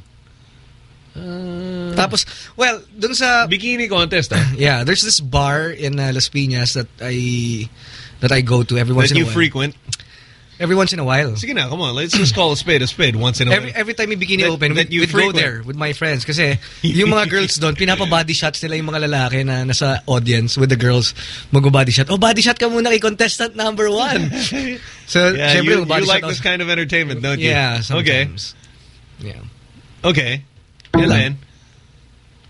Tapos, well, dun sa bikini contest. ah. yeah, there's this bar in uh, Las Piñas that I that I go to every once that in a while. you frequent. Every once in a while. Sige na, come on. Let's just call a spade a spade once in a Every, while. every time may bikini That- open, that we'd, you we'd go there with my friends. Kasi yung mga girls doon, pinapa-body shots nila yung mga lalaki na nasa audience with the girls. Mag-body shot. Oh, body shot ka muna kay contestant number one. so, yeah, syempre, you, body you like shot this also- kind of entertainment, don't you? Yeah, Okay. Yeah. Okay. And then,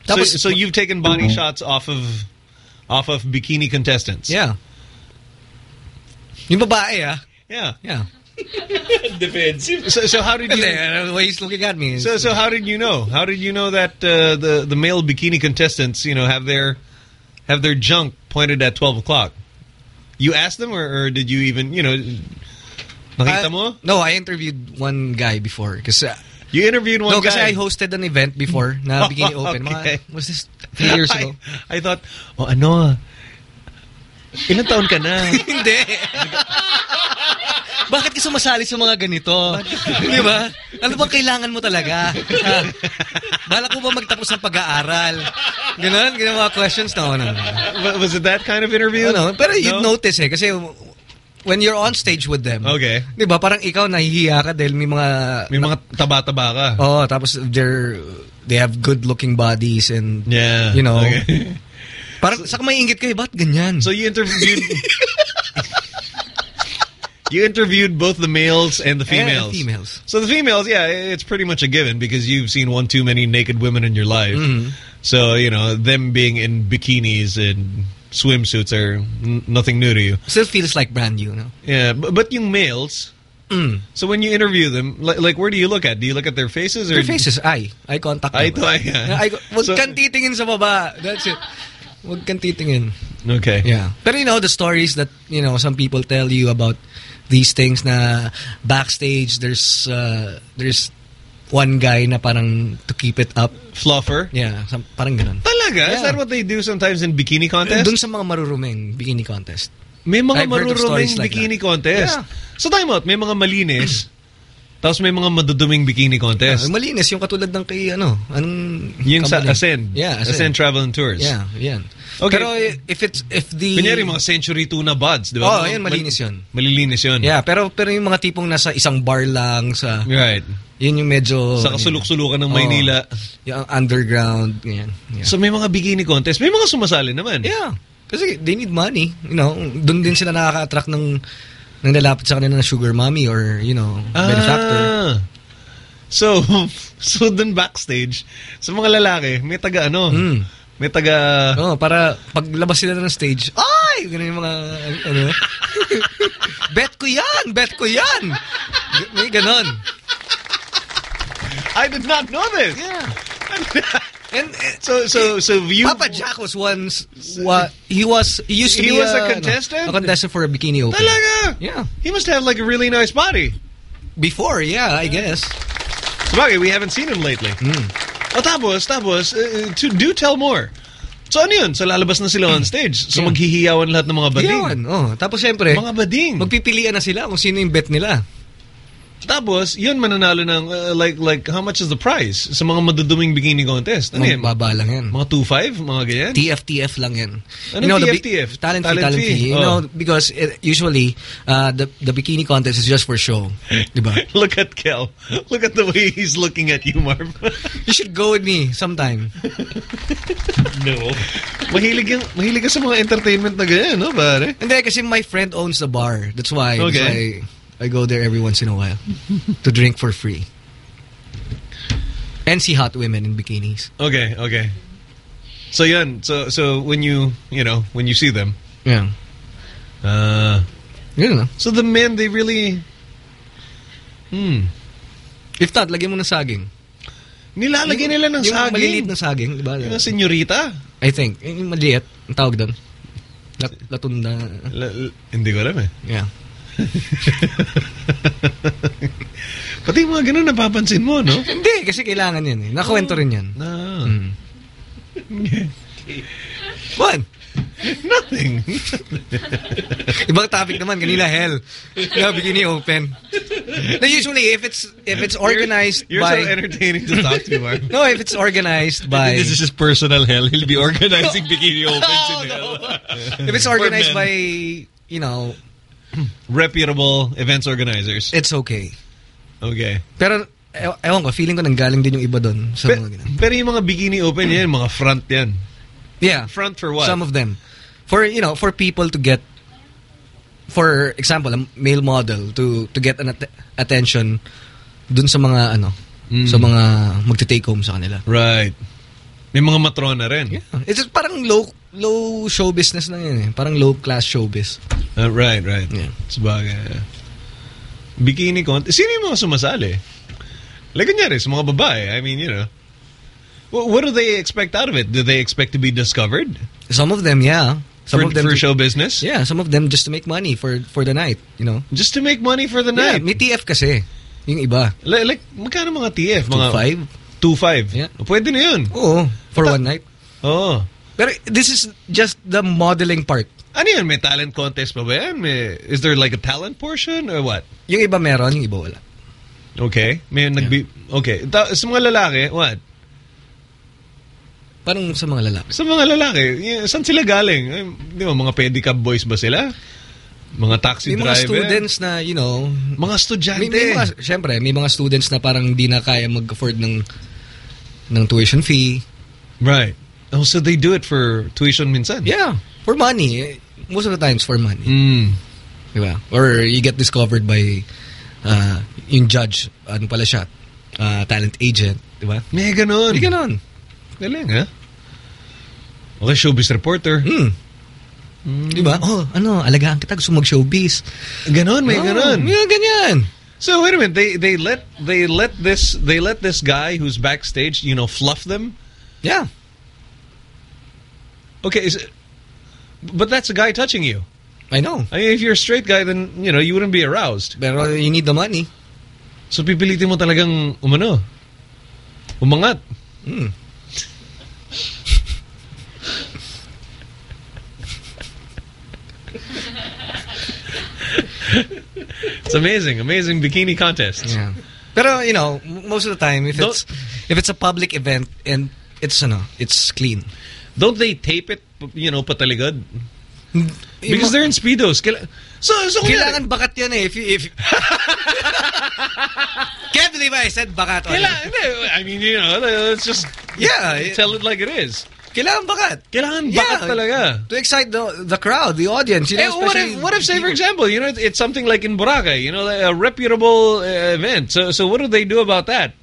so, so you've taken body shots off of off of bikini contestants. Yeah. Yung babae, ah. Yeah. Yeah. Defensive. So, so how did you? Hindi, uh, the way he's looking at me. So, so how did you know? How did you know that uh, the the male bikini contestants, you know, have their have their junk pointed at twelve o'clock? You asked them, or, or did you even, you know, nakita Uh, mo? No, I interviewed one guy before. Kasi, You interviewed one no, guy. kasi I hosted an event before na Bikini Open. Okay. Mga, was this three years ago? I, I thought, oh, ano, ilang taon ka na? Hindi. Bakit ka sumasali sa mga ganito? Di ba? Ano bang kailangan mo talaga? Ah, balak mo ba magtapos ng pag-aaral? Ganon? Ganon mga questions na. No, no, no. Was it that kind of interview? No, no. Pero you'd No? notice eh. Kasi when you're on stage with them, Okay. di ba parang ikaw nahihiya ka dahil may mga... May mga taba-taba ka. Oo, tapos they're... They have good-looking bodies and... Yeah. You know... Okay. Parang sa may ingit kayo, ba't ganyan? So you interviewed... you interviewed both the males and the And females. females. So the females, yeah, it's pretty much a given because you've seen one too many naked women in your life. Mhm. So, you know, them being in bikinis and swimsuits are n nothing new to you. Still feels like brand new, no? Yeah, but, but yung males... Mm. So when you interview them, like, like where do you look at? Do you look at their faces? or Their faces, eye. Eye contact. Eye to eye, yeah. Eye Huwag So- kang titingin sa baba. That's it. Huwag kang titingin. Okay. Yeah. But you know, the stories that, you know, some people tell you about these things na backstage, there's, uh, there's one guy na parang to keep it up. Fluffer? Yeah. Some, parang ganun. Talaga? Is that what they do sometimes in bikini contest? Doon sa mga maruruming bikini contest. May mga I've heard of maruruming stories like bikini that. contest. Yeah. So time out, may mga malinis, tapos may mga maduduming bikini contest. Ah, malinis yung katulad ng kay ano, anong Yung sa? Ascend. Yeah, Ascend Travel and Tours. Yeah, yan. Okay. Pero if it's if the Kunyari mga Century Tuna Buds, di ba? Oh, yan malinis yun. Malilinis yun. Yeah, pero pero yung mga tipong nasa isang bar lang sa Right. Yun yung medyo Sa kasuluk-sulukan ng Maynila. Oh, yung underground, ganyan. Yeah. So may mga bikini contest. May mga sumasali naman. Yeah. Kasi they need money. You know, doon din sila nakaka-attract ng ng lalapit sa kanila na sugar mommy or, you know, benefactor. Ah. So, so dun backstage, sa mga lalaki, may taga ano, Hmm. may taga... Oh, para paglabas sila ng stage, ay! Ganun yung mga, ano, bet ko yan! Bet ko yan! May ganon. I did not know this. Yeah. And so so so you Papa Jack was once wa, he was he used to He be was a ano, contestant? a contestant for a bikini open. Talaga? Yeah. He must have like a really nice body. Before, yeah, I guess. Sabagay, we haven't seen him lately. Hmm. O tapos, tapos, uh, to, do tell more. So ano yun? So lalabas na sila on stage. So Yeah. maghihiyawan lahat ng mga bading. Iyawan, oh. Tapos syempre, Mga bading. magpipilian na sila kung sino yung bet nila. Tapos, yun mananalo ng, uh, like, like, how much is the prize sa mga maduduming bikini contest? Ano yan? Mababa lang yan. Mga 2.5? Mga ganyan? TFTF lang yan. Ano the bi- TFTF? Talent, Talent fee, talent fee. fee. You Oh. know, because it, usually, uh, the the bikini contest is just for show. Diba? Look at Kel. Look at the way he's looking at you, Marv. you should go with me sometime. no. Mahilig, yung, mahilig ka sa mga entertainment na ganyan, no, pare? Hindi, kasi my friend owns the bar. That's why, that's Okay. why I go there every once in a while to drink for free. And see hot women in bikinis. Okay, okay. So yun, so so when you, you know, when you see them, Yeah. uh, na. so the men, they really, hmm, If not, lagyan mo ng saging. nilalagyan nila ng yung saging. maliliit na saging, di ba? Yung senyorita. I think. Yung maliit, ang tawag doon. Lat latunda. La- la- hindi ko alam eh. Yeah. Pati yung mga ganun napapansin mo, no? Hindi, kasi kailangan yan eh. Nakwento rin yan. Ah. Mm. What? Nothing. Ibang topic naman, kanina hell. No, bikini open. No, usually, if it's if it's organized You're by... so entertaining to talk to, Mark. No, if it's organized by... This is his personal hell. He'll be organizing bikini opens in hell. if it's organized by, you know, reputable events organizers. it's okay. Okay. Pero, ew- ewan ko, feeling ko nanggaling din yung iba doon sa Pe- mga ganun. pero yung mga bikini open yan, mga front yan. Yeah. Front for what? Some of them. For, you know, for people to get, for example, a male model to to get an at- attention dun sa mga, ano, Mm. sa mga magte-take home sa kanila. Right. May mga matrona rin. Yeah. It's just parang low low show business lang yun eh. Parang low class showbiz. Uh, right, right. Yeah. Sabagay. Bikini contest. Sino yung mga sumasali? Like, kunyari, sa mga babae. I mean, you know. Wh- What do they expect out of it? Do they expect to be discovered? Some of them, yeah. Some For, of them for show business? Yeah, some of them just to make money for for the night, you know. Just to make money for the Yeah, night? may TF kasi. Yung iba. Like, like magkano mga TF? Mga 2.5? 2.5? Yeah. Pwede na yun. Oo, for one night. Oo. Pero this is just the modeling part. Ano yun? May talent contest pa ba yan? May, is there like a talent portion or what? Yung iba meron, yung iba wala. Okay. May nagbi... Okay. Ta- sa mga lalaki, what? Parang sa mga lalaki. Sa mga lalaki, saan sila galing? Eh, Di ba, mga pedicab boys ba sila? Mga taxi May driver? mga students na, you know, Mga estudyante. may, may mga, syempre, may mga students na parang di na kaya mag-afford ng ng tuition fee. Right. Oh, so they do it for tuition minsan? Yeah, for money. Most of the times for money. Mm. Diba? Or you get discovered by uh, yung judge, ano pala siya, uh, talent agent, diba? May ganun. May ganun. Galing, ha? Okay, showbiz reporter. Hmm. Diba? Oh, ano, alagaan kita gusto mag-showbiz. Ganon, may Oh, ganon. May ganyan. So wait a minute, they they let they let this they let this guy who's backstage, you know, fluff them. Yeah. Okay, is it, but that's a guy touching you. I know. I mean, if you're a straight guy, then, you know, you wouldn't be aroused. Pero you need the money. So pipilitin mo talagang umano. Umangat. Hmm. It's amazing, amazing bikini contests. Yeah. Pero you know, most of the time, if it's if it's a public event and it's ano, it's clean. Don't they tape it, you know, pataligod? Because they're in speedos. Kaila- So, so Kailangan bakat yan eh. If you, if Can't believe I said bakat. it. hindi, I mean, you know, let's just Yeah. tell it like it is. Kailangan bakat. Kailangan bakat talaga. To excite the the crowd, the audience. You know, Eh, what if, what if, say, for example, you know, it's, it's something like in Boracay, you know, a reputable uh, event. So, so what do they do about that?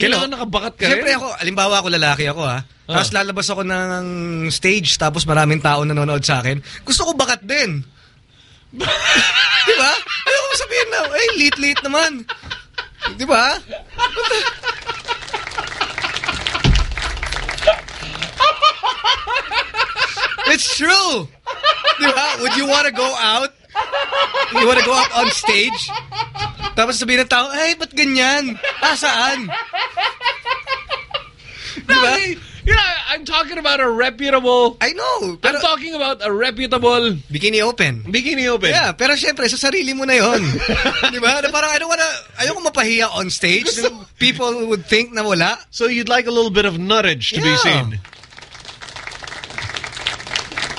Kailangan nakabakat ka Siyempre rin? ako, alimbawa ako lalaki ako ha. Tapos lalabas ako ng stage tapos maraming tao nanonood sa akin. Gusto ko bakat din. Di ba? Ayaw ko sabihin na, eh, lit-lit naman. Di ba? It's true. Di ba? Would you want to go out? You want to go up on stage? Tapos sabihin ng tao, ay, ba't ganyan? Ah, saan? I- you know, I'm talking about a reputable... I know. I'm talking about a reputable... Bikini Open. Bikini Open. Yeah, pero syempre, sa sarili mo na yon. Di ba? Parang, I don't wanna, ayoko mapahiya on stage. People would think na wala. So you'd like a little bit of nuttage to be seen.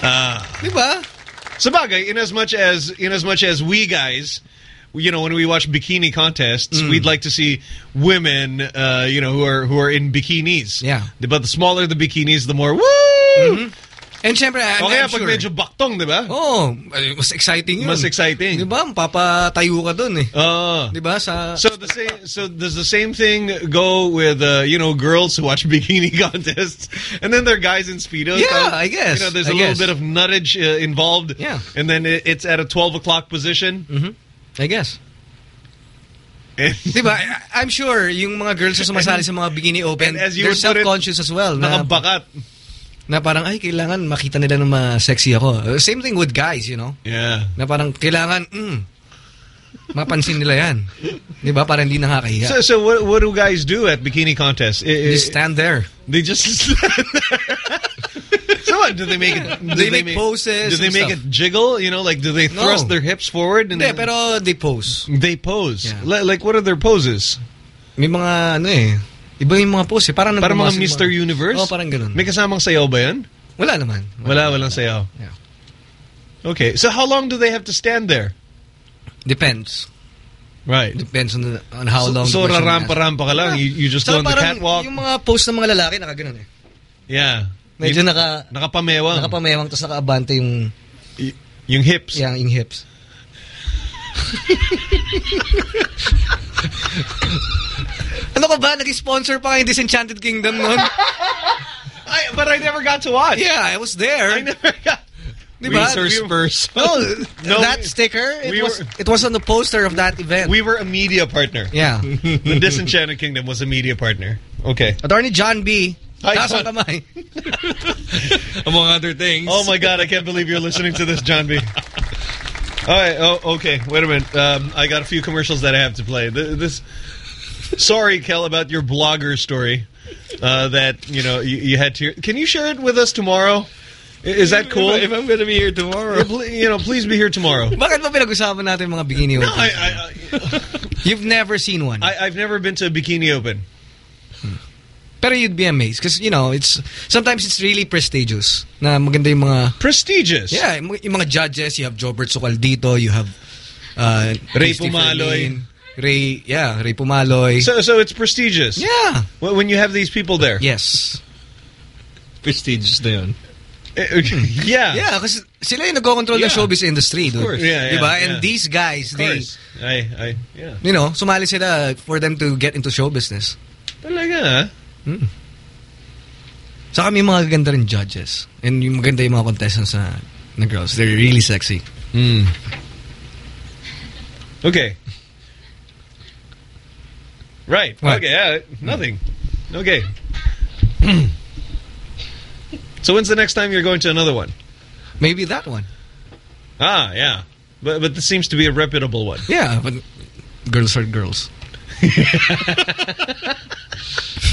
Ah. Di ba? Sabagay, in as much as in as much as we guys, you know, when we watch bikini contests, Mm. we'd like to see women, uh, you know, who are who are in bikinis. Yeah. But the smaller the bikinis, the more woo. And syempre, I'm, Okay, I'm pag sure. medyo baktong, di ba? Oh, mas exciting yun. Mas exciting. Di ba? Papatayo ka dun eh. Oh. Di ba? Sa, So the same. So does the same thing go with uh, you know girls who watch bikini contests, and then there are guys in speedos. Yeah, So, I guess. You know, there's a I little guess. bit of nuttage uh, involved. Yeah. and then it, it's at a twelve o'clock position. Mm-hmm. I guess. Di ba? I- I'm sure yung mga girls na sumasali sa mga bikini open, And as they're self-conscious as well. Na, Nakabakat. na parang, ay, kailangan makita nila na ma-sexy ako. Same thing with guys, you know? Yeah. Na parang, kailangan, mm, mapansin nila yan. Di ba? Parang hindi nakakahiya. So, so what, what do guys do at bikini contests? They I- stand there. They just stand there. So? Do they make it? Do They make poses Do they make stuff. it jiggle? You know, like do they No. thrust their hips forward? And Hindi, pero they pose. they pose. Yeah. Like what are their poses? May mga, ano eh, iba yung mga pose eh. Parang Para mga Mr. Universe? Oh, parang ganun. May kasamang sayaw ba yan? Wala naman. Wala, walang sayaw. Yeah. Okay, so how long do they have to stand there? Depends. Right. Depends on, the, on how so, long So rarampa-rampa ka lang. You, you just go Saka on the catwalk. Yung mga pose ng mga lalaki, nakaganon eh. Yeah. Medyo Yung- naka... Nakapamewang. Nakapamewang, tapos nakaabante yung... yung hips. Yeah, yung hips. ano ka ba? Nag-sponsor pa kayo Disenchanted Kingdom nun? I, but I never got to watch. Yeah, I was there. I never got... Diba? Resource We- person. No, No, that we- sticker, it we was were- it was on the poster of that event. We were a media partner. Yeah. the Disenchanted Kingdom was a media partner. Okay. Attorney John B. Hi, Taas ang John. kamay. Among other things. Oh my God! I can't believe you're listening to this, John B. All right. Oh, okay. Wait a minute. Um, I got a few commercials that I have to play. Th- This. Sorry, Kel, about your blogger story. Uh, that you know you, you had to. Can you share it with us tomorrow? Is that cool? If, I'm going to be here tomorrow. You know, please be here tomorrow. Bakit ba pinag-usapan natin mga bikini No, open? I, I, You've never seen one. I, I've never been to a bikini open. Pero you'd be amazed because, you know, it's sometimes it's really prestigious na maganda yung mga... Prestigious? Yeah, yung, yung mga judges, you have Jobert Sucaldito, you have uh, Ray Cristy Pumaloy. Fermin, Ray, yeah, Ray Pumaloy. So, so it's prestigious. Yeah. When when you have these people there. Yes. Prestigious na yun. Eh, hmm. yeah. Yeah, kasi sila yung nag-control Yeah. ng showbiz industry. Dude. course. Yeah, yeah, diba? yeah. And these guys, Of they, course. I, I, yeah. you know, sumali sila for them to get into show business. Talaga, ah? Mm. Saka may mga ganda rin judges. And yung maganda yung mga contestants na, na girls. They're really sexy. Mm. Okay. Right. What? Okay. Yeah. Nothing. Okay. So when's the next time you're going to another one? Maybe that one. Ah, yeah. But but this seems to be a reputable one. Yeah, but girls are girls.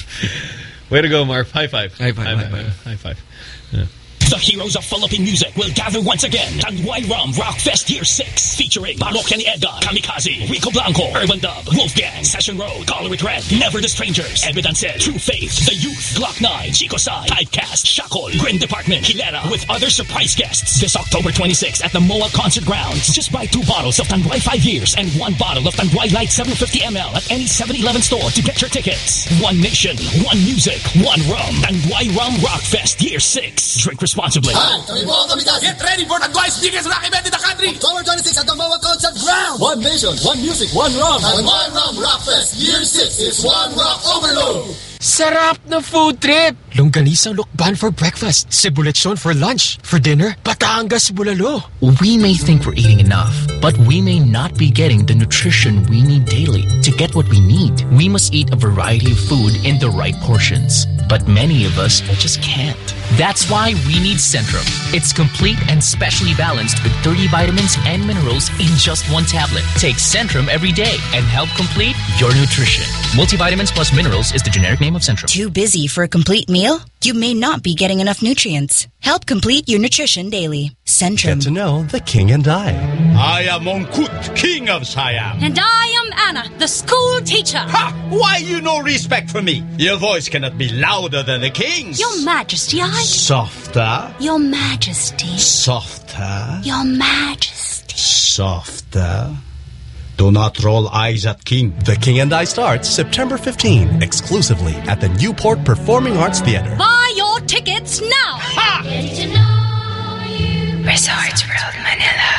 Way to go, Marv. High five. High five, high five. High five. Yeah. The heroes of Philippine music will gather once again. Rum Rock Fest Year 6 featuring Parokya ni Edgar, Kamikazee, Rico Blanco, Urbandub, Wolfgang, Session Road, Color Red, Never the Strangers, Evidence True Faith, The Youth, Gloc-9, Chico Sai, Typecast, Shackle, Grin Department, Hilera, with other surprise guests this October 26 at the MOA Concert Grounds. Just buy two bottles of Tanduay 5 years and one bottle of Tanduay Light 750ml at any 7-Eleven store to get your tickets. One nation, one music, one rum. Tanduay Rum Rock Fest Year 6. Drink responsibly. Hi, kami po ang Kamikazee. Get ready for the twice biggest rock event in the country. October 26 at the MOA Concert Ground. One nation, one music, one rum. And one rum rock fest. Year 6 is one rock overload. Sarap na food trip! Longganisang Lucban for breakfast, Cebu lechon for lunch, for dinner, Batangas bulalo. We may think we're eating enough, but we may not be getting the nutrition we need daily. To get what we need, we must eat a variety of food in the right portions. But many of us just can't. That's why we need Centrum. It's complete and specially balanced with 30 vitamins and minerals in just one tablet. Take Centrum every day and help complete your nutrition. Multivitamins plus minerals is the generic name of Centrum. Too busy for a complete meal? You may not be getting enough nutrients. Help complete your nutrition daily. Centrum. Get to know the king and I. I am Mongkut, king of Siam. And I am Anna, the school teacher. Ha! Why you no respect for me? Your voice cannot be louder than the king's. Your Majesty, I. Softer, Your Majesty. softer, Your Majesty. softer. Do not roll eyes at king. The King and I starts September 15, exclusively at the Newport Performing Arts Theater. Buy your tickets now. Resorts World Manila.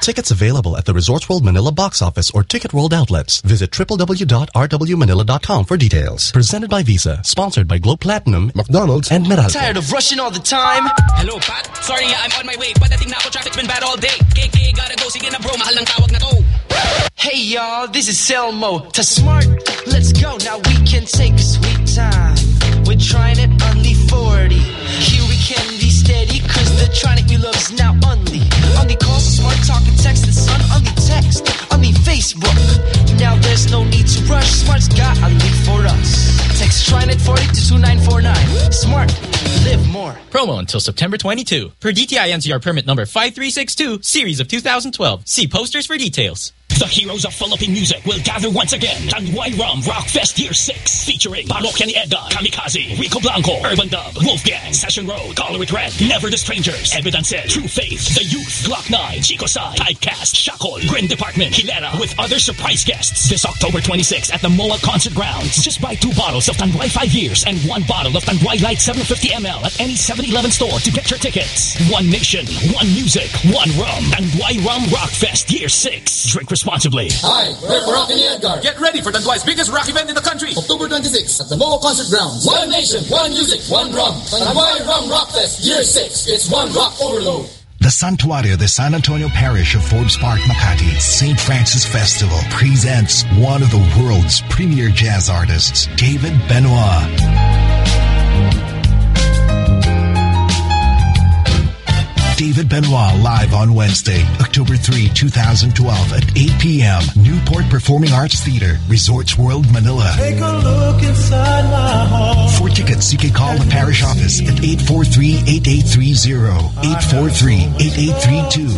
Tickets available at the Resorts World Manila box office or Ticket World outlets. Visit www.rwmanila.com for details. Presented by Visa, sponsored by Globe Platinum, McDonald's, and Meralco. Tired of rushing all the time? Hello, Pat. Sorry I'm on my way. Padating na ako, traffic's been bad all day. KK, gotta go. Sige na bro, mahal ng tawag na to. Hey y'all, this is Selmo. To smart, let's go. Now we can take a sweet time. We're trying it only 40. Cause the love is now only. Only call, smart talk and text, and son, only text. Only Facebook. Now there's no need to rush. Smart's got a lead for us. Text TriNet 40 to 2949. Smart, live more. Promo until September 22. Per DTI NCR permit number 5362, series of 2012. See posters for details. The heroes of Philippine music will gather once again. Rum Rock Fest Year 6 featuring Parokya ni Edgar, Kamikazee, Rico Blanco, Urbandub, Wolfgang, Session Road, Color Red, Never the Strangers, Evidence True Faith, The Youth, Gloc-9, Chico Sai, Typecast, Shackle, Grin Department, Hilera, with other surprise guests this October 26 at the MOA Concert Grounds. Just buy two bottles of Tanduay 5 years and one bottle of Tanduay Light 750ml at any 7-Eleven store to get your tickets. One nation, one music, one rum. Tanduay Rum Rock Fest Year 6. Drink responsibly. Hi, we're Rocky ni Edgar. Get ready for the twice biggest rock event in the country. October 26 at the MOA Concert Grounds. One nation, one music, one rum. Tanduay Rum Rock Fest Year 6. It's one rock overload. The Santuario de San Antonio Parish of Forbes Park, Makati, St. Francis Festival presents one of the world's premier jazz artists, David Benoit. David Benoit live on Wednesday, October 3, 2012 at 8 p.m. Newport Performing Arts Theater, Resorts World, Manila. Take a look inside my heart. For tickets, you can call the parish office at 843-8830, 843-8832,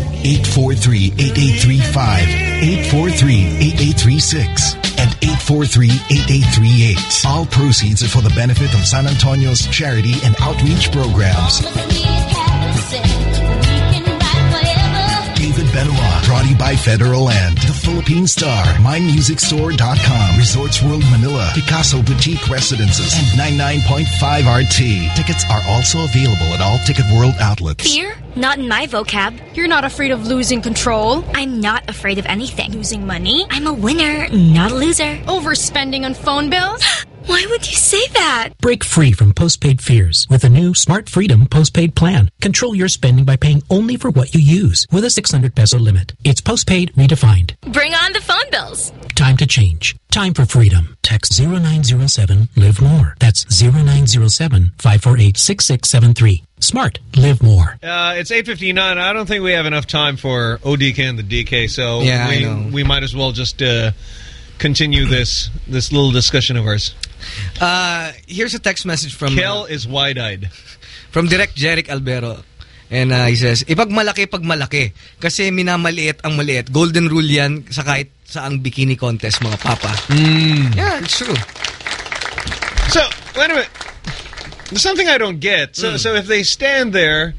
843-8835, 843-8836, and 843-8838. All proceeds are for the benefit of San Antonio's charity and outreach programs. David Benoit, brought to you by Federal Land, The Philippine Star, MyMusicStore.com, Resorts World Manila, Picasso Boutique Residences, and 99.5 RT. Tickets are also available at all Ticket World outlets. Fear? Not in my vocab. You're not afraid of losing control? I'm not afraid of anything. Losing money? I'm a winner, not a loser. Overspending on phone bills? Why would you say that? Break free from postpaid fears with the new Smart Freedom postpaid plan. Control your spending by paying only for what you use with a 600 peso limit. It's postpaid redefined. Bring on the phone bills. Time to change. Time for freedom. Text 0907 Live More. That's 0907 548 6673. Smart. Live more. Uh, it's 8.59. I don't think we have enough time for ODK and the DK, so Yeah, we, we might as well just uh, continue this this little discussion of ours. Uh, here's a text message from Kel is wide-eyed. from Direct Jeric Albero. And uh, he says, ipagmalaki pag malaki. Kasi minamaliit ang maliit. Golden rule yan sa kahit saang bikini contest, mga papa. Mm. Yeah, it's true. So, wait a minute. There's something I don't get. So, so if they stand there,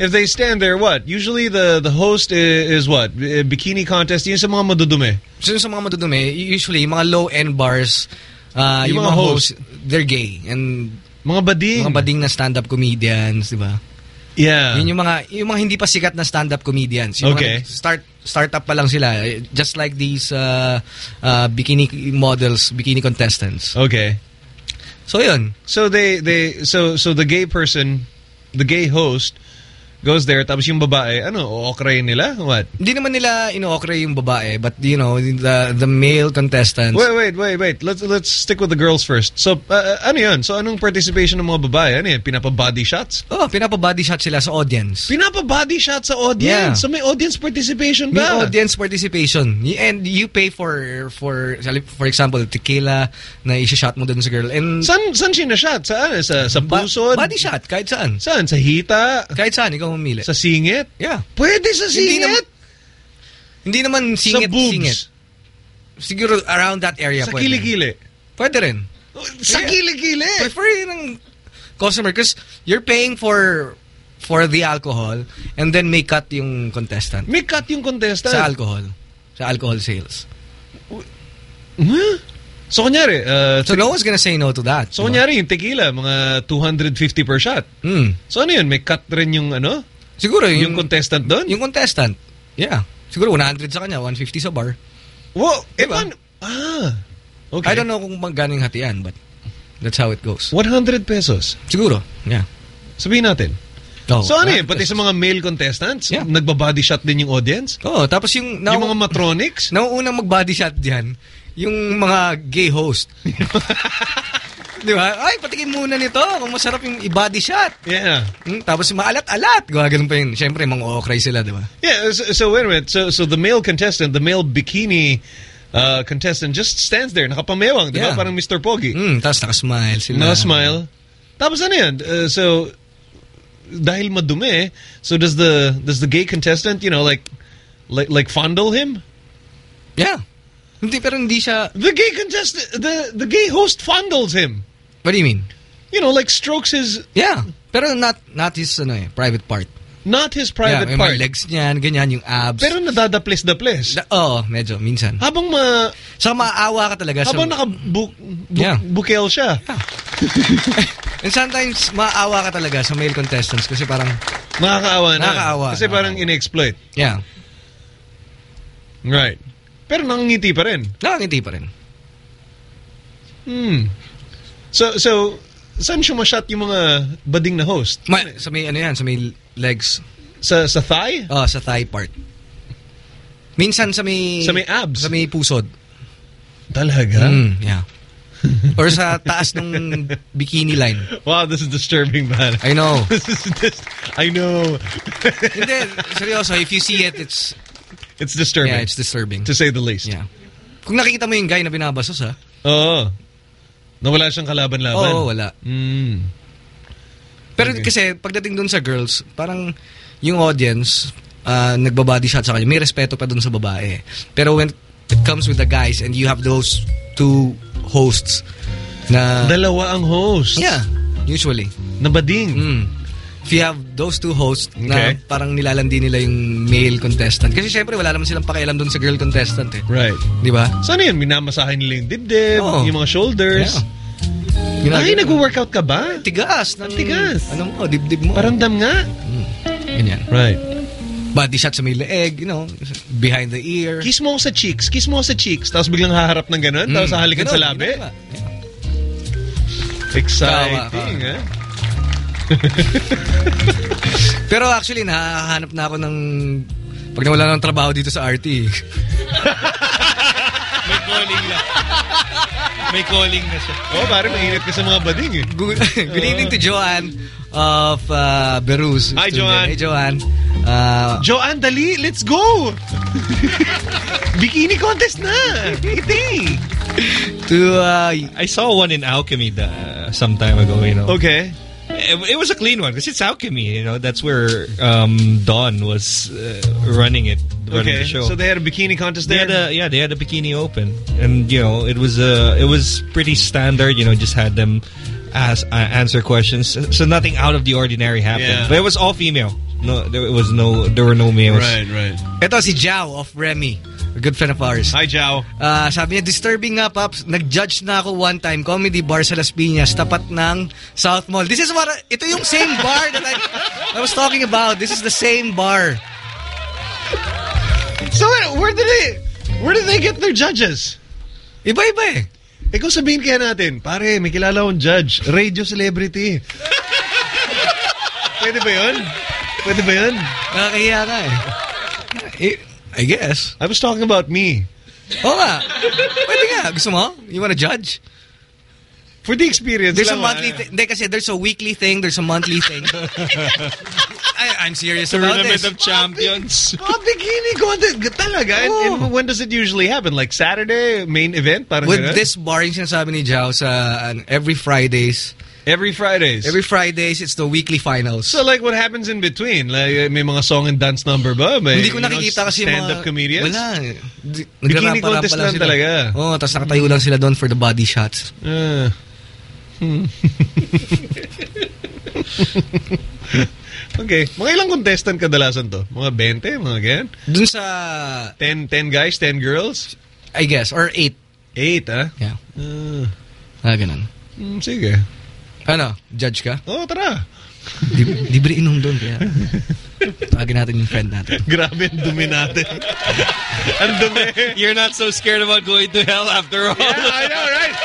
if they stand there, what? Usually the the host is, is what? Bikini contest. Yung sa mga madudumi. So sa mga madudumi, usually, mga low-end bars, uh, Yung yung, mga mga host. host, they're gay. And mga bading. Mga bading na stand-up comedians, di ba? Yeah. Yun yung mga, yung mga hindi pa sikat na stand-up comedians. Yung Okay. mga start, start up pa lang sila. Just like these uh, uh, bikini models, bikini contestants. Okay. So yun. So they they so so the gay person, the gay host goes there tapos yung babae, ano, okray nila? What? Hindi naman nila ino-okray yung babae, but you know, the the male contestants. Wait, wait, wait, wait. Let's let's stick with the girls first. So uh, ano 'yun? So anong participation ng mga babae? Ano 'yan? Pinapa-body shots? Oh, pinapa-body shot sila sa audience. Pinapa-body shot sa audience. Yeah. So may audience participation May ba? audience participation. And you pay for, for for example, tequila na isa-shot mo dun sa girl. And San san siya na-shot? Saan? Sa sa pusod? body shot, kahit saan. Saan? Sa hita? Kahit saan, ikaw mamili. Sa singit? Yeah. Pwede sa Hindi singit? Hindi naman singit, Sa boobs? singit. Siguro around that area Sa pwede. kilikili? Pwede rin. Sa Yeah. kilikili? Prefer yun ng customer because you're paying for for the alcohol and then may cut yung contestant. May cut yung contestant? Sa alcohol. Sa alcohol sales. Huh? So kunyari, uh, So no one's gonna say no to that. So kunyari yung tequila, mga 250 per shot. Hmm. So ano yun, may cut rin yung ano? Siguro yung, contestant doon? Yung contestant. Yeah. Siguro 100 sa kanya, 150 sa bar. Wow, eh Diba? paano- Ah. Okay. I don't know kung magkano yung hatian, but that's how it goes. 100 pesos? Siguro, yeah. Sabihin natin. Oh, so ano 100 pati sa mga male contestants, Yeah. nagbabody shot din yung audience? Oo, tapos yung... yung mga matronics? Nauunang mag-body shot diyan, yung mga gay host. Di ba? Ay, patikin muna nito kung masarap yung i-body shot. Yeah. Hmm, tapos maalat-alat. Gagano'n pa yun. Siyempre, mga okray sila, di ba? Yeah, so, so wait a minute. So, so the male contestant, the male bikini uh, contestant just stands there, nakapamewang, di ba? Yeah. Parang Mr. Pogi. Hmm, tapos nakasmile sila. Na-smile. Tapos ano yan? Uh, so, dahil madumi, so does the does the gay contestant, you know, like like like fondle him? Yeah. Hindi, pero hindi siya... The gay contestant, the the gay host fondles him. What do you mean? You know, like strokes his... Yeah. Pero not not his ano eh, private part. Not his private yeah, part. mga legs niyan, ganyan, yung abs. Pero nadadaples-daples. Da- Oo, medyo, minsan. Habang ma... Sa maawa ka talaga. Habang sa, nakabu bu Yeah. bukel siya. And sometimes, maawa ka talaga sa male contestants kasi parang, Nakakaawa na. Nakakaawa, Kasi parang in-exploit. yeah, Right. Pero nangangiti pa rin. nakangiti pa rin. Hmm. So, so, saan siya ma-shot yung mga bading na host? Ma sa may, ano yan, sa may legs. Sa sa thigh? Oh, sa thigh part. Minsan sa may... Sa may abs? Sa may pusod. Talaga? Mm, yeah. Or sa taas ng bikini line. Wow, this is disturbing, man. I know. this is this, I know. Hindi, seryoso, if you see it, it's... It's disturbing. Yeah, it's disturbing. To say the least. Yeah. Kung nakikita mo yung guy na binabasos, ha? Oo. Na wala siyang kalaban-laban. Oo, wala. Mm. Pero kasi, pagdating dun sa girls, parang yung audience, uh, nagbabody shot sa kanya, may respeto pa dun sa babae. Pero when it comes with the guys and you have those two hosts na... Dalawa ang host. Yeah, usually. Na bading. Mm. If you have those two hosts na Okay. parang nilalandi nila yung male contestant. Kasi syempre wala naman silang pakialam dun sa girl contestant eh. Right. Di ba? So ano yun? Minamasahin nila yung dibdib, Oo. yung mga shoulders. Yeah. Ay, nag-workout ka ba? Tigas. Ng, Tigas. Ano mo, dibdib mo. Paramdam nga. Ganyan. Right. Body shot sa may leeg, you know, behind the ear. Kiss mo sa cheeks. Kiss mo sa cheeks. Tapos biglang haharap ng ganun. Mm. Tapos hahalikan sa Ganun, labi. ginagawa. Exciting, Tawa eh? Pero actually, nakahanap na ako ng... Pag nawala ng trabaho dito sa RT. May calling na. May calling na siya. Oh, pare, mainit ka sa mga bading eh. Good, good evening to Joanne of uh, Beruz. Hi, Joanne. Hey, Joanne. Uh, Joanne, dali, let's go! Bikini contest na! Iti! to uh, I saw one in Alchemy the, some time ago, you know. Okay. It, it was a clean one because it's Alchemy, you know. That's where um, Dawn was uh, running it, running Okay, the show. so they had a bikini contest They there? had a yeah, they had a bikini open, and you know it was uh, it was pretty standard. You know, just had them ask uh, answer questions, so nothing out of the ordinary happened. Yeah. But it was all female. No, there was no, there were no males. Right, right. Ito si Jao of Remy. A good friend of ours. Hi, Jao. Uh, sabi niya, disturbing nga, Paps. Nag-judge na ako one time, comedy bar sa Las Piñas, tapat ng South Mall. This is what, ito yung same bar that I, I was talking about. This is the same bar. So, where did they, where did they get their judges? Iba-iba eh. Ikaw sabihin kaya natin, pare, may kilala akong judge, radio celebrity. Pwede ba yun? Pwede ba yun? Nakakahiya ka eh. I guess. I was talking about me. Oo nga. Pwede nga. Gusto mo? You wanna judge? For the experience There's a monthly thing. Hindi, kasi there's a weekly thing, there's a monthly thing. I, I'm serious about Tournament this. of Champions. Oh, bikini contest. Talaga? And, and when does it usually happen? Like Saturday, main event? Parang With ganun? this bar, yung sinasabi ni Jao sa an- every Fridays. Every Fridays? Every Fridays, it's the weekly finals. So like what happens in between? Like uh, may mga song and dance number ba? May, Hindi ko you know, nakikita kasi stand-up comedians? Wala. eh. Bikini contest lang sila. talaga. Oo, oh, tapos nakatayo lang sila doon for the body shots. Uh, hmm. okay. Mga ilang contestant kadalasan to? Mga 20? Mga ganyan? Dun sa... 10, 10 guys, 10 girls? I guess. Or 8. 8, ah? Yeah. Uh, Ah, ganun. hmm, sige. Ano? Judge ka? Oo, oh, tara. Di, libre inom doon. Kaya tawagin natin yung friend natin. Grabe ang dumi natin. ang dumi. You're not so scared about going to hell after all. Yeah, I know, right?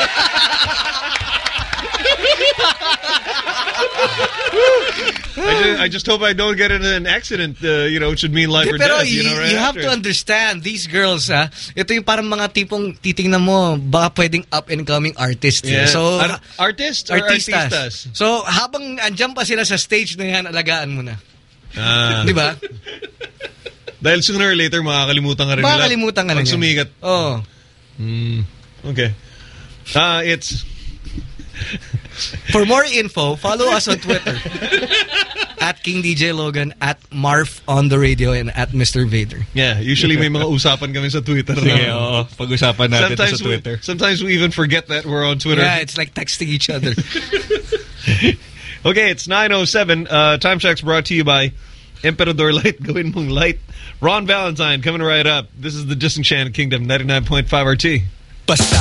I, just, I just hope I don't get in an accident. Uh, you know, it should mean life or Pero death. You, know, right you have after. to understand, these girls, ha, ito yung parang mga tipong titingnan mo, baka pwedeng up-and-coming artist. eh. Yeah. So, Ar- artist or artistas. artistas? So, habang andyan pa sila sa stage na yan, alagaan mo na. Ah. Di ba? Dahil sooner or later, makakalimutan ka rin nila. Makakalimutan ka na Pag sumikat. Oo. Mm, okay. Uh, it's... For more info, follow us on Twitter. at King DJ Logan, at Marv on the radio, and at Mr. Vader. Yeah, usually may mga usapan kami sa Twitter. Sige, na- oo. Pag-usapan natin sometimes sa Twitter. We, sometimes we even forget that we're on Twitter. Yeah, it's like texting each other. Okay, it's 9.07. Uh, Time Check's brought to you by Emperador Light. Gawin mong light. Ron Valentine coming right up. This is the Disenchanted Kingdom, 99.5 RT. Basta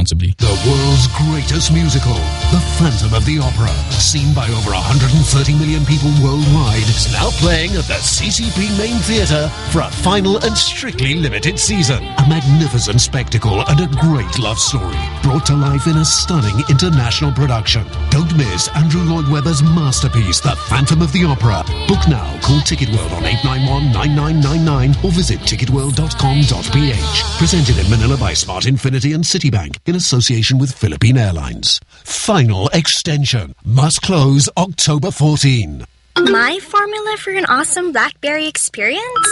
responsibly. The world's greatest musical, The Phantom of the Opera, seen by over 130 million people worldwide, is now playing at the CCP Main Theatre for a final and strictly limited season. A magnificent spectacle and a great love story, brought to life in a stunning international production. Don't miss Andrew Lloyd Webber's masterpiece, The Phantom of the Opera. Book now, call Ticket World on 891-9999 or visit ticketworld.com.ph. Presented in Manila by Smart Infinity and Citibank in association with Philippine Airlines. Final extension must close October 14. My formula for an awesome BlackBerry experience?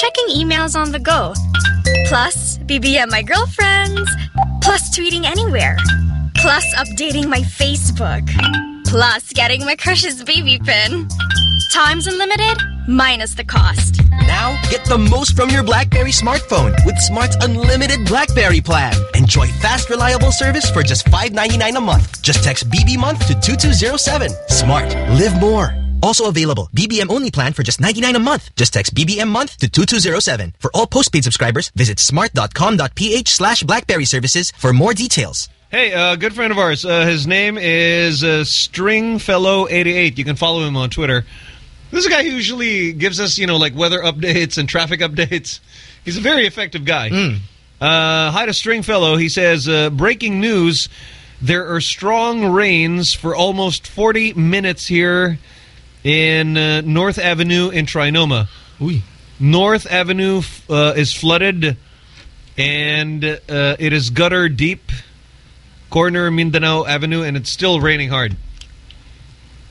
Checking emails on the go. Plus, BBM my girlfriends. Plus, tweeting anywhere. Plus, updating my Facebook. Plus, getting my crush's BB PIN. Times unlimited, minus the cost. Now, get the most from your BlackBerry smartphone with Smart's unlimited BlackBerry plan. Enjoy fast, reliable service for just $5.99 a month. Just text BB month to 2207. Smart. Live more. Also available, BBM only plan for just 99 a month. Just text BBM month to 2207. For all postpaid subscribers, visit smart.com.ph slash blackberry services for more details. Hey, a good friend of ours. Uh, his name is uh, Stringfellow88. You can follow him on Twitter. This is a guy who usually gives us, you know, like weather updates and traffic updates. He's a very effective guy. Uh, hi to Stringfellow. He says, uh, breaking news, there are strong rains for almost 40 minutes here in uh, North Avenue in Trinoma. North Avenue uh, is flooded and uh, it is gutter deep. Corner Mindanao Avenue, and it's still raining hard.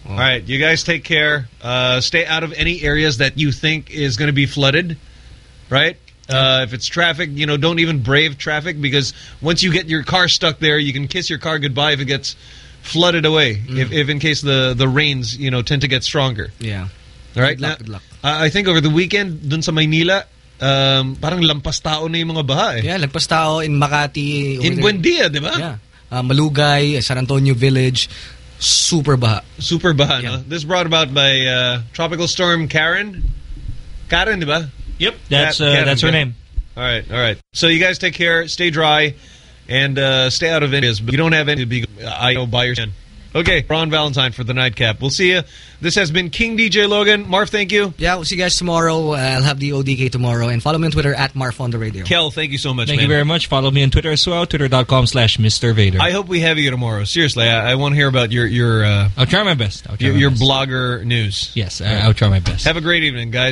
All right, you guys take care. Uh, stay out of any areas that you think is going to be flooded, right? Uh, if it's traffic, you know, don't even brave traffic because once you get your car stuck there, you can kiss your car goodbye if it gets flooded away. If, if in case the the rains, you know, tend to get stronger. Yeah. All right. Good luck, Now, good luck. I I think over the weekend, dun sa Maynila, um, parang lampas tao na yung mga baha eh. Yeah, lagpas tao in Makati. In there. Buendia, di ba? Yeah. Uh, Malugay, San Antonio Village, super baha. Super baha, no? This brought about by uh, Tropical Storm Karen. Karen, di ba? Yep. That's, uh, Karen, that's her yeah. name. All right, all right. So you guys take care, stay dry, and uh, stay out of areas. But you don't have any to be, I know, by your hand. Okay, Ron Valentine for the nightcap. We'll see you. This has been King DJ Logan. Marv, thank you. Yeah, we'll see you guys tomorrow. Uh, I'll have the ODK tomorrow. And follow me on Twitter at Marv on the radio. Kel, thank you so much, Thank man. you very much. Follow me on Twitter as well, twitter.com slash Mr. Vader. I hope we have you tomorrow. Seriously, I, I want to hear about your your uh, I'll try my best. Try your, my your best. blogger news. Yes, I- I'll try my best. Have a great evening, guys.